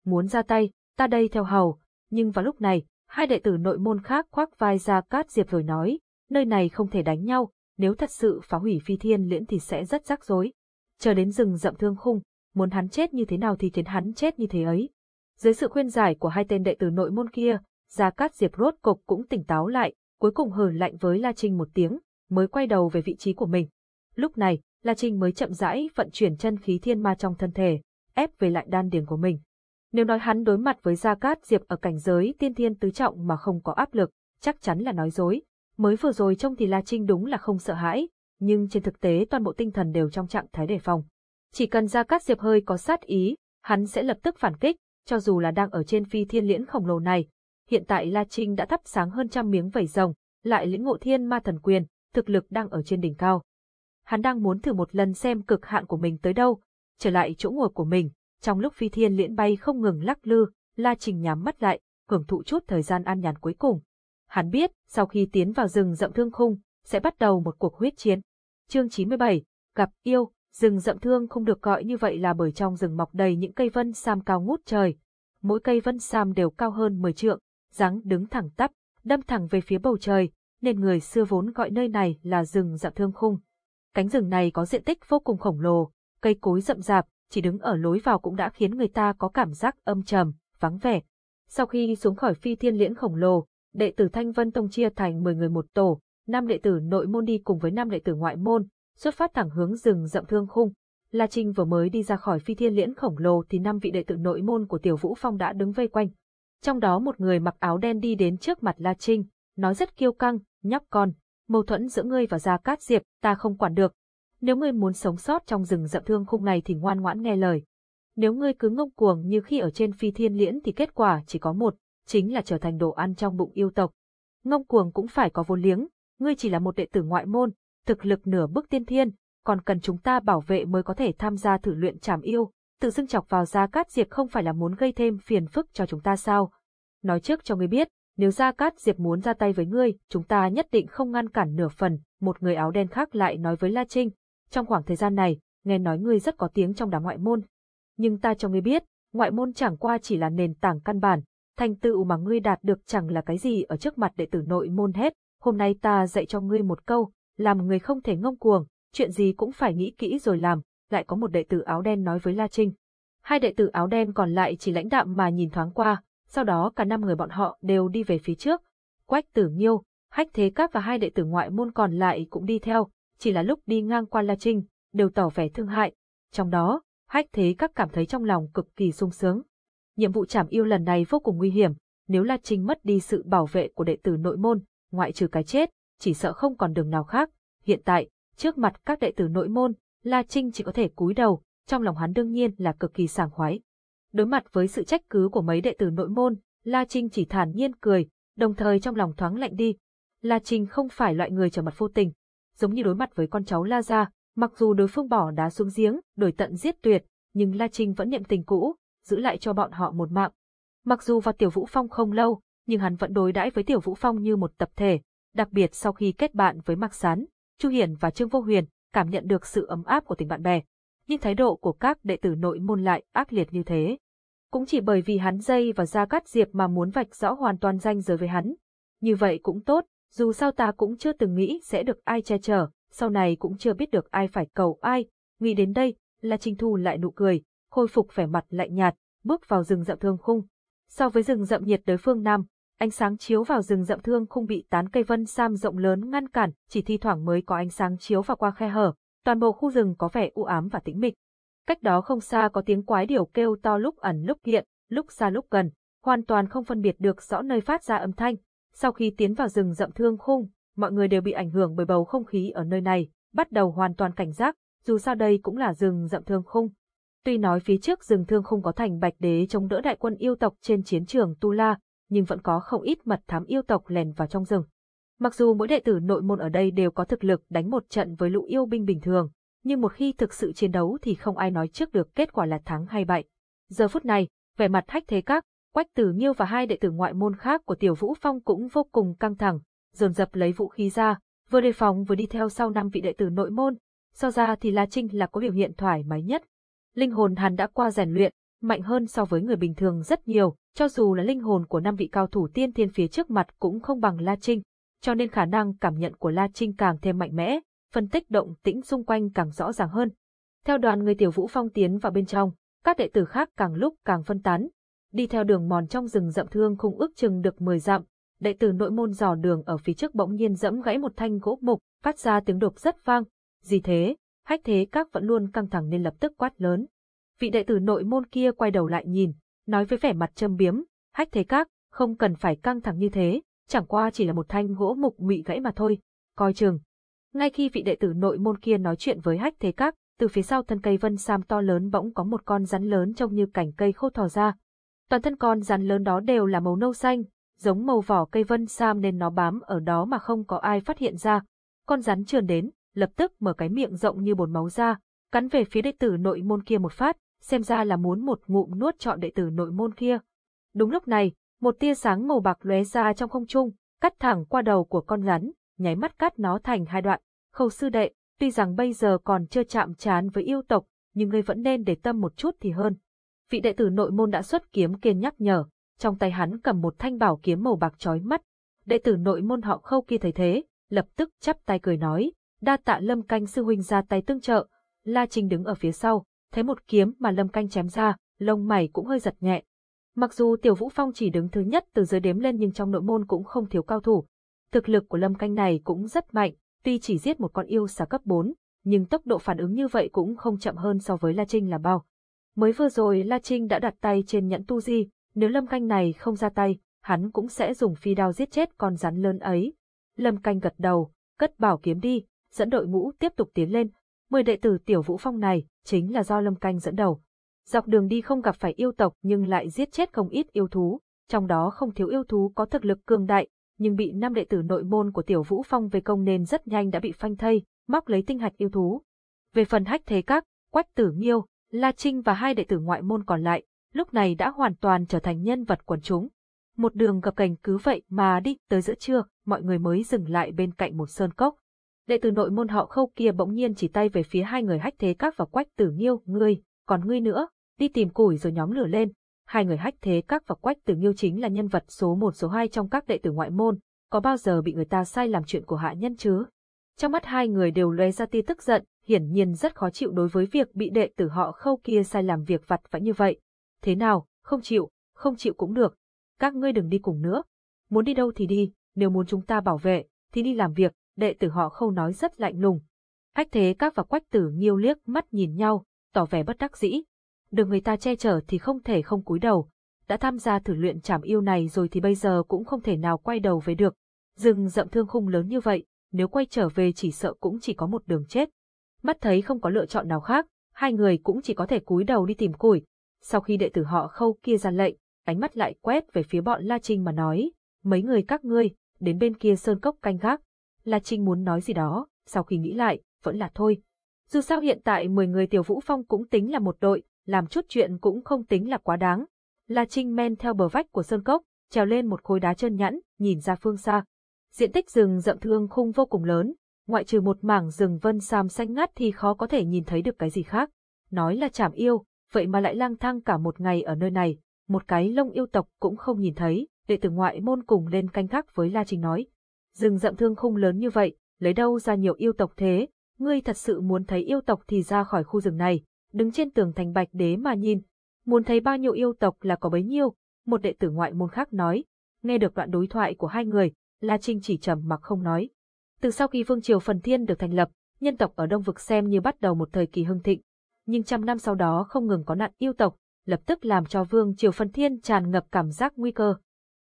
Muốn ra tay, ta đây theo hầu, nhưng vào lúc này, hai đệ tử nội môn khác khoác vai Gia Cát Diệp rồi nói, nơi này không thể đánh nhau, nếu thật sự phá hủy phi thiên liễn thì sẽ rất rắc rối. Chờ đến rừng rậm thương khung, muốn hắn chết như thế nào thì khiến hắn chết như thế ấy. Dưới sự khuyên giải của hai tên đệ tử nội môn kia, Gia Cát Diệp rốt cục cũng tỉnh táo lại, cuối cùng hừ lạnh với La Trinh một tiếng, mới quay đầu về vị trí của mình. Lúc này, La Trinh mới chậm rãi vận chuyển chân khí thiên ma trong thân thể, ép về lại đan điền của mình. Nếu nói hắn đối mặt với Gia Cát Diệp ở cảnh giới tiên thiên tứ trọng mà không có áp lực, chắc chắn là nói dối. Mới vừa rồi trông thì La Trinh đúng là không sợ hãi, nhưng trên thực tế toàn bộ tinh thần đều trong trạng thái đề phòng. Chỉ cần Gia Cát Diệp hơi có sát ý, hắn sẽ lập tức phản kích, cho dù là đang ở trên phi thiên liễn khổng lồ này. Hiện tại La Trinh đã thắp sáng hơn trăm miếng vẩy rồng, lại lĩnh ngộ thiên ma thần quyền, thực lực đang ở trên đỉnh cao. Hắn đang muốn thử một lần xem cực hạn của mình tới đâu, trở lại chỗ ngồi của mình, trong lúc phi thiên liễn bay không ngừng lắc lư, La Trình nhắm mắt lại, hưởng thụ chút thời gian an nhàn cuối cùng. Hắn biết, sau khi tiến vào rừng rậm thương khung, sẽ bắt đầu một cuộc huyết chiến. Chương 97, gặp yêu, rừng rậm thương không được gọi như vậy là bởi trong rừng mọc đầy những cây vân sam cao ngút trời. Mỗi cây vân sam đều cao hơn 10 trượng, dáng đứng thẳng tắp, đâm thẳng về phía bầu trời, nên người xưa vốn gọi nơi này là rừng rậm thương khung. Cánh rừng này có diện tích vô cùng khổng lồ, cây cối rậm rạp, chỉ đứng ở lối vào cũng đã khiến người ta có cảm giác âm trầm, vắng vẻ. Sau khi xuống khỏi phi thiên liễn khổng lồ, đệ tử Thanh Vân Tông chia thành 10 người một tổ, năm đệ tử nội môn đi cùng với năm đệ tử ngoại môn, xuất phát thẳng hướng rừng rậm thương khung. La Trinh vừa mới đi ra khỏi phi thiên liễn khổng lồ thì năm vị đệ tử nội môn của Tiểu Vũ Phong đã đứng vây quanh. Trong đó một người mặc áo đen đi đến trước mặt La Trinh, nói rất kiêu căng, nhóc con, mâu thuẫn giữa ngươi và Gia Cát Diệp, ta không quản được. Nếu ngươi muốn sống sót trong rừng rậm thương khung này thì ngoan ngoãn nghe lời. Nếu ngươi cứ ngông cuồng như khi ở trên phi thiên liễn thì kết quả chỉ có một, chính là trở thành đồ ăn trong bụng yêu tộc. Ngông cuồng cũng phải có vốn liếng, ngươi chỉ là một đệ tử ngoại môn, thực lực nửa bước tiên thiên, còn cần chúng ta bảo vệ mới có thể tham gia thử luyện trảm yêu, tự dưng chọc vào Gia Cát Diệp không phải là muốn gây thêm phiền phức cho chúng ta sao? Nói trước cho ngươi biết, nếu Gia Cát Diệp muốn ra tay với ngươi, chúng ta nhất định không ngăn cản nửa phần, một người áo đen khác lại nói với La Trinh. Trong khoảng thời gian này, nghe nói ngươi rất có tiếng trong đám ngoại môn. Nhưng ta cho ngươi biết, ngoại môn chẳng qua chỉ là nền tảng căn bản, thành tựu mà ngươi đạt được chẳng là cái gì ở trước mặt đệ tử nội môn hết. Hôm nay ta dạy cho ngươi một câu, làm người không thể ngông cuồng, chuyện gì cũng phải nghĩ kỹ rồi làm, lại có một đệ tử áo đen nói với La Trinh. Hai đệ tử áo đen còn lại chỉ lãnh đạm mà nhìn thoáng qua, sau đó cả năm người bọn họ đều đi về phía trước. Quách tử nghiêu, hách thế các và hai đệ tử ngoại môn còn lại cũng đi theo, chỉ là lúc đi ngang qua La Trinh, đều tỏ vẻ thương hại. Trong đó, hách thế các cảm thấy trong lòng cực kỳ sung sướng. Nhiệm vụ trảm yêu lần này vô cùng nguy hiểm, nếu La Trinh mất đi sự bảo vệ của đệ tử nội môn, ngoại trừ cái chết, chỉ sợ không còn đường nào khác. Hiện tại, trước mặt các đệ tử nội môn, La Trinh chỉ có thể cúi đầu, trong lòng hắn đương nhiên là cực kỳ sảng khoái. Đối mặt với sự trách cứ của mấy đệ tử nội môn, La Trinh chỉ thản nhiên cười, đồng thời trong lòng thoáng lạnh đi. La Trinh không phải loại người trở mặt vô tình. Giống như đối mặt với con cháu La Gia, mặc dù đối phương bỏ đá xuống giếng, đổi tận giết tuyệt, nhưng La Trinh vẫn niệm tình cũ, giữ lại cho bọn họ một mạng. Mặc dù vào Tiểu Vũ Phong không lâu, nhưng hắn vẫn đối đãi với Tiểu Vũ Phong như một tập thể, đặc biệt sau khi kết bạn với Mạc Sán, Chu Hiển và Trương Vô Huyền, cảm nhận được sự ấm áp của tình bạn bè. Nhưng thái độ của các đệ tử nội môn lại ác liệt như thế. Cũng chỉ bởi vì hắn dây và ra cắt diệp mà muốn vạch rõ hoàn toàn danh giới với hắn. Như vậy cũng tốt, dù sao ta cũng chưa từng nghĩ sẽ được ai che chở, sau này cũng chưa biết được ai phải cầu ai. Nghĩ đến đây, là Trình Thu lại nụ cười, khôi phục vẻ mặt lạnh nhạt, bước vào rừng rậm thương khung. So với rừng rậm nhiệt đới phương Nam, ánh sáng chiếu vào rừng rậm thương khung bị tán cây vân sam rộng lớn ngăn cản, chỉ thi thoảng mới có ánh sáng chiếu vào qua khe hở. Toàn bộ khu rừng có vẻ u ám và tĩnh mịch. Cách đó không xa có tiếng quái điểu kêu to lúc ẩn lúc hiện, lúc xa lúc gần, hoàn toàn không phân biệt được rõ nơi phát ra âm thanh. Sau khi tiến vào rừng rậm thương khung, mọi người đều bị ảnh hưởng bởi bầu không khí ở nơi này, bắt đầu hoàn toàn cảnh giác, dù sao đây cũng là rừng rậm thương khung. Tuy nói phía trước rừng thương không có thành bạch đế chống đỡ đại quân yêu tộc trên chiến trường Tu La, nhưng vẫn có không ít mật thám yêu tộc lèn vào trong rừng. Mặc dù mỗi đệ tử nội môn ở đây đều có thực lực đánh một trận với lũ yêu binh bình thường, nhưng một khi thực sự chiến đấu thì không ai nói trước được kết quả là thắng hay bại. Giờ phút này, vẻ mặt hách thế các, quách tử nghiêu và hai đệ tử ngoại môn khác của tiểu vũ phong cũng vô cùng căng thẳng, dồn dập lấy vũ khí ra, vừa đề phòng vừa đi theo sau năm vị đệ tử nội môn. So ra thì La Trinh là có biểu hiện thoải mái nhất. Linh hồn hắn đã qua rèn luyện, mạnh hơn so với người bình thường rất nhiều, cho dù là linh hồn của năm vị cao thủ tiên thiên phía trước mặt cũng không bằng La Trinh, cho nên khả năng cảm nhận của La Trinh càng thêm mạnh mẽ, phân tích động tĩnh xung quanh càng rõ ràng hơn. Theo đoàn người Tiểu Vũ Phong tiến vào bên trong, các đệ tử khác càng lúc càng phân tán. Đi theo đường mòn trong rừng rậm thương không ước chừng được 10 dặm, đệ tử nội môn dò đường ở phía trước bỗng nhiên dẫm gãy một thanh gỗ mục, phát ra tiếng đột rất vang. Gì thế? Hách thế các vẫn luôn căng thẳng nên lập tức quát lớn. Vị đệ tử nội môn kia quay đầu lại nhìn, nói với vẻ mặt châm biếm, hách thế các, không cần phải căng thẳng như thế, chẳng qua chỉ là một thanh gỗ mục bị gãy mà thôi, coi chừng. Ngay khi vị đệ tử nội môn kia nói chuyện với hách thế các, từ phía sau thân cây vân sam to lớn bỗng có một con rắn lớn trông như cành cây khô thò ra. Toàn thân con rắn lớn đó đều là màu nâu xanh, giống màu vỏ cây vân sam nên nó bám ở đó mà không có ai phát hiện ra. Con rắn trườn đến, lập tức mở cái miệng rộng như bồn máu ra, cắn về phía đệ tử nội môn kia một phát, xem ra là muốn một ngụm nuốt trọn đệ tử nội môn kia. Đúng lúc này, một tia sáng màu bạc lóe ra trong không trung, cắt thẳng qua đầu của con rắn, nháy mắt cắt nó thành hai đoạn. Khâu sư đệ, tuy rằng bây giờ còn chưa chạm trán với yêu tộc, nhưng ngươi vẫn nên để tâm một chút thì hơn. Vị đệ tử nội môn đã xuất kiếm kiên nhắc nhở, trong tay hắn cầm một thanh bảo kiếm màu bạc chói mắt. Đệ tử nội môn họ khâu kia thấy thế, lập tức chắp tay cười nói, đa tạ lâm canh sư huynh ra tay tương trợ. La Trinh đứng ở phía sau, thấy một kiếm mà lâm canh chém ra, lông mày cũng hơi giật nhẹ. Mặc dù Tiểu Vũ Phong chỉ đứng thứ nhất từ dưới đếm lên nhưng trong nội môn cũng không thiếu cao thủ. Thực lực của lâm canh này cũng rất mạnh, tuy chỉ giết một con yêu xà cấp 4, nhưng tốc độ phản ứng như vậy cũng không chậm hơn so với La Trinh là bao. Mới vừa rồi La Trinh đã đặt tay trên nhẫn tu di, nếu lâm canh này không ra tay, hắn cũng sẽ dùng phi đao giết chết con rắn lớn ấy. Lâm canh gật đầu, cất bảo kiếm đi, dẫn đội ngũ tiếp tục tiến lên. Mười đệ tử tiểu vũ phong này chính là do lâm canh dẫn đầu. Dọc đường đi không gặp phải yêu tộc nhưng lại giết chết không ít yêu thú, trong đó không thiếu yêu thú có thực lực cường đại, nhưng bị năm đệ tử nội môn của tiểu vũ phong về công nên rất nhanh đã bị phanh thây, móc lấy tinh hạch yêu thú. Về phần hách thế các, quách tử nghiêu, La Trinh và hai đệ tử ngoại môn còn lại, lúc này đã hoàn toàn trở thành nhân vật quần chúng. Một đường gặp cảnh cứ vậy mà đi tới giữa trưa, mọi người mới dừng lại bên cạnh một sơn cốc. Đệ tử nội môn họ khâu kia bỗng nhiên chỉ tay về phía hai người hách thế các và quách tử nghiêu, ngươi, còn ngươi nữa, đi tìm củi rồi nhóm lửa lên. Hai người hách thế các và quách tử nghiêu chính là nhân vật số một số hai trong các đệ tử ngoại môn, có bao giờ bị người ta sai làm chuyện của hạ nhân chứ? Trong mắt hai người đều lóe ra tia tức giận, hiển nhiên rất khó chịu đối với việc bị đệ tử họ khâu kia sai làm việc vặt vãnh như vậy. Thế nào, không chịu, không chịu cũng được. Các ngươi đừng đi cùng nữa. Muốn đi đâu thì đi, nếu muốn chúng ta bảo vệ, thì đi làm việc, đệ tử họ khâu nói rất lạnh lùng. Hách thế các và quách tử nghiêu liếc mắt nhìn nhau, tỏ vẻ bất đắc dĩ. Được người ta che chở thì không thể không cúi đầu. Đã tham gia thử luyện trảm yêu này rồi thì bây giờ cũng không thể nào quay đầu về được. Rừng rậm thương khung lớn như vậy, nếu quay trở về chỉ sợ cũng chỉ có một đường chết. Mắt thấy không có lựa chọn nào khác, hai người cũng chỉ có thể cúi đầu đi tìm củi. Sau khi đệ tử họ khâu kia ra lệnh, ánh mắt lại quét về phía bọn La Trinh mà nói, mấy người các ngươi, đến bên kia sơn cốc canh gác. La Trinh muốn nói gì đó, sau khi nghĩ lại, vẫn là thôi. Dù sao hiện tại 10 người tiểu vũ phong cũng tính là một đội, làm chút chuyện cũng không tính là quá đáng. La Trinh men theo bờ vách của sơn cốc, trèo lên một khối đá chân nhẵn, nhìn ra phương xa. Diện tích rừng rậm thương khung vô cùng lớn, ngoại trừ một mảng rừng vân sam xanh ngắt thì khó có thể nhìn thấy được cái gì khác. Nói là chảm yêu, vậy mà lại lang thang cả một ngày ở nơi này, một cái lông yêu tộc cũng không nhìn thấy, đệ tử ngoại môn cùng lên canh gác với La Trinh nói. Rừng rậm thương khung lớn như vậy, lấy đâu ra nhiều yêu tộc thế, ngươi thật sự muốn thấy yêu tộc thì ra khỏi khu rừng này, đứng trên tường thành bạch đế mà nhìn, muốn thấy bao nhiêu yêu tộc là có bấy nhiêu, một đệ tử ngoại môn khác nói. Nghe được đoạn đối thoại của hai người, La Trinh chỉ trầm mặc không nói. Từ sau khi Vương Triều Phần Thiên được thành lập, nhân tộc ở Đông Vực xem như bắt đầu một thời kỳ hưng thịnh. Nhưng trăm năm sau đó không ngừng có nạn yêu tộc, lập tức làm cho Vương Triều Phần Thiên tràn ngập cảm giác nguy cơ.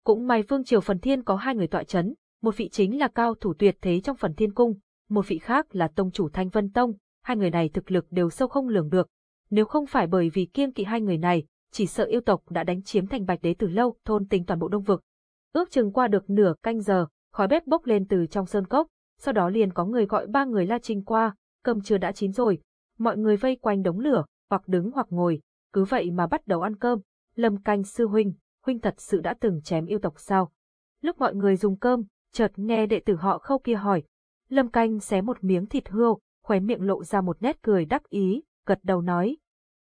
Cũng may Vương Triều Phần Thiên có hai người tọa chấn, một vị chính là cao thủ tuyệt thế trong Phần Thiên Cung, một vị khác là tông chủ Thanh Vân Tông, hai người này thực lực đều sâu không lường được. Nếu không phải bởi vì kiêng kỵ hai người này, chỉ sợ yêu tộc đã đánh chiếm thành Bạch Đế từ lâu, thôn tính toàn bộ Đông Vực. Ước chừng qua được nửa canh giờ, khói bếp bốc lên từ trong sơn cốc, sau đó liền có người gọi ba người La Trinh qua, cơm chưa đã chín rồi. Mọi người vây quanh đống lửa, hoặc đứng hoặc ngồi, cứ vậy mà bắt đầu ăn cơm. Lâm canh sư huynh, huynh thật sự đã từng chém yêu tộc sao? Lúc mọi người dùng cơm, chợt nghe đệ tử họ khâu kia hỏi. Lâm canh xé một miếng thịt hươu, khóe miệng lộ ra một nét cười đắc ý, gật đầu nói.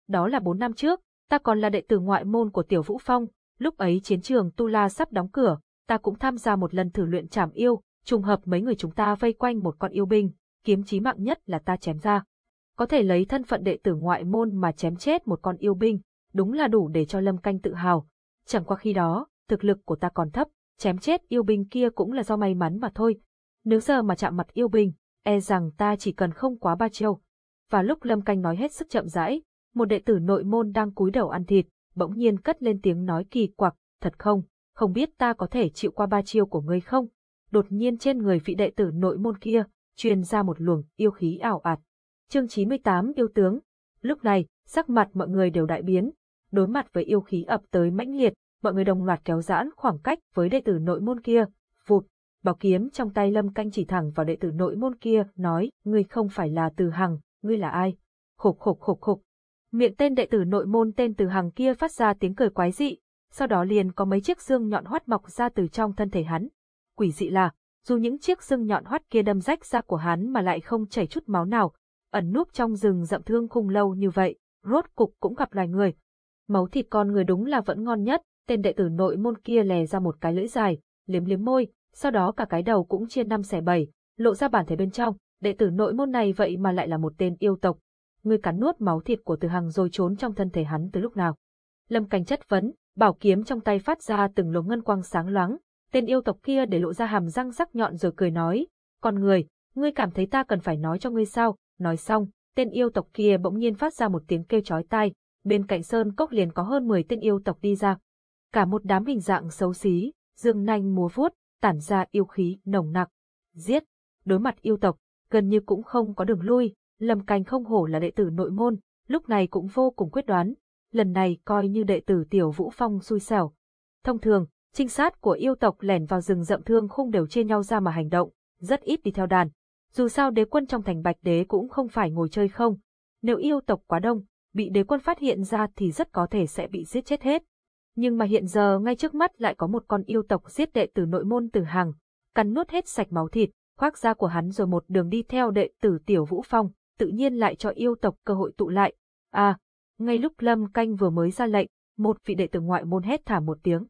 Đó là bốn năm trước, ta còn là đệ tử ngoại môn của Tiểu Vũ Phong, lúc ấy chiến trường Tu La sắp đóng cửa, ta cũng tham gia một lần thử luyện trảm yêu, trùng hợp mấy người chúng ta vây quanh một con yêu binh, kiếm chí mạng nhất là ta chém ra. Có thể lấy thân phận đệ tử ngoại môn mà chém chết một con yêu binh, đúng là đủ để cho Lâm Canh tự hào. Chẳng qua khi đó, thực lực của ta còn thấp, chém chết yêu binh kia cũng là do may mắn mà thôi. Nếu giờ mà chạm mặt yêu binh, e rằng ta chỉ cần không quá ba chiêu. Và lúc Lâm Canh nói hết sức chậm rãi, một đệ tử nội môn đang cúi đầu ăn thịt, bỗng nhiên cất lên tiếng nói kỳ quặc, thật không, không biết ta có thể chịu qua ba chiêu của ngươi không? Đột nhiên trên người vị đệ tử nội môn kia, truyền ra một luồng yêu khí ảo ạt. Chương 98 yêu tướng. Lúc này, sắc mặt mọi người đều đại biến, đối mặt với yêu khí ập tới mãnh liệt, mọi người đồng loạt kéo giãn khoảng cách với đệ tử nội môn kia. Vụt, bảo kiếm trong tay Lâm Canh chỉ thẳng vào đệ tử nội môn kia, nói, ngươi không phải là Từ Hằng, ngươi là ai? Khục khục khục khục. Miệng tên đệ tử nội môn tên Từ Hằng kia phát ra tiếng cười quái dị, sau đó liền có mấy chiếc xương nhọn hoắt mọc ra từ trong thân thể hắn. Quỷ dị là, dù những chiếc xương nhọn hoắt kia đâm rách ra của hắn mà lại không chảy chút máu nào, ẩn núp trong rừng rậm thương khung lâu như vậy, rốt cục cũng gặp loài người. Máu thịt con người đúng là vẫn ngon nhất, tên đệ tử nội môn kia lè ra một cái lưỡi dài, liếm liếm môi, sau đó cả cái đầu cũng chia năm xẻ bảy, lộ ra bản thể bên trong, đệ tử nội môn này vậy mà lại là một tên yêu tộc. Người cắn nuốt máu thịt của Từ Hằng rồi trốn trong thân thể hắn từ lúc nào? Lâm Cảnh chất vấn, bảo kiếm trong tay phát ra từng luồng ngân quang sáng loáng, tên yêu tộc kia để lộ ra hàm răng sắc nhọn rồi cười nói, con người, ngươi cảm thấy ta cần phải nói cho ngươi sao, nói xong, tên yêu tộc kia bỗng nhiên phát ra một tiếng kêu chói tai, bên cạnh sơn cốc liền có hơn 10 tên yêu tộc đi ra. Cả một đám hình dạng xấu xí, dương nanh múa vuốt, tản ra yêu khí nồng nặc. Giết, đối mặt yêu tộc, gần như cũng không có đường lui, Lâm Canh không hổ là đệ tử nội môn, lúc này cũng vô cùng quyết đoán, lần này coi như đệ tử Tiểu Vũ Phong xui xẻo. Thông thường, trinh sát của yêu tộc lẻn vào rừng rậm thương không đều chia nhau ra mà hành động, rất ít đi theo đàn. Dù sao đế quân trong thành Bạch Đế cũng không phải ngồi chơi không. Nếu yêu tộc quá đông, bị đế quân phát hiện ra thì rất có thể sẽ bị giết chết hết. Nhưng mà hiện giờ ngay trước mắt lại có một con yêu tộc giết đệ tử nội môn tử hàng, cắn nuốt hết sạch máu thịt, khoác da của hắn rồi một đường đi theo đệ tử Tiểu Vũ Phong, tự nhiên lại cho yêu tộc cơ hội tụ lại. À, ngay lúc Lâm Canh vừa mới ra lệnh, một vị đệ tử ngoại môn hét thả một tiếng.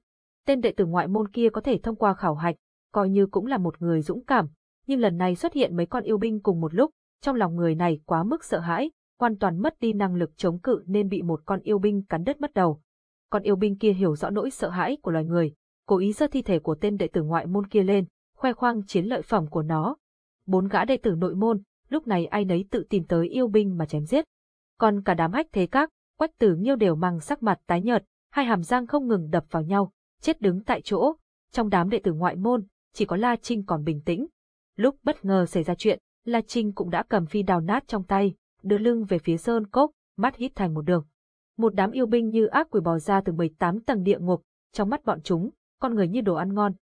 Tên đệ tử ngoại môn kia có thể thông qua khảo hạch, coi như cũng là một người dũng cảm, nhưng lần này xuất hiện mấy con yêu binh cùng một lúc, trong lòng người này quá mức sợ hãi, hoàn toàn mất đi năng lực chống cự nên bị một con yêu binh cắn đứt mất đầu. Con yêu binh kia hiểu rõ nỗi sợ hãi của loài người, cố ý giơ thi thể của tên đệ tử ngoại môn kia lên, khoe khoang chiến lợi phẩm của nó. Bốn gã đệ tử nội môn, lúc này ai nấy tự tìm tới yêu binh mà chém giết. Còn cả đám hách thế các, quách tử nghiêu đều mang sắc mặt tái nhợt, hai hàm răng không ngừng đập vào nhau, chết đứng tại chỗ. Trong đám đệ tử ngoại môn, chỉ có La Trinh còn bình tĩnh. Lúc bất ngờ xảy ra chuyện, La Trinh cũng đã cầm phi đào nát trong tay, đưa lưng về phía sơn cốc, mắt hít thành một đường. Một đám yêu binh như ác quỷ bò ra từ 18 tầng địa ngục, trong mắt bọn chúng, con người như đồ ăn ngon.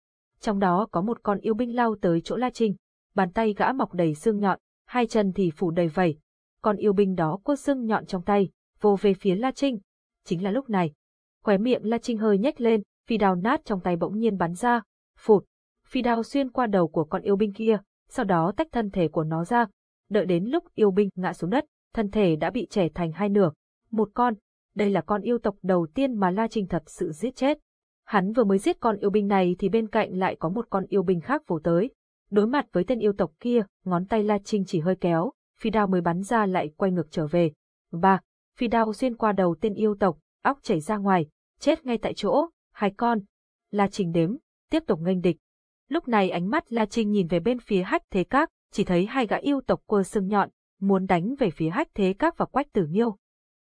Trong đó có một con yêu binh lao tới chỗ La Trinh, bàn tay gã mọc đầy xương nhọn, hai chân thì phủ đầy vẩy Con yêu binh đó quơ xương nhọn trong tay, vô về phía La Trinh. Chính là lúc này, khóe miệng La Trinh hơi nhếch lên, phi đao nát trong tay bỗng nhiên bắn ra, phụt, phi đao xuyên qua đầu của con yêu binh kia, sau đó tách thân thể của nó ra. Đợi đến lúc yêu binh ngã xuống đất, thân thể đã bị chẻ thành hai nửa. Một con, đây là con yêu tộc đầu tiên mà La Trinh thật sự giết chết. Hắn vừa mới giết con yêu binh này thì bên cạnh lại có một con yêu binh khác vồ tới. Đối mặt với tên yêu tộc kia, ngón tay La Trinh chỉ hơi kéo, phi đao mới bắn ra lại quay ngược trở về. Ba, phi đao xuyên qua đầu tên yêu tộc, óc chảy ra ngoài, chết ngay tại chỗ, hai con. La Trinh đếm, tiếp tục nghênh địch. Lúc này ánh mắt La Trinh nhìn về bên phía hách thế các, chỉ thấy hai gã yêu tộc quơ sưng nhọn, muốn đánh về phía hách thế các và quách tử nghiêu.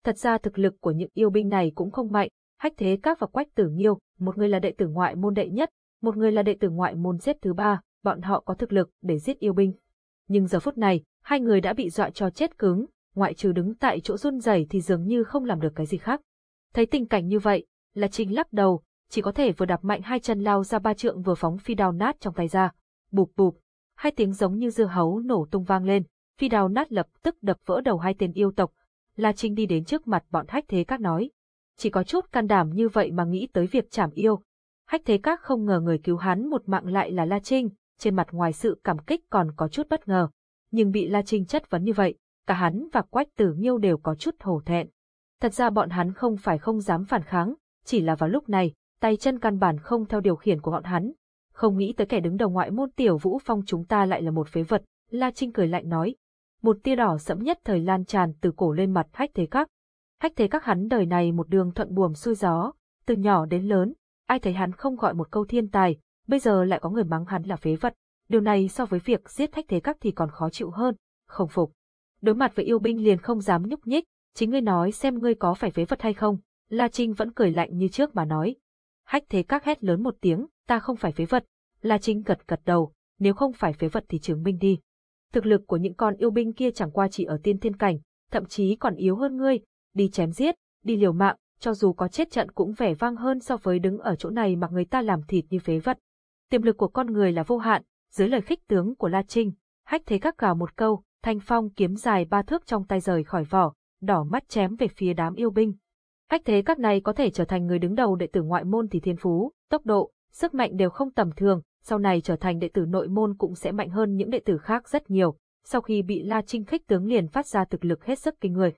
Thật ra thực lực của những yêu binh này cũng không mạnh, hách thế các và quách tử nghiêu, một người là đệ tử ngoại môn đệ nhất, một người là đệ tử ngoại môn xếp thứ ba, bọn họ có thực lực để giết yêu binh. Nhưng giờ phút này, hai người đã bị dọa cho chết cứng, ngoại trừ đứng tại chỗ run rẩy thì dường như không làm được cái gì khác. Thấy tình cảnh như vậy, là Trinh lắc đầu, chỉ có thể vừa đạp mạnh hai chân lao ra ba trượng vừa phóng phi đao nát trong tay ra. Bụp bụp, hai tiếng giống như dưa hấu nổ tung vang lên, phi đao nát lập tức đập vỡ đầu hai tên yêu tộc. La Trinh đi đến trước mặt bọn hách thế các nói. Chỉ có chút can đảm như vậy mà nghĩ tới việc chảm yêu. Hách thế các không ngờ người cứu hắn một mạng lại là La Trinh, trên mặt ngoài sự cảm kích còn có chút bất ngờ. Nhưng bị La Trinh chất vấn như vậy, cả hắn và Quách Tử Nghiêu đều có chút hổ thẹn. Thật ra bọn hắn không phải không dám phản kháng, chỉ là vào lúc này, tay chân căn bản không theo điều khiển của bọn hắn. Không nghĩ tới kẻ đứng đầu ngoại môn tiểu vũ phong chúng ta lại là một phế vật, La Trinh cười lạnh nói. Một tia đỏ sẫm nhất thời lan tràn từ cổ lên mặt hách thế các. Hách thế các hắn đời này một đường thuận buồm xuôi gió, từ nhỏ đến lớn, ai thấy hắn không gọi một câu thiên tài, bây giờ lại có người mắng hắn là phế vật. Điều này so với việc giết hách thế các thì còn khó chịu hơn, không phục. Đối mặt với yêu binh liền không dám nhúc nhích, chính ngươi nói xem ngươi có phải phế vật hay không. La Trinh vẫn cười lạnh như trước mà nói. Hách thế các hét lớn một tiếng, ta không phải phế vật. La Trinh gật gật đầu, nếu không phải phế vật thì chứng minh đi. Thực lực của những con yêu binh kia chẳng qua chỉ ở tiên thiên cảnh, thậm chí còn yếu hơn ngươi, đi chém giết, đi liều mạng, cho dù có chết trận cũng vẻ vang hơn so với đứng ở chỗ này mà người ta làm thịt như phế vật. Tiềm lực của con người là vô hạn, dưới lời khích tướng của La Trinh, hách thế các gào một câu, thanh phong kiếm dài ba thước trong tay rời khỏi vỏ, đỏ mắt chém về phía đám yêu binh. Hách thế các này có thể trở thành người đứng đầu đệ tử ngoại môn thì thiên phú, tốc độ, sức mạnh đều không tầm thường, sau này trở thành đệ tử nội môn cũng sẽ mạnh hơn những đệ tử khác rất nhiều. Sau khi bị La Trinh khích tướng liền phát ra thực lực hết sức kinh người.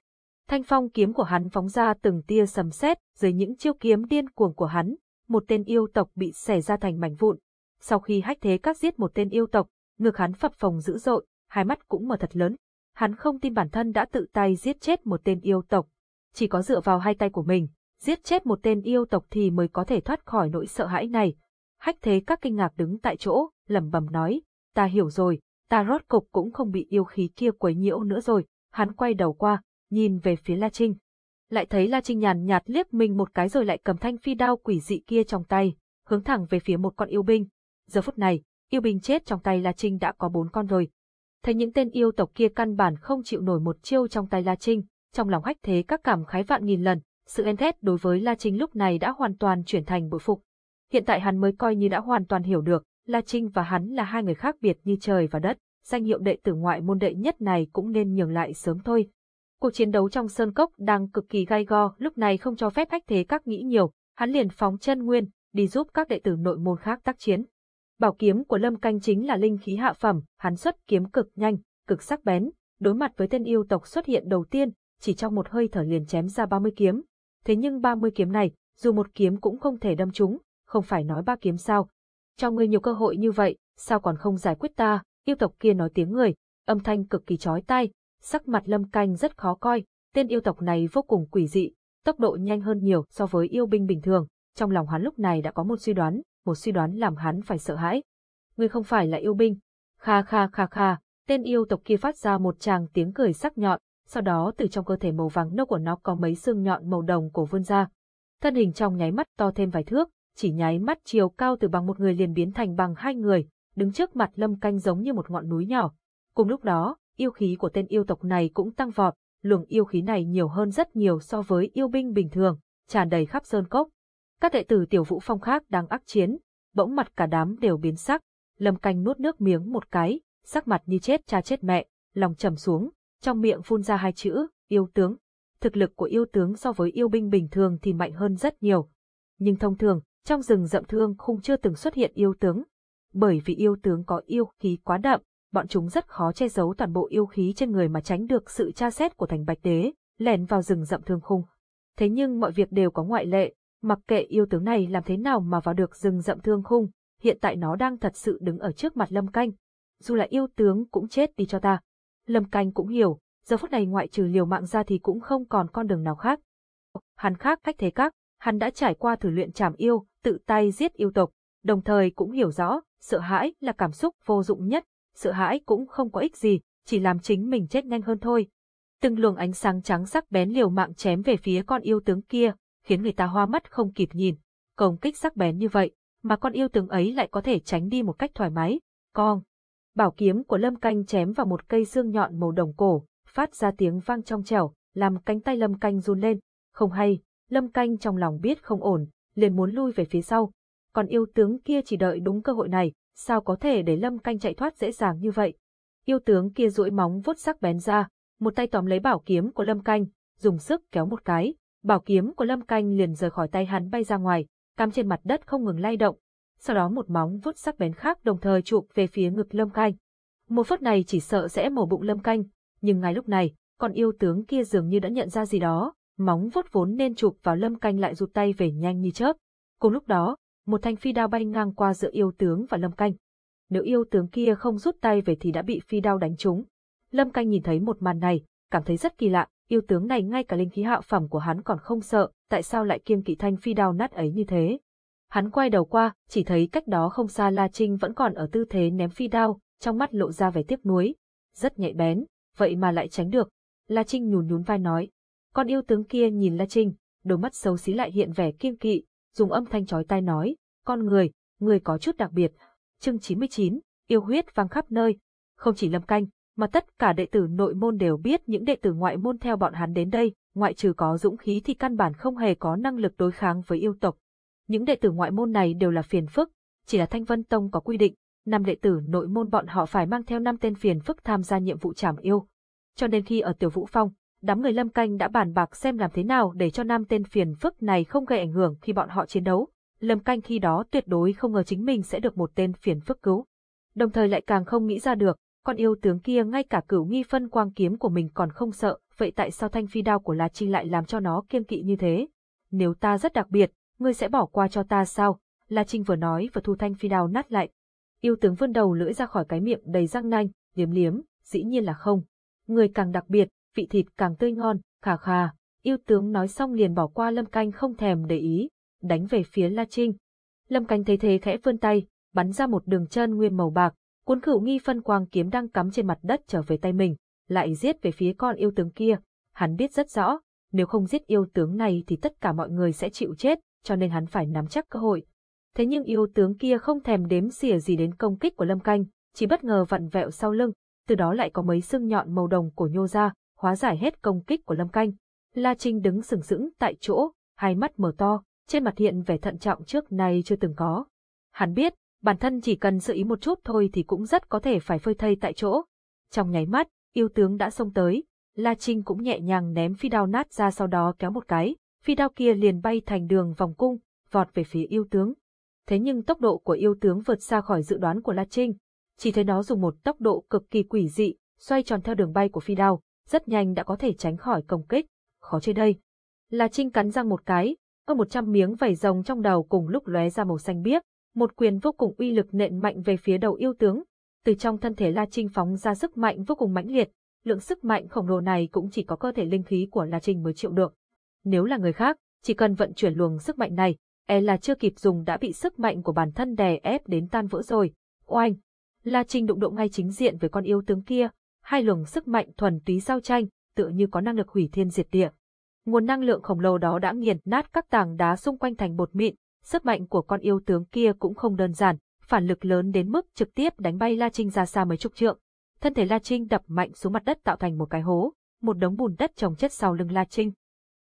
Thanh phong kiếm của hắn phóng ra từng tia sầm sét, dưới những chiêu kiếm điên cuồng của hắn, một tên yêu tộc bị xẻ ra thành mảnh vụn. Sau khi hách thế các giết một tên yêu tộc, ngực hắn phập phồng dữ dội, hai mắt cũng mở thật lớn. Hắn không tin bản thân đã tự tay giết chết một tên yêu tộc. Chỉ có dựa vào hai tay của mình, giết chết một tên yêu tộc thì mới có thể thoát khỏi nỗi sợ hãi này. Hách thế các kinh ngạc đứng tại chỗ, lẩm bẩm nói, ta hiểu rồi, ta rốt cục cũng không bị yêu khí kia quấy nhiễu nữa rồi. Hắn quay đầu qua, nhìn về phía La Trinh. Lại thấy La Trinh nhàn nhạt liếc mình một cái rồi lại cầm thanh phi đao quỷ dị kia trong tay, hướng thẳng về phía một con yêu binh. Giờ phút này, yêu binh chết trong tay La Trinh đã có bốn con rồi. Thấy những tên yêu tộc kia căn bản không chịu nổi một chiêu trong tay La Trinh, trong lòng hách thế các cảm khái vạn nghìn lần, sự ghen ghét đối với La Trinh lúc này đã hoàn toàn chuyển thành bội phục. Hiện tại hắn mới coi như đã hoàn toàn hiểu được, La Trinh và hắn là hai người khác biệt như trời và đất, danh hiệu đệ tử ngoại môn đệ nhất này cũng nên nhường lại sớm thôi. Cuộc chiến đấu trong sơn cốc đang cực kỳ gai go, lúc này không cho phép hách thế các nghĩ nhiều, hắn liền phóng chân nguyên, đi giúp các đệ tử nội môn khác tác chiến. Bảo kiếm của Lâm Canh chính là linh khí hạ phẩm, hắn xuất kiếm cực nhanh, cực sắc bén, đối mặt với tên yêu tộc xuất hiện đầu tiên, chỉ trong một hơi thở liền chém ra 30 kiếm. Thế nhưng 30 kiếm này, dù một kiếm cũng không thể đâm trúng, không phải nói ba kiếm sao. Cho ngươi nhiều cơ hội như vậy, sao còn không giải quyết ta, yêu tộc kia nói tiếng người, âm thanh cực kỳ chói tai, sắc mặt lâm canh rất khó coi, tên yêu tộc này vô cùng quỷ dị, tốc độ nhanh hơn nhiều so với yêu binh bình thường, trong lòng hắn lúc này đã có một suy đoán, một suy đoán làm hắn phải sợ hãi. Ngươi không phải là yêu binh. Kha kha kha kha, tên yêu tộc kia phát ra một tràng tiếng cười sắc nhọn, sau đó từ trong cơ thể màu vàng nâu của nó có mấy xương nhọn màu đồng cổ vươn ra. Thân hình trong nháy mắt to thêm vài thước, chỉ nháy mắt chiều cao từ bằng một người liền biến thành bằng hai người, đứng trước mặt lâm canh giống như một ngọn núi nhỏ. Cùng lúc đó, yêu khí của tên yêu tộc này cũng tăng vọt, luồng yêu khí này nhiều hơn rất nhiều so với yêu binh bình thường, tràn đầy khắp sơn cốc. Các đệ tử tiểu vũ phong khác đang ác chiến, bỗng mặt cả đám đều biến sắc, lâm canh nuốt nước miếng một cái, sắc mặt như chết cha chết mẹ, lòng trầm xuống, trong miệng phun ra hai chữ, yêu tướng. Thực lực của yêu tướng so với yêu binh bình thường thì mạnh hơn rất nhiều. Nhưng thông thường, trong rừng rậm thương khung chưa từng xuất hiện yêu tướng. Bởi vì yêu tướng có yêu khí quá đậm, bọn chúng rất khó che giấu toàn bộ yêu khí trên người mà tránh được sự tra xét của thành bạch đế, lẻn vào rừng rậm thương khung. Thế nhưng mọi việc đều có ngoại lệ, mặc kệ yêu tướng này làm thế nào mà vào được rừng rậm thương khung, hiện tại nó đang thật sự đứng ở trước mặt lâm canh. Dù là yêu tướng cũng chết đi cho ta. Lâm canh cũng hiểu, giờ phút này ngoại trừ liều mạng ra thì cũng không còn con đường nào khác. Hắn khác cách thế các, hắn đã trải qua thử luyện trảm yêu, tự tay giết yêu tộc, đồng thời cũng hiểu rõ, sợ hãi là cảm xúc vô dụng nhất sợ hãi cũng không có ích gì, chỉ làm chính mình chết nhanh hơn thôi. Từng luồng ánh sáng trắng sắc bén liều mạng chém về phía con yêu tướng kia, khiến người ta hoa mắt không kịp nhìn. Công kích sắc bén như vậy, mà con yêu tướng ấy lại có thể tránh đi một cách thoải mái. Con! Bảo kiếm của Lâm Canh chém vào một cây xương nhọn màu đồng cổ, phát ra tiếng vang trong trẻo, làm cánh tay Lâm Canh run lên. Không hay, Lâm Canh trong lòng biết không ổn, liền muốn lui về phía sau. Còn yêu tướng kia chỉ đợi đúng cơ hội này, sao có thể để Lâm Canh chạy thoát dễ dàng như vậy. Yêu tướng kia duỗi móng vuốt sắc bén ra, một tay tóm lấy bảo kiếm của Lâm Canh, dùng sức kéo một cái, bảo kiếm của Lâm Canh liền rời khỏi tay hắn bay ra ngoài, cắm trên mặt đất không ngừng lay động. sau đó một móng vuốt sắc bén khác đồng thời chụp về phía ngực Lâm Canh. Một phút này chỉ sợ sẽ mổ bụng Lâm Canh, nhưng ngay lúc này, con yêu tướng kia dường như đã nhận ra gì đó, móng vuốt vốn nên chụp vào Lâm Canh lại rụt tay về nhanh như chớp. Cùng lúc đó, một thanh phi đao bay ngang qua giữa yêu tướng và Lâm Canh. Nếu yêu tướng kia không rút tay về thì đã bị phi đao đánh trúng. Lâm Canh nhìn thấy một màn này, cảm thấy rất kỳ lạ, yêu tướng này ngay cả linh khí hạ phẩm của hắn còn không sợ, tại sao lại kiêng kỵ thanh phi đao nát ấy như thế? Hắn quay đầu qua, chỉ thấy cách đó không xa La Trinh vẫn còn ở tư thế ném phi đao, trong mắt lộ ra vẻ tiếc nuối. Rất nhạy bén, vậy mà lại tránh được. La Trinh nhún nhún vai nói. Con yêu tướng kia nhìn La Trinh, đôi mắt xấu xí lại hiện vẻ kiên kỵ, dùng âm thanh chói tai nói, con người, người có chút đặc biệt. Chương 99, yêu huyết vang khắp nơi. Không chỉ Lâm Canh, mà tất cả đệ tử nội môn đều biết những đệ tử ngoại môn theo bọn hắn đến đây, ngoại trừ có dũng khí thì căn bản không hề có năng lực đối kháng với yêu tộc. Những đệ tử ngoại môn này đều là phiền phức, chỉ là Thanh Vân Tông có quy định, năm đệ tử nội môn bọn họ phải mang theo năm tên phiền phức tham gia nhiệm vụ trảm yêu. Cho nên khi ở Tiểu Vũ Phong, đám người Lâm Canh đã bàn bạc xem làm thế nào để cho nam tên phiền phức này không gây ảnh hưởng khi bọn họ chiến đấu. Lâm Canh khi đó tuyệt đối không ngờ chính mình sẽ được một tên phiền phức cứu. Đồng thời lại càng không nghĩ ra được, con yêu tướng kia ngay cả cửu nghi phân quang kiếm của mình còn không sợ, vậy tại sao thanh phi đao của La Trinh lại làm cho nó kiêng kỵ như thế? Nếu ta rất đặc biệt, ngươi sẽ bỏ qua cho ta sao? La Trinh vừa nói vừa thu thanh phi đao nát lại. Yêu tướng vươn đầu lưỡi ra khỏi cái miệng đầy răng nanh, liếm liếm, dĩ nhiên là không. Người càng đặc biệt, vị thịt càng tươi ngon, khà khà. Yêu tướng nói xong liền bỏ qua Lâm Canh không thèm để ý, đánh về phía La Trinh. Lâm Canh thấy thế khẽ vươn tay, bắn ra một đường chân nguyên màu bạc, cuốn cửu nghi phân quang kiếm đang cắm trên mặt đất trở về tay mình, lại giết về phía con yêu tướng kia. Hắn biết rất rõ, nếu không giết yêu tướng này thì tất cả mọi người sẽ chịu chết, cho nên hắn phải nắm chắc cơ hội. Thế nhưng yêu tướng kia không thèm đếm xỉa gì đến công kích của Lâm Canh, chỉ bất ngờ vặn vẹo sau lưng, từ đó lại có mấy xương nhọn màu đồng của nhô ra, hóa giải hết công kích của Lâm Canh. La Trinh đứng sừng sững tại chỗ, hai mắt mở to, trên mặt hiện vẻ thận trọng trước nay chưa từng có. Hắn biết, bản thân chỉ cần sự ý một chút thôi thì cũng rất có thể phải phơi thây tại chỗ. Trong nháy mắt, yêu tướng đã xông tới, La Trinh cũng nhẹ nhàng ném phi đao nát ra sau đó kéo một cái, phi đao kia liền bay thành đường vòng cung, vọt về phía yêu tướng. Thế nhưng tốc độ của yêu tướng vượt xa khỏi dự đoán của La Trinh, chỉ thấy nó dùng một tốc độ cực kỳ quỷ dị, xoay tròn theo đường bay của phi đao, rất nhanh đã có thể tránh khỏi công kích. Khó chơi đây. La Trinh cắn răng một cái, có một trăm miếng vảy rồng trong đầu cùng lúc lóe ra màu xanh biếc, một quyền vô cùng uy lực nện mạnh về phía đầu yêu tướng. Từ trong thân thể La Trinh phóng ra sức mạnh vô cùng mãnh liệt, lượng sức mạnh khổng lồ này cũng chỉ có cơ thể linh khí của La Trinh mới chịu được. Nếu là người khác, chỉ cần vận chuyển luồng sức mạnh này, e là chưa kịp dùng đã bị sức mạnh của bản thân đè ép đến tan vỡ rồi. Oanh! La Trinh đụng độ ngay chính diện với con yêu tướng kia, hai luồng sức mạnh thuần túy giao tranh, tựa như có năng lực hủy thiên diệt địa. Nguồn năng lượng khổng lồ đó đã nghiền nát các tảng đá xung quanh thành bột mịn, sức mạnh của con yêu tướng kia cũng không đơn giản, phản lực lớn đến mức trực tiếp đánh bay La Trinh ra xa mấy chục trượng. Thân thể La Trinh đập mạnh xuống mặt đất tạo thành một cái hố, một đống bùn đất trồng chất sau lưng La Trinh.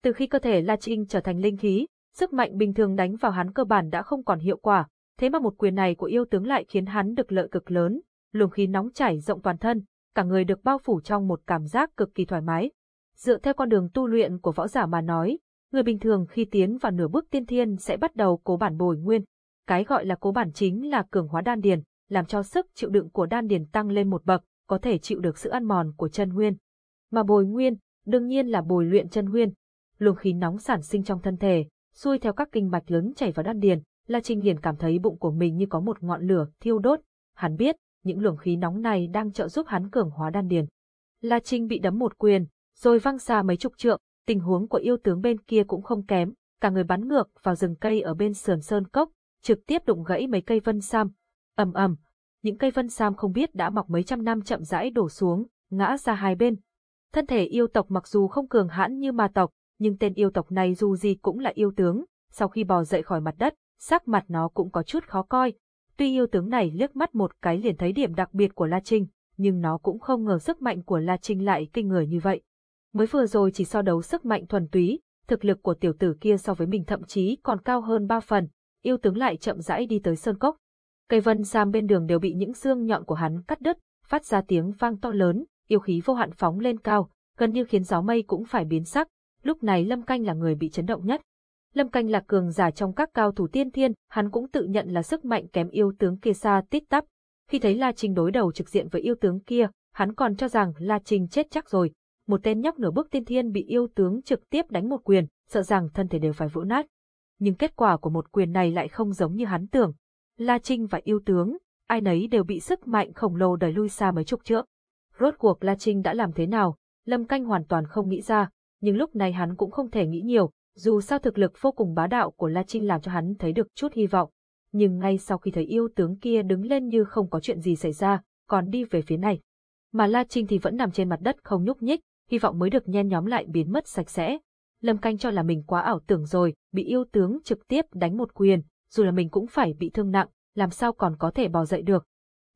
Từ khi cơ thể La Trinh trở thành linh khí, sức mạnh bình thường đánh vào hắn cơ bản đã không còn hiệu quả, thế mà một quyền này của yêu tướng lại khiến hắn được lợi cực lớn, luồng khí nóng chảy rộng toàn thân, cả người được bao phủ trong một cảm giác cực kỳ thoải mái. Dựa theo con đường tu luyện của võ giả mà nói, người bình thường khi tiến vào nửa bước tiên thiên sẽ bắt đầu cố bản bồi nguyên. Cái gọi là cố bản chính là cường hóa đan điền, làm cho sức chịu đựng của đan điền tăng lên một bậc, có thể chịu được sự ăn mòn của chân nguyên. Mà bồi nguyên, đương nhiên là bồi luyện chân nguyên. Luồng khí nóng sản sinh trong thân thể, xuôi theo các kinh mạch lớn chảy vào đan điền, La Trinh liền cảm thấy bụng của mình như có một ngọn lửa thiêu đốt. Hắn biết, những luồng khí nóng này đang trợ giúp hắn cường hóa đan điền. La Trinh bị đấm một quyền, rồi văng xa mấy chục trượng, tình huống của yêu tướng bên kia cũng không kém, cả người bắn ngược vào rừng cây ở bên sườn sơn cốc, trực tiếp đụng gãy mấy cây vân sam. ầm ầm, những cây vân sam không biết đã mọc mấy trăm năm chậm rãi đổ xuống, ngã ra hai bên. Thân thể yêu tộc mặc dù không cường hãn như ma tộc, nhưng tên yêu tộc này dù gì cũng là yêu tướng, sau khi bò dậy khỏi mặt đất, sắc mặt nó cũng có chút khó coi. Tuy yêu tướng này liếc mắt một cái liền thấy điểm đặc biệt của La Trinh, nhưng nó cũng không ngờ sức mạnh của La Trinh lại kinh người như vậy. Mới vừa rồi chỉ so đấu sức mạnh thuần túy, thực lực của tiểu tử kia so với mình thậm chí còn cao hơn ba phần, yêu tướng lại chậm rãi đi tới sơn cốc. Cây vân sam bên đường đều bị những xương nhọn của hắn cắt đứt, phát ra tiếng vang to lớn, yêu khí vô hạn phóng lên cao, gần như khiến gió mây cũng phải biến sắc. Lúc này Lâm Canh là người bị chấn động nhất. Lâm Canh là cường giả trong các cao thủ tiên thiên, hắn cũng tự nhận là sức mạnh kém yêu tướng kia xa tít tắp. Khi thấy La Trình đối đầu trực diện với yêu tướng kia, hắn còn cho rằng La Trình chết chắc rồi. Một tên nhóc nửa bước tiên thiên bị yêu tướng trực tiếp đánh một quyền, sợ rằng thân thể đều phải vỡ nát. Nhưng kết quả của một quyền này lại không giống như hắn tưởng. La Trinh và yêu tướng, ai nấy đều bị sức mạnh khổng lồ đẩy lui xa mấy chục trượng. Rốt cuộc La Trinh đã làm thế nào, Lâm Canh hoàn toàn không nghĩ ra, nhưng lúc này hắn cũng không thể nghĩ nhiều, dù sao thực lực vô cùng bá đạo của La Trinh làm cho hắn thấy được chút hy vọng. Nhưng ngay sau khi thấy yêu tướng kia đứng lên như không có chuyện gì xảy ra, còn đi về phía này. Mà La Trinh thì vẫn nằm trên mặt đất không nhúc nhích, hy vọng mới được nhen nhóm lại biến mất sạch sẽ. Lâm Canh cho là mình quá ảo tưởng rồi, bị yêu tướng trực tiếp đánh một quyền, dù là mình cũng phải bị thương nặng, làm sao còn có thể bò dậy được.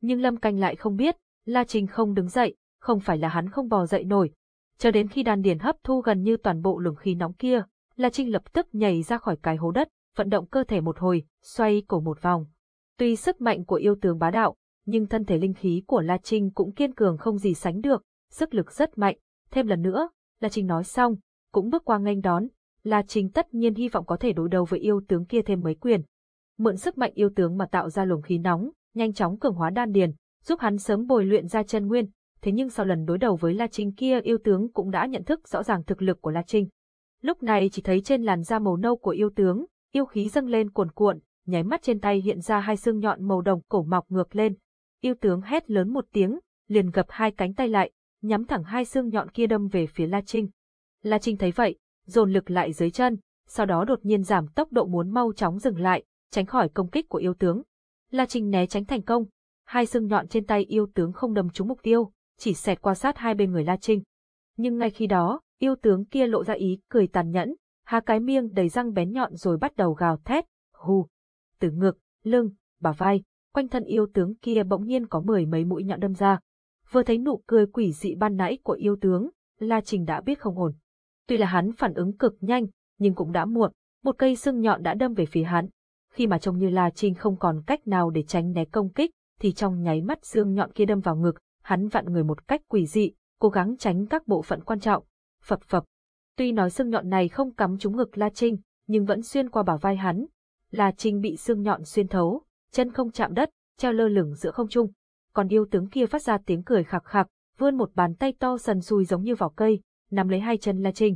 Nhưng Lâm Canh lại không biết, La Trinh không đứng dậy, không phải là hắn không bò dậy nổi. Cho đến khi đan điền hấp thu gần như toàn bộ luồng khí nóng kia, La Trinh lập tức nhảy ra khỏi cái hố đất, vận động cơ thể một hồi, xoay cổ một vòng. Tuy sức mạnh của yêu tướng bá đạo, nhưng thân thể linh khí của La Trinh cũng kiên cường không gì sánh được, sức lực rất mạnh. Thêm lần nữa, La Trinh nói xong, cũng bước qua nghênh đón. La Trinh tất nhiên hy vọng có thể đối đầu với yêu tướng kia thêm mấy quyền. Mượn sức mạnh yêu tướng mà tạo ra luồng khí nóng, nhanh chóng cường hóa đan điền, giúp hắn sớm bồi luyện ra chân nguyên. Thế nhưng sau lần đối đầu với La Trinh kia yêu tướng cũng đã nhận thức rõ ràng thực lực của La Trinh. Lúc này chỉ thấy trên làn da màu nâu của yêu tướng, yêu khí dâng lên cuồn cuộn, nháy mắt trên tay hiện ra hai xương nhọn màu đồng cổ mọc ngược lên. Yêu tướng hét lớn một tiếng, liền gập hai cánh tay lại, nhắm thẳng hai xương nhọn kia đâm về phía La Trinh. La Trinh thấy vậy, dồn lực lại dưới chân, sau đó đột nhiên giảm tốc độ muốn mau chóng dừng lại, tránh khỏi công kích của yêu tướng. La Trinh né tránh thành công, hai xương nhọn trên tay yêu tướng không đâm trúng mục tiêu, chỉ xẹt qua sát hai bên người La Trinh. Nhưng ngay khi đó, yêu tướng kia lộ ra ý cười tàn nhẫn, há cái miệng đầy răng bén nhọn rồi bắt đầu gào thét, hù. Từ ngực, lưng, bả vai, quanh thân yêu tướng kia bỗng nhiên có mười mấy mũi nhọn đâm ra. Vừa thấy nụ cười quỷ dị ban nãy của yêu tướng, La Trình đã biết không ổn. Tuy là hắn phản ứng cực nhanh, nhưng cũng đã muộn, một cây xương nhọn đã đâm về phía hắn. Khi mà trông như La Trình không còn cách nào để tránh né công kích, thì trong nháy mắt xương nhọn kia đâm vào ngực, hắn vặn người một cách quỷ dị, cố gắng tránh các bộ phận quan trọng. Phập phập. Tuy nói xương nhọn này không cắm trúng ngực La Trinh, nhưng vẫn xuyên qua bả vai hắn. La Trinh bị xương nhọn xuyên thấu, chân không chạm đất, treo lơ lửng giữa không trung. Còn yêu tướng kia phát ra tiếng cười khạc khạc, vươn một bàn tay to sần sùi giống như vỏ cây, nắm lấy hai chân La Trinh.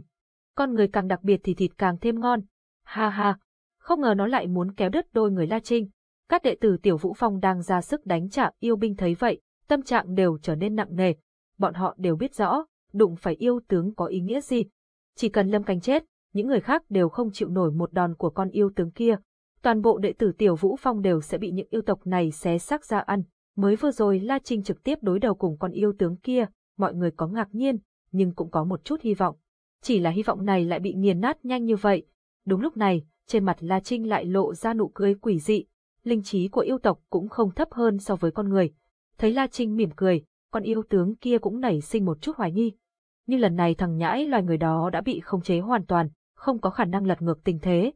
Con người càng đặc biệt thì thịt càng thêm ngon. Ha ha, không ngờ nó lại muốn kéo đứt đôi người La Trinh. Các đệ tử Tiểu Vũ Phong đang ra sức đánh trả yêu binh thấy vậy, tâm trạng đều trở nên nặng nề. Bọn họ đều biết rõ, đụng phải yêu tướng có ý nghĩa gì. Chỉ cần Lâm Canh chết, những người khác đều không chịu nổi một đòn của con yêu tướng kia. Toàn bộ đệ tử Tiểu Vũ Phong đều sẽ bị những yêu tộc này xé xác ra ăn. Mới vừa rồi La Trinh trực tiếp đối đầu cùng con yêu tướng kia, mọi người có ngạc nhiên, nhưng cũng có một chút hy vọng. Chỉ là hy vọng này lại bị nghiền nát nhanh như vậy. Đúng lúc này, trên mặt La Trinh lại lộ ra nụ cười quỷ dị. Linh trí của yêu tộc cũng không thấp hơn so với con người. Thấy La Trinh mỉm cười, con yêu tướng kia cũng nảy sinh một chút hoài nghi. Nhưng lần này thằng nhãi loài người đó đã bị khống chế hoàn toàn, không có khả năng lật ngược tình thế.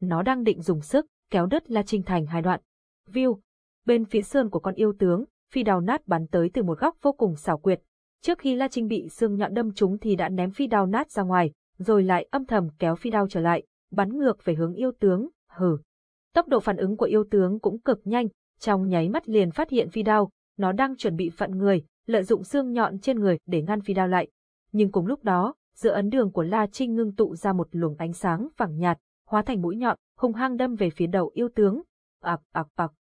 Nó đang định dùng sức, kéo đất La Trinh thành hai đoạn. View, bên phía sơn của con yêu tướng, phi đào nát bắn tới từ một góc vô cùng xảo quyệt. Trước khi La Trinh bị xương nhọn đâm trúng thì đã ném phi đao nát ra ngoài, rồi lại âm thầm kéo phi đao trở lại, bắn ngược về hướng yêu tướng, hừ. Tốc độ phản ứng của yêu tướng cũng cực nhanh, trong nháy mắt liền phát hiện phi đao, nó đang chuẩn bị phận người, lợi dụng xương nhọn trên người để ngăn phi đao lại. Nhưng cùng lúc đó, giữa ấn đường của La Trinh ngưng tụ ra một luồng ánh sáng vàng nhạt, hóa thành mũi nhọn, hung hăng đâm về phía đầu yêu tướng. Ạc ạc ạc.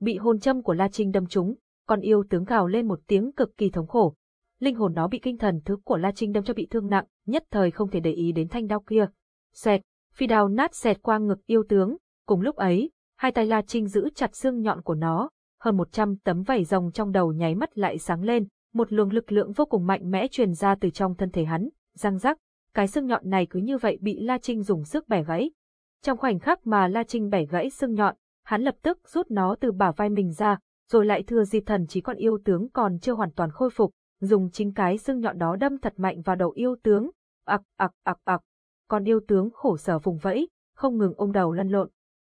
Bị hồn châm của La Trinh đâm trúng, con yêu tướng gào lên một tiếng cực kỳ thống khổ. Linh hồn nó bị kinh thần thứ của La Trinh đâm cho bị thương nặng, nhất thời không thể để ý đến thanh đao kia. Xẹt, phi đao nát xẹt qua ngực yêu tướng, cùng lúc ấy, hai tay La Trinh giữ chặt xương nhọn của nó, hơn một trăm tấm vảy rồng trong đầu nháy mắt lại sáng lên, một luồng lực lượng vô cùng mạnh mẽ truyền ra từ trong thân thể hắn, răng rắc, cái xương nhọn này cứ như vậy bị La Trinh dùng sức bẻ gãy. Trong khoảnh khắc mà La Trinh bẻ gãy xương nhọn, hắn lập tức rút nó từ bả vai mình ra, rồi lại thừa dịp thần trí con yêu tướng còn chưa hoàn toàn khôi phục, dùng chính cái xương nhọn đó đâm thật mạnh vào đầu yêu tướng. Ặc ặc ặc ặc. Con yêu tướng khổ sở vùng vẫy, không ngừng ôm đầu lăn lộn.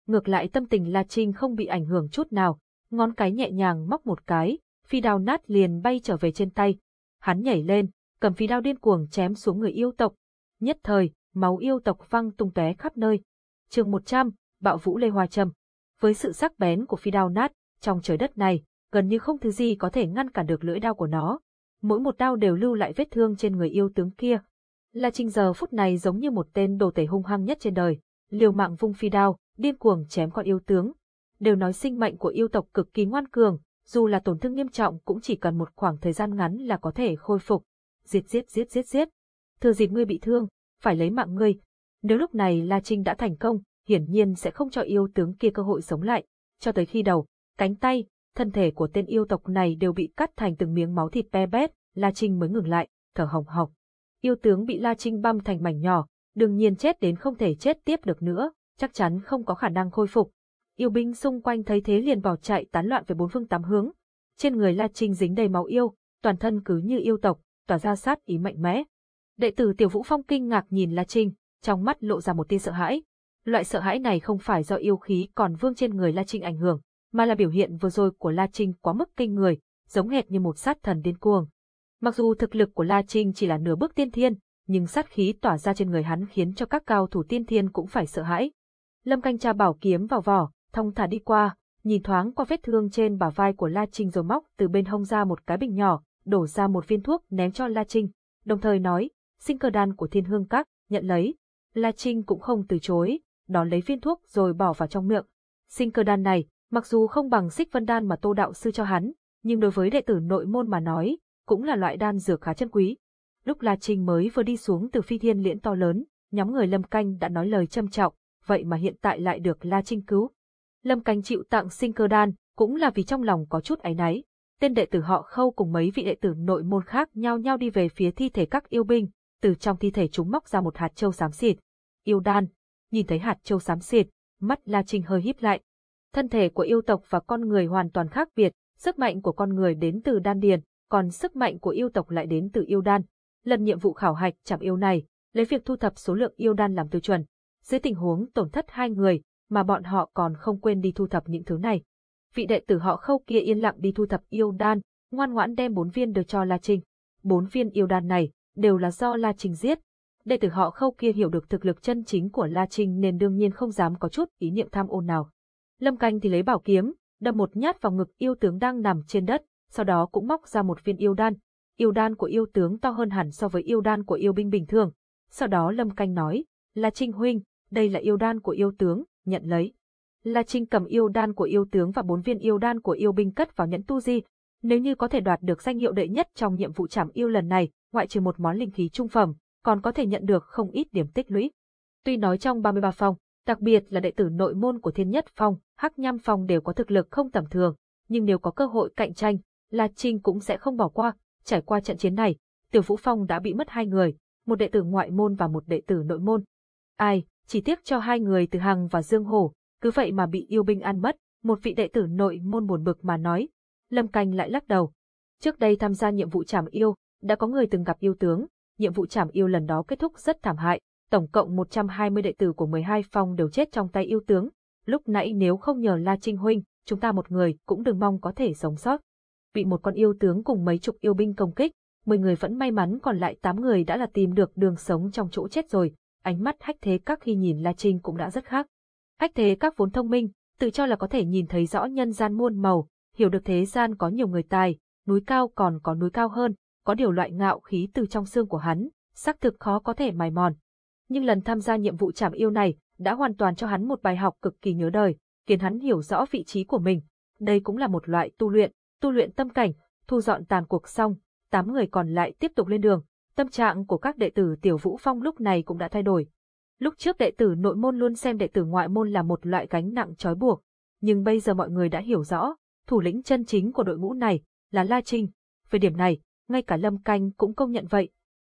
Ngược lại tâm tình La Trinh không bị ảnh hưởng chút nào, ngón cái nhẹ nhàng móc một cái, phi đao nát liền bay trở về trên tay. Hắn nhảy lên, cầm phi đao điên cuồng chém xuống người yêu tộc. Nhất thời, máu yêu tộc văng tung tóe khắp nơi. chương 100, Bạo Vũ Lê Hoa trầm. Với sự sắc bén của phi đao nát, trong trời đất này, gần như không thứ gì có thể ngăn cản được lưỡi đao của nó. Mỗi một đao đều lưu lại vết thương trên người yêu tướng kia. La Trinh giờ phút này giống như một tên đồ tể hung hăng nhất trên đời, liều mạng vung phi đao, điên cuồng chém con yêu tướng. Đều nói sinh mệnh của yêu tộc cực kỳ ngoan cường, dù là tổn thương nghiêm trọng cũng chỉ cần một khoảng thời gian ngắn là có thể khôi phục. Giết giết giết giết giết. Thừa dịp ngươi bị thương, phải lấy mạng ngươi. Nếu lúc này La Trinh đã thành công, hiển nhiên sẽ không cho yêu tướng kia cơ hội sống lại. Cho tới khi đầu, cánh tay, thân thể của tên yêu tộc này đều bị cắt thành từng miếng máu thịt be bét, La Trinh mới ngừng lại, thở hồng hộc. Yêu tướng bị La Trinh băm thành mảnh nhỏ, đương nhiên chết đến không thể chết tiếp được nữa, chắc chắn không có khả năng khôi phục. Yêu binh xung quanh thấy thế liền bỏ chạy tán loạn về bốn phương tám hướng. Trên người La Trinh dính đầy máu yêu, toàn thân cứ như yêu tộc, tỏa ra sát ý mạnh mẽ. Đệ tử Tiểu Vũ Phong kinh ngạc nhìn La Trinh, trong mắt lộ ra một tia sợ hãi. Loại sợ hãi này không phải do yêu khí còn vương trên người La Trinh ảnh hưởng, mà là biểu hiện vừa rồi của La Trinh quá mức kinh người, giống hệt như một sát thần điên cuồng. Mặc dù thực lực của La Trinh chỉ là nửa bước tiên thiên, nhưng sát khí tỏa ra trên người hắn khiến cho các cao thủ tiên thiên cũng phải sợ hãi. Lâm canh tra bảo kiếm vào vỏ, thong thả đi qua, nhìn thoáng qua vết thương trên bả vai của La Trinh rồi móc từ bên hông ra một cái bình nhỏ, đổ ra một viên thuốc ném cho La Trinh, đồng thời nói, sinh cơ đan của thiên hương các, nhận lấy. La Trinh cũng không từ chối, đón lấy viên thuốc rồi bỏ vào trong miệng. Sinh cơ đan này, mặc dù không bằng xích vân đan mà tô đạo sư cho hắn, nhưng đối với đệ tử nội môn mà nói, cũng là loại đan dược khá chân quý. Lúc La Trinh mới vừa đi xuống từ phi thiên liễn to lớn, nhóm người Lâm Canh đã nói lời châm trọng, vậy mà hiện tại lại được La Trinh cứu. Lâm Canh chịu tặng sinh cơ đan, cũng là vì trong lòng có chút áy náy. Tên đệ tử họ khâu cùng mấy vị đệ tử nội môn khác nhau nhau đi về phía thi thể các yêu binh, từ trong thi thể chúng móc ra một hạt châu xám xịt. Yêu đan, nhìn thấy hạt châu xám xịt, mắt La Trinh hơi híp lại. Thân thể của yêu tộc và con người hoàn toàn khác biệt, sức mạnh của con người đến từ đan điền, còn sức mạnh của yêu tộc lại đến từ yêu đan. Lần nhiệm vụ khảo hạch chạm yêu này, lấy việc thu thập số lượng yêu đan làm tiêu chuẩn. Dưới tình huống tổn thất hai người, mà bọn họ còn không quên đi thu thập những thứ này. Vị đệ tử họ khâu kia yên lặng đi thu thập yêu đan, ngoan ngoãn đem bốn viên được cho La Trinh. Bốn viên yêu đan này, đều là do La Trinh giết. Đệ tử họ khâu kia hiểu được thực lực chân chính của La Trinh nên đương nhiên không dám có chút ý niệm tham ôn nào. Lâm Canh thì lấy bảo kiếm, đâm một nhát vào ngực yêu tướng đang nằm trên đất, sau đó cũng móc ra một viên yêu đan. Yêu đan của yêu tướng to hơn hẳn so với yêu đan của yêu binh bình thường. Sau đó Lâm Canh nói, La Trinh huynh, đây là yêu đan của yêu tướng, nhận lấy. La Trinh cầm yêu đan của yêu tướng và bốn viên yêu đan của yêu binh cất vào nhẫn tu di. Nếu như có thể đoạt được danh hiệu đệ nhất trong nhiệm vụ trảm yêu lần này, ngoại trừ một món linh khí trung phẩm, còn có thể nhận được không ít điểm tích lũy. Tuy nói trong 33 phòng đặc biệt là đệ tử nội môn của Thiên Nhất Phong, Hắc Nham Phong đều có thực lực không tầm thường, nhưng nếu có cơ hội cạnh tranh, La Trinh cũng sẽ không bỏ qua. Trải qua trận chiến này, Tiểu Vũ Phong đã bị mất hai người, một đệ tử ngoại môn và một đệ tử nội môn. Ai, chỉ tiếc cho hai người từ Hằng và Dương Hổ, cứ vậy mà bị yêu binh ăn mất, một vị đệ tử nội môn buồn bực mà nói. Lâm Canh lại lắc đầu. Trước đây tham gia nhiệm vụ trảm yêu, đã có người từng gặp yêu tướng, nhiệm vụ trảm yêu lần đó kết thúc rất thảm hại, tổng cộng 120 đệ tử của 12 phong đều chết trong tay yêu tướng. Lúc nãy nếu không nhờ La Trinh Huynh, chúng ta một người cũng đừng mong có thể sống sót. Bị một con yêu tướng cùng mấy chục yêu binh công kích, 10 người vẫn may mắn còn lại 8 người đã là tìm được đường sống trong chỗ chết rồi, ánh mắt hách thế các khi nhìn La Trinh cũng đã rất khác. Hách thế các vốn thông minh, tự cho là có thể nhìn thấy rõ nhân gian muôn màu, hiểu được thế gian có nhiều người tài, núi cao còn có núi cao hơn, có điều loại ngạo khí từ trong xương của hắn, xác thực khó có thể mài mòn. Nhưng lần tham gia nhiệm vụ trảm yêu này, đã hoàn toàn cho hắn một bài học cực kỳ nhớ đời, khiến hắn hiểu rõ vị trí của mình. Đây cũng là một loại tu luyện, tu luyện tâm cảnh, thu dọn tàn cuộc xong, tám người còn lại tiếp tục lên đường. Tâm trạng của các đệ tử Tiểu Vũ Phong lúc này cũng đã thay đổi. Lúc trước đệ tử nội môn luôn xem đệ tử ngoại môn là một loại gánh nặng trói buộc, nhưng bây giờ mọi người đã hiểu rõ, thủ lĩnh chân chính của đội ngũ này là La Trinh. Về điểm này, ngay cả Lâm Canh cũng công nhận vậy.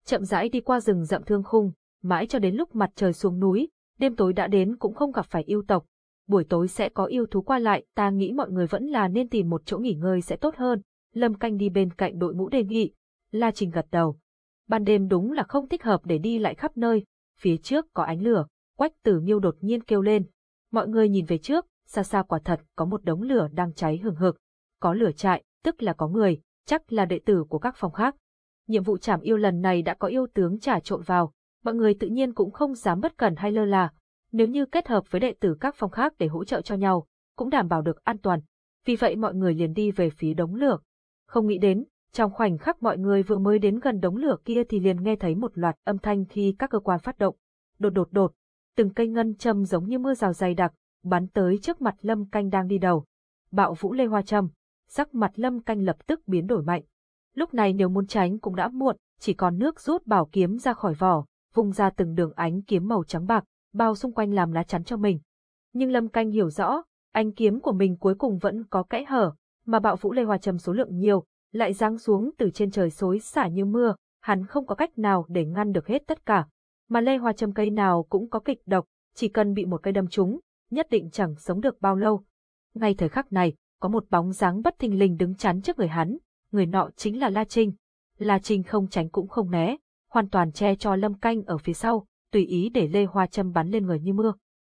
Chậm rãi đi qua rừng rậm thương khung, mãi cho đến lúc mặt trời xuống núi, đêm tối đã đến cũng không gặp phải yêu tộc. Buổi tối sẽ có yêu thú qua lại, ta nghĩ mọi người vẫn là nên tìm một chỗ nghỉ ngơi sẽ tốt hơn. Lâm Canh đi bên cạnh đội ngũ đề nghị. La Trình gật đầu. Ban đêm đúng là không thích hợp để đi lại khắp nơi. Phía trước có ánh lửa, Quách Tử Nghiêu đột nhiên kêu lên. Mọi người nhìn về trước, xa xa quả thật có một đống lửa đang cháy hừng hực. Có lửa trại, tức là có người, chắc là đệ tử của các phòng khác. Nhiệm vụ trảm yêu lần này đã có yêu tướng trả trộn vào, mọi người tự nhiên cũng không dám bất cẩn hay lơ là. Nếu như kết hợp với đệ tử các phong khác để hỗ trợ cho nhau, cũng đảm bảo được an toàn. Vì vậy mọi người liền đi về phía đống lửa. Không nghĩ đến, trong khoảnh khắc mọi người vừa mới đến gần đống lửa kia thì liền nghe thấy một loạt âm thanh khi các cơ quan phát động. Đột đột đột, từng cây ngân châm giống như mưa rào dày đặc, bắn tới trước mặt Lâm Canh đang đi đầu. Bạo vũ lê hoa châm, sắc mặt Lâm Canh lập tức biến đổi mạnh. Lúc này nếu muốn tránh cũng đã muộn, chỉ còn nước rút bảo kiếm ra khỏi vỏ, vung ra từng đường ánh kiếm màu trắng bạc, bao xung quanh làm lá chắn cho mình. Nhưng Lâm Canh hiểu rõ, ánh kiếm của mình cuối cùng vẫn có kẽ hở, mà bạo vũ lê hoa châm số lượng nhiều, lại giáng xuống từ trên trời xối xả như mưa, hắn không có cách nào để ngăn được hết tất cả. Mà lê hoa châm cây nào cũng có kịch độc, chỉ cần bị một cây đâm trúng, nhất định chẳng sống được bao lâu. Ngay thời khắc này, có một bóng dáng bất thình lình đứng chắn trước người hắn, người nọ chính là La Trinh. La Trinh không tránh cũng không né, hoàn toàn che cho Lâm Canh ở phía sau, tùy ý để lê hoa châm bắn lên người như mưa.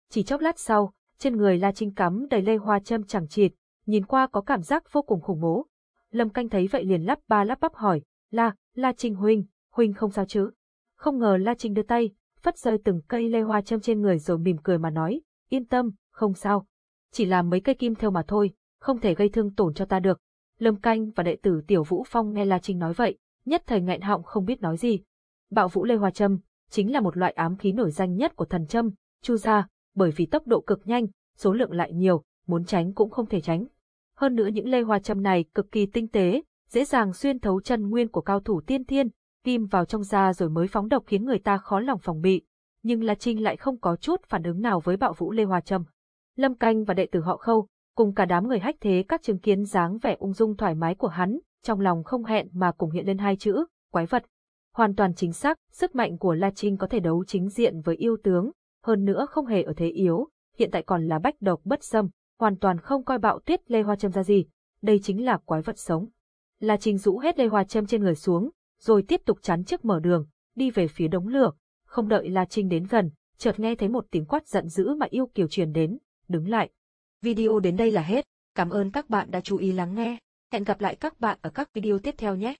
Chỉ chốc lát sau, trên người La Trinh cắm đầy lê hoa châm chẳng chịt, nhìn qua có cảm giác vô cùng khủng bố. Lâm Canh thấy vậy liền lắp ba lắp bắp hỏi, La, La Trinh huynh, huynh không sao chứ? Không ngờ La Trinh đưa tay, phất rơi từng cây lê hoa châm trên người rồi mỉm cười mà nói, yên tâm, không sao. Chỉ là mấy cây kim theo mà thôi, không thể gây thương tổn cho ta được. Lâm Canh và đệ tử Tiểu Vũ Phong nghe La Trinh nói vậy, nhất thời nghẹn họng không biết nói gì. Bạo vũ lê hoa châm chính là một loại ám khí nổi danh nhất của thần châm, chu ra, bởi vì tốc độ cực nhanh, số lượng lại nhiều, muốn tránh cũng không thể tránh. Hơn nữa những lê hoa châm này cực kỳ tinh tế, dễ dàng xuyên thấu chân nguyên của cao thủ tiên thiên, kim vào trong da rồi mới phóng độc khiến người ta khó lòng phòng bị. Nhưng La Trinh lại không có chút phản ứng nào với bạo vũ lê hoa châm. Lâm Canh và đệ tử họ khâu, cùng cả đám người hách thế các chứng kiến dáng vẻ ung dung thoải mái của hắn, trong lòng không hẹn mà cùng hiện lên hai chữ, quái vật. Hoàn toàn chính xác, sức mạnh của La Trinh có thể đấu chính diện với yêu tướng, hơn nữa không hề ở thế yếu, hiện tại còn là bách độc bất xâm, hoàn toàn không coi bạo tuyết lê hoa châm ra gì, đây chính là quái vật sống. La Trinh rũ hết lê hoa châm trên người xuống, rồi tiếp tục chắn trước mở đường, đi về phía đống lửa, không đợi La Trinh đến gần, chợt nghe thấy một tiếng quát giận dữ mà yêu kiều truyền đến, đứng lại. Video đến đây là hết, cảm ơn các bạn đã chú ý lắng nghe, hẹn gặp lại các bạn ở các video tiếp theo nhé.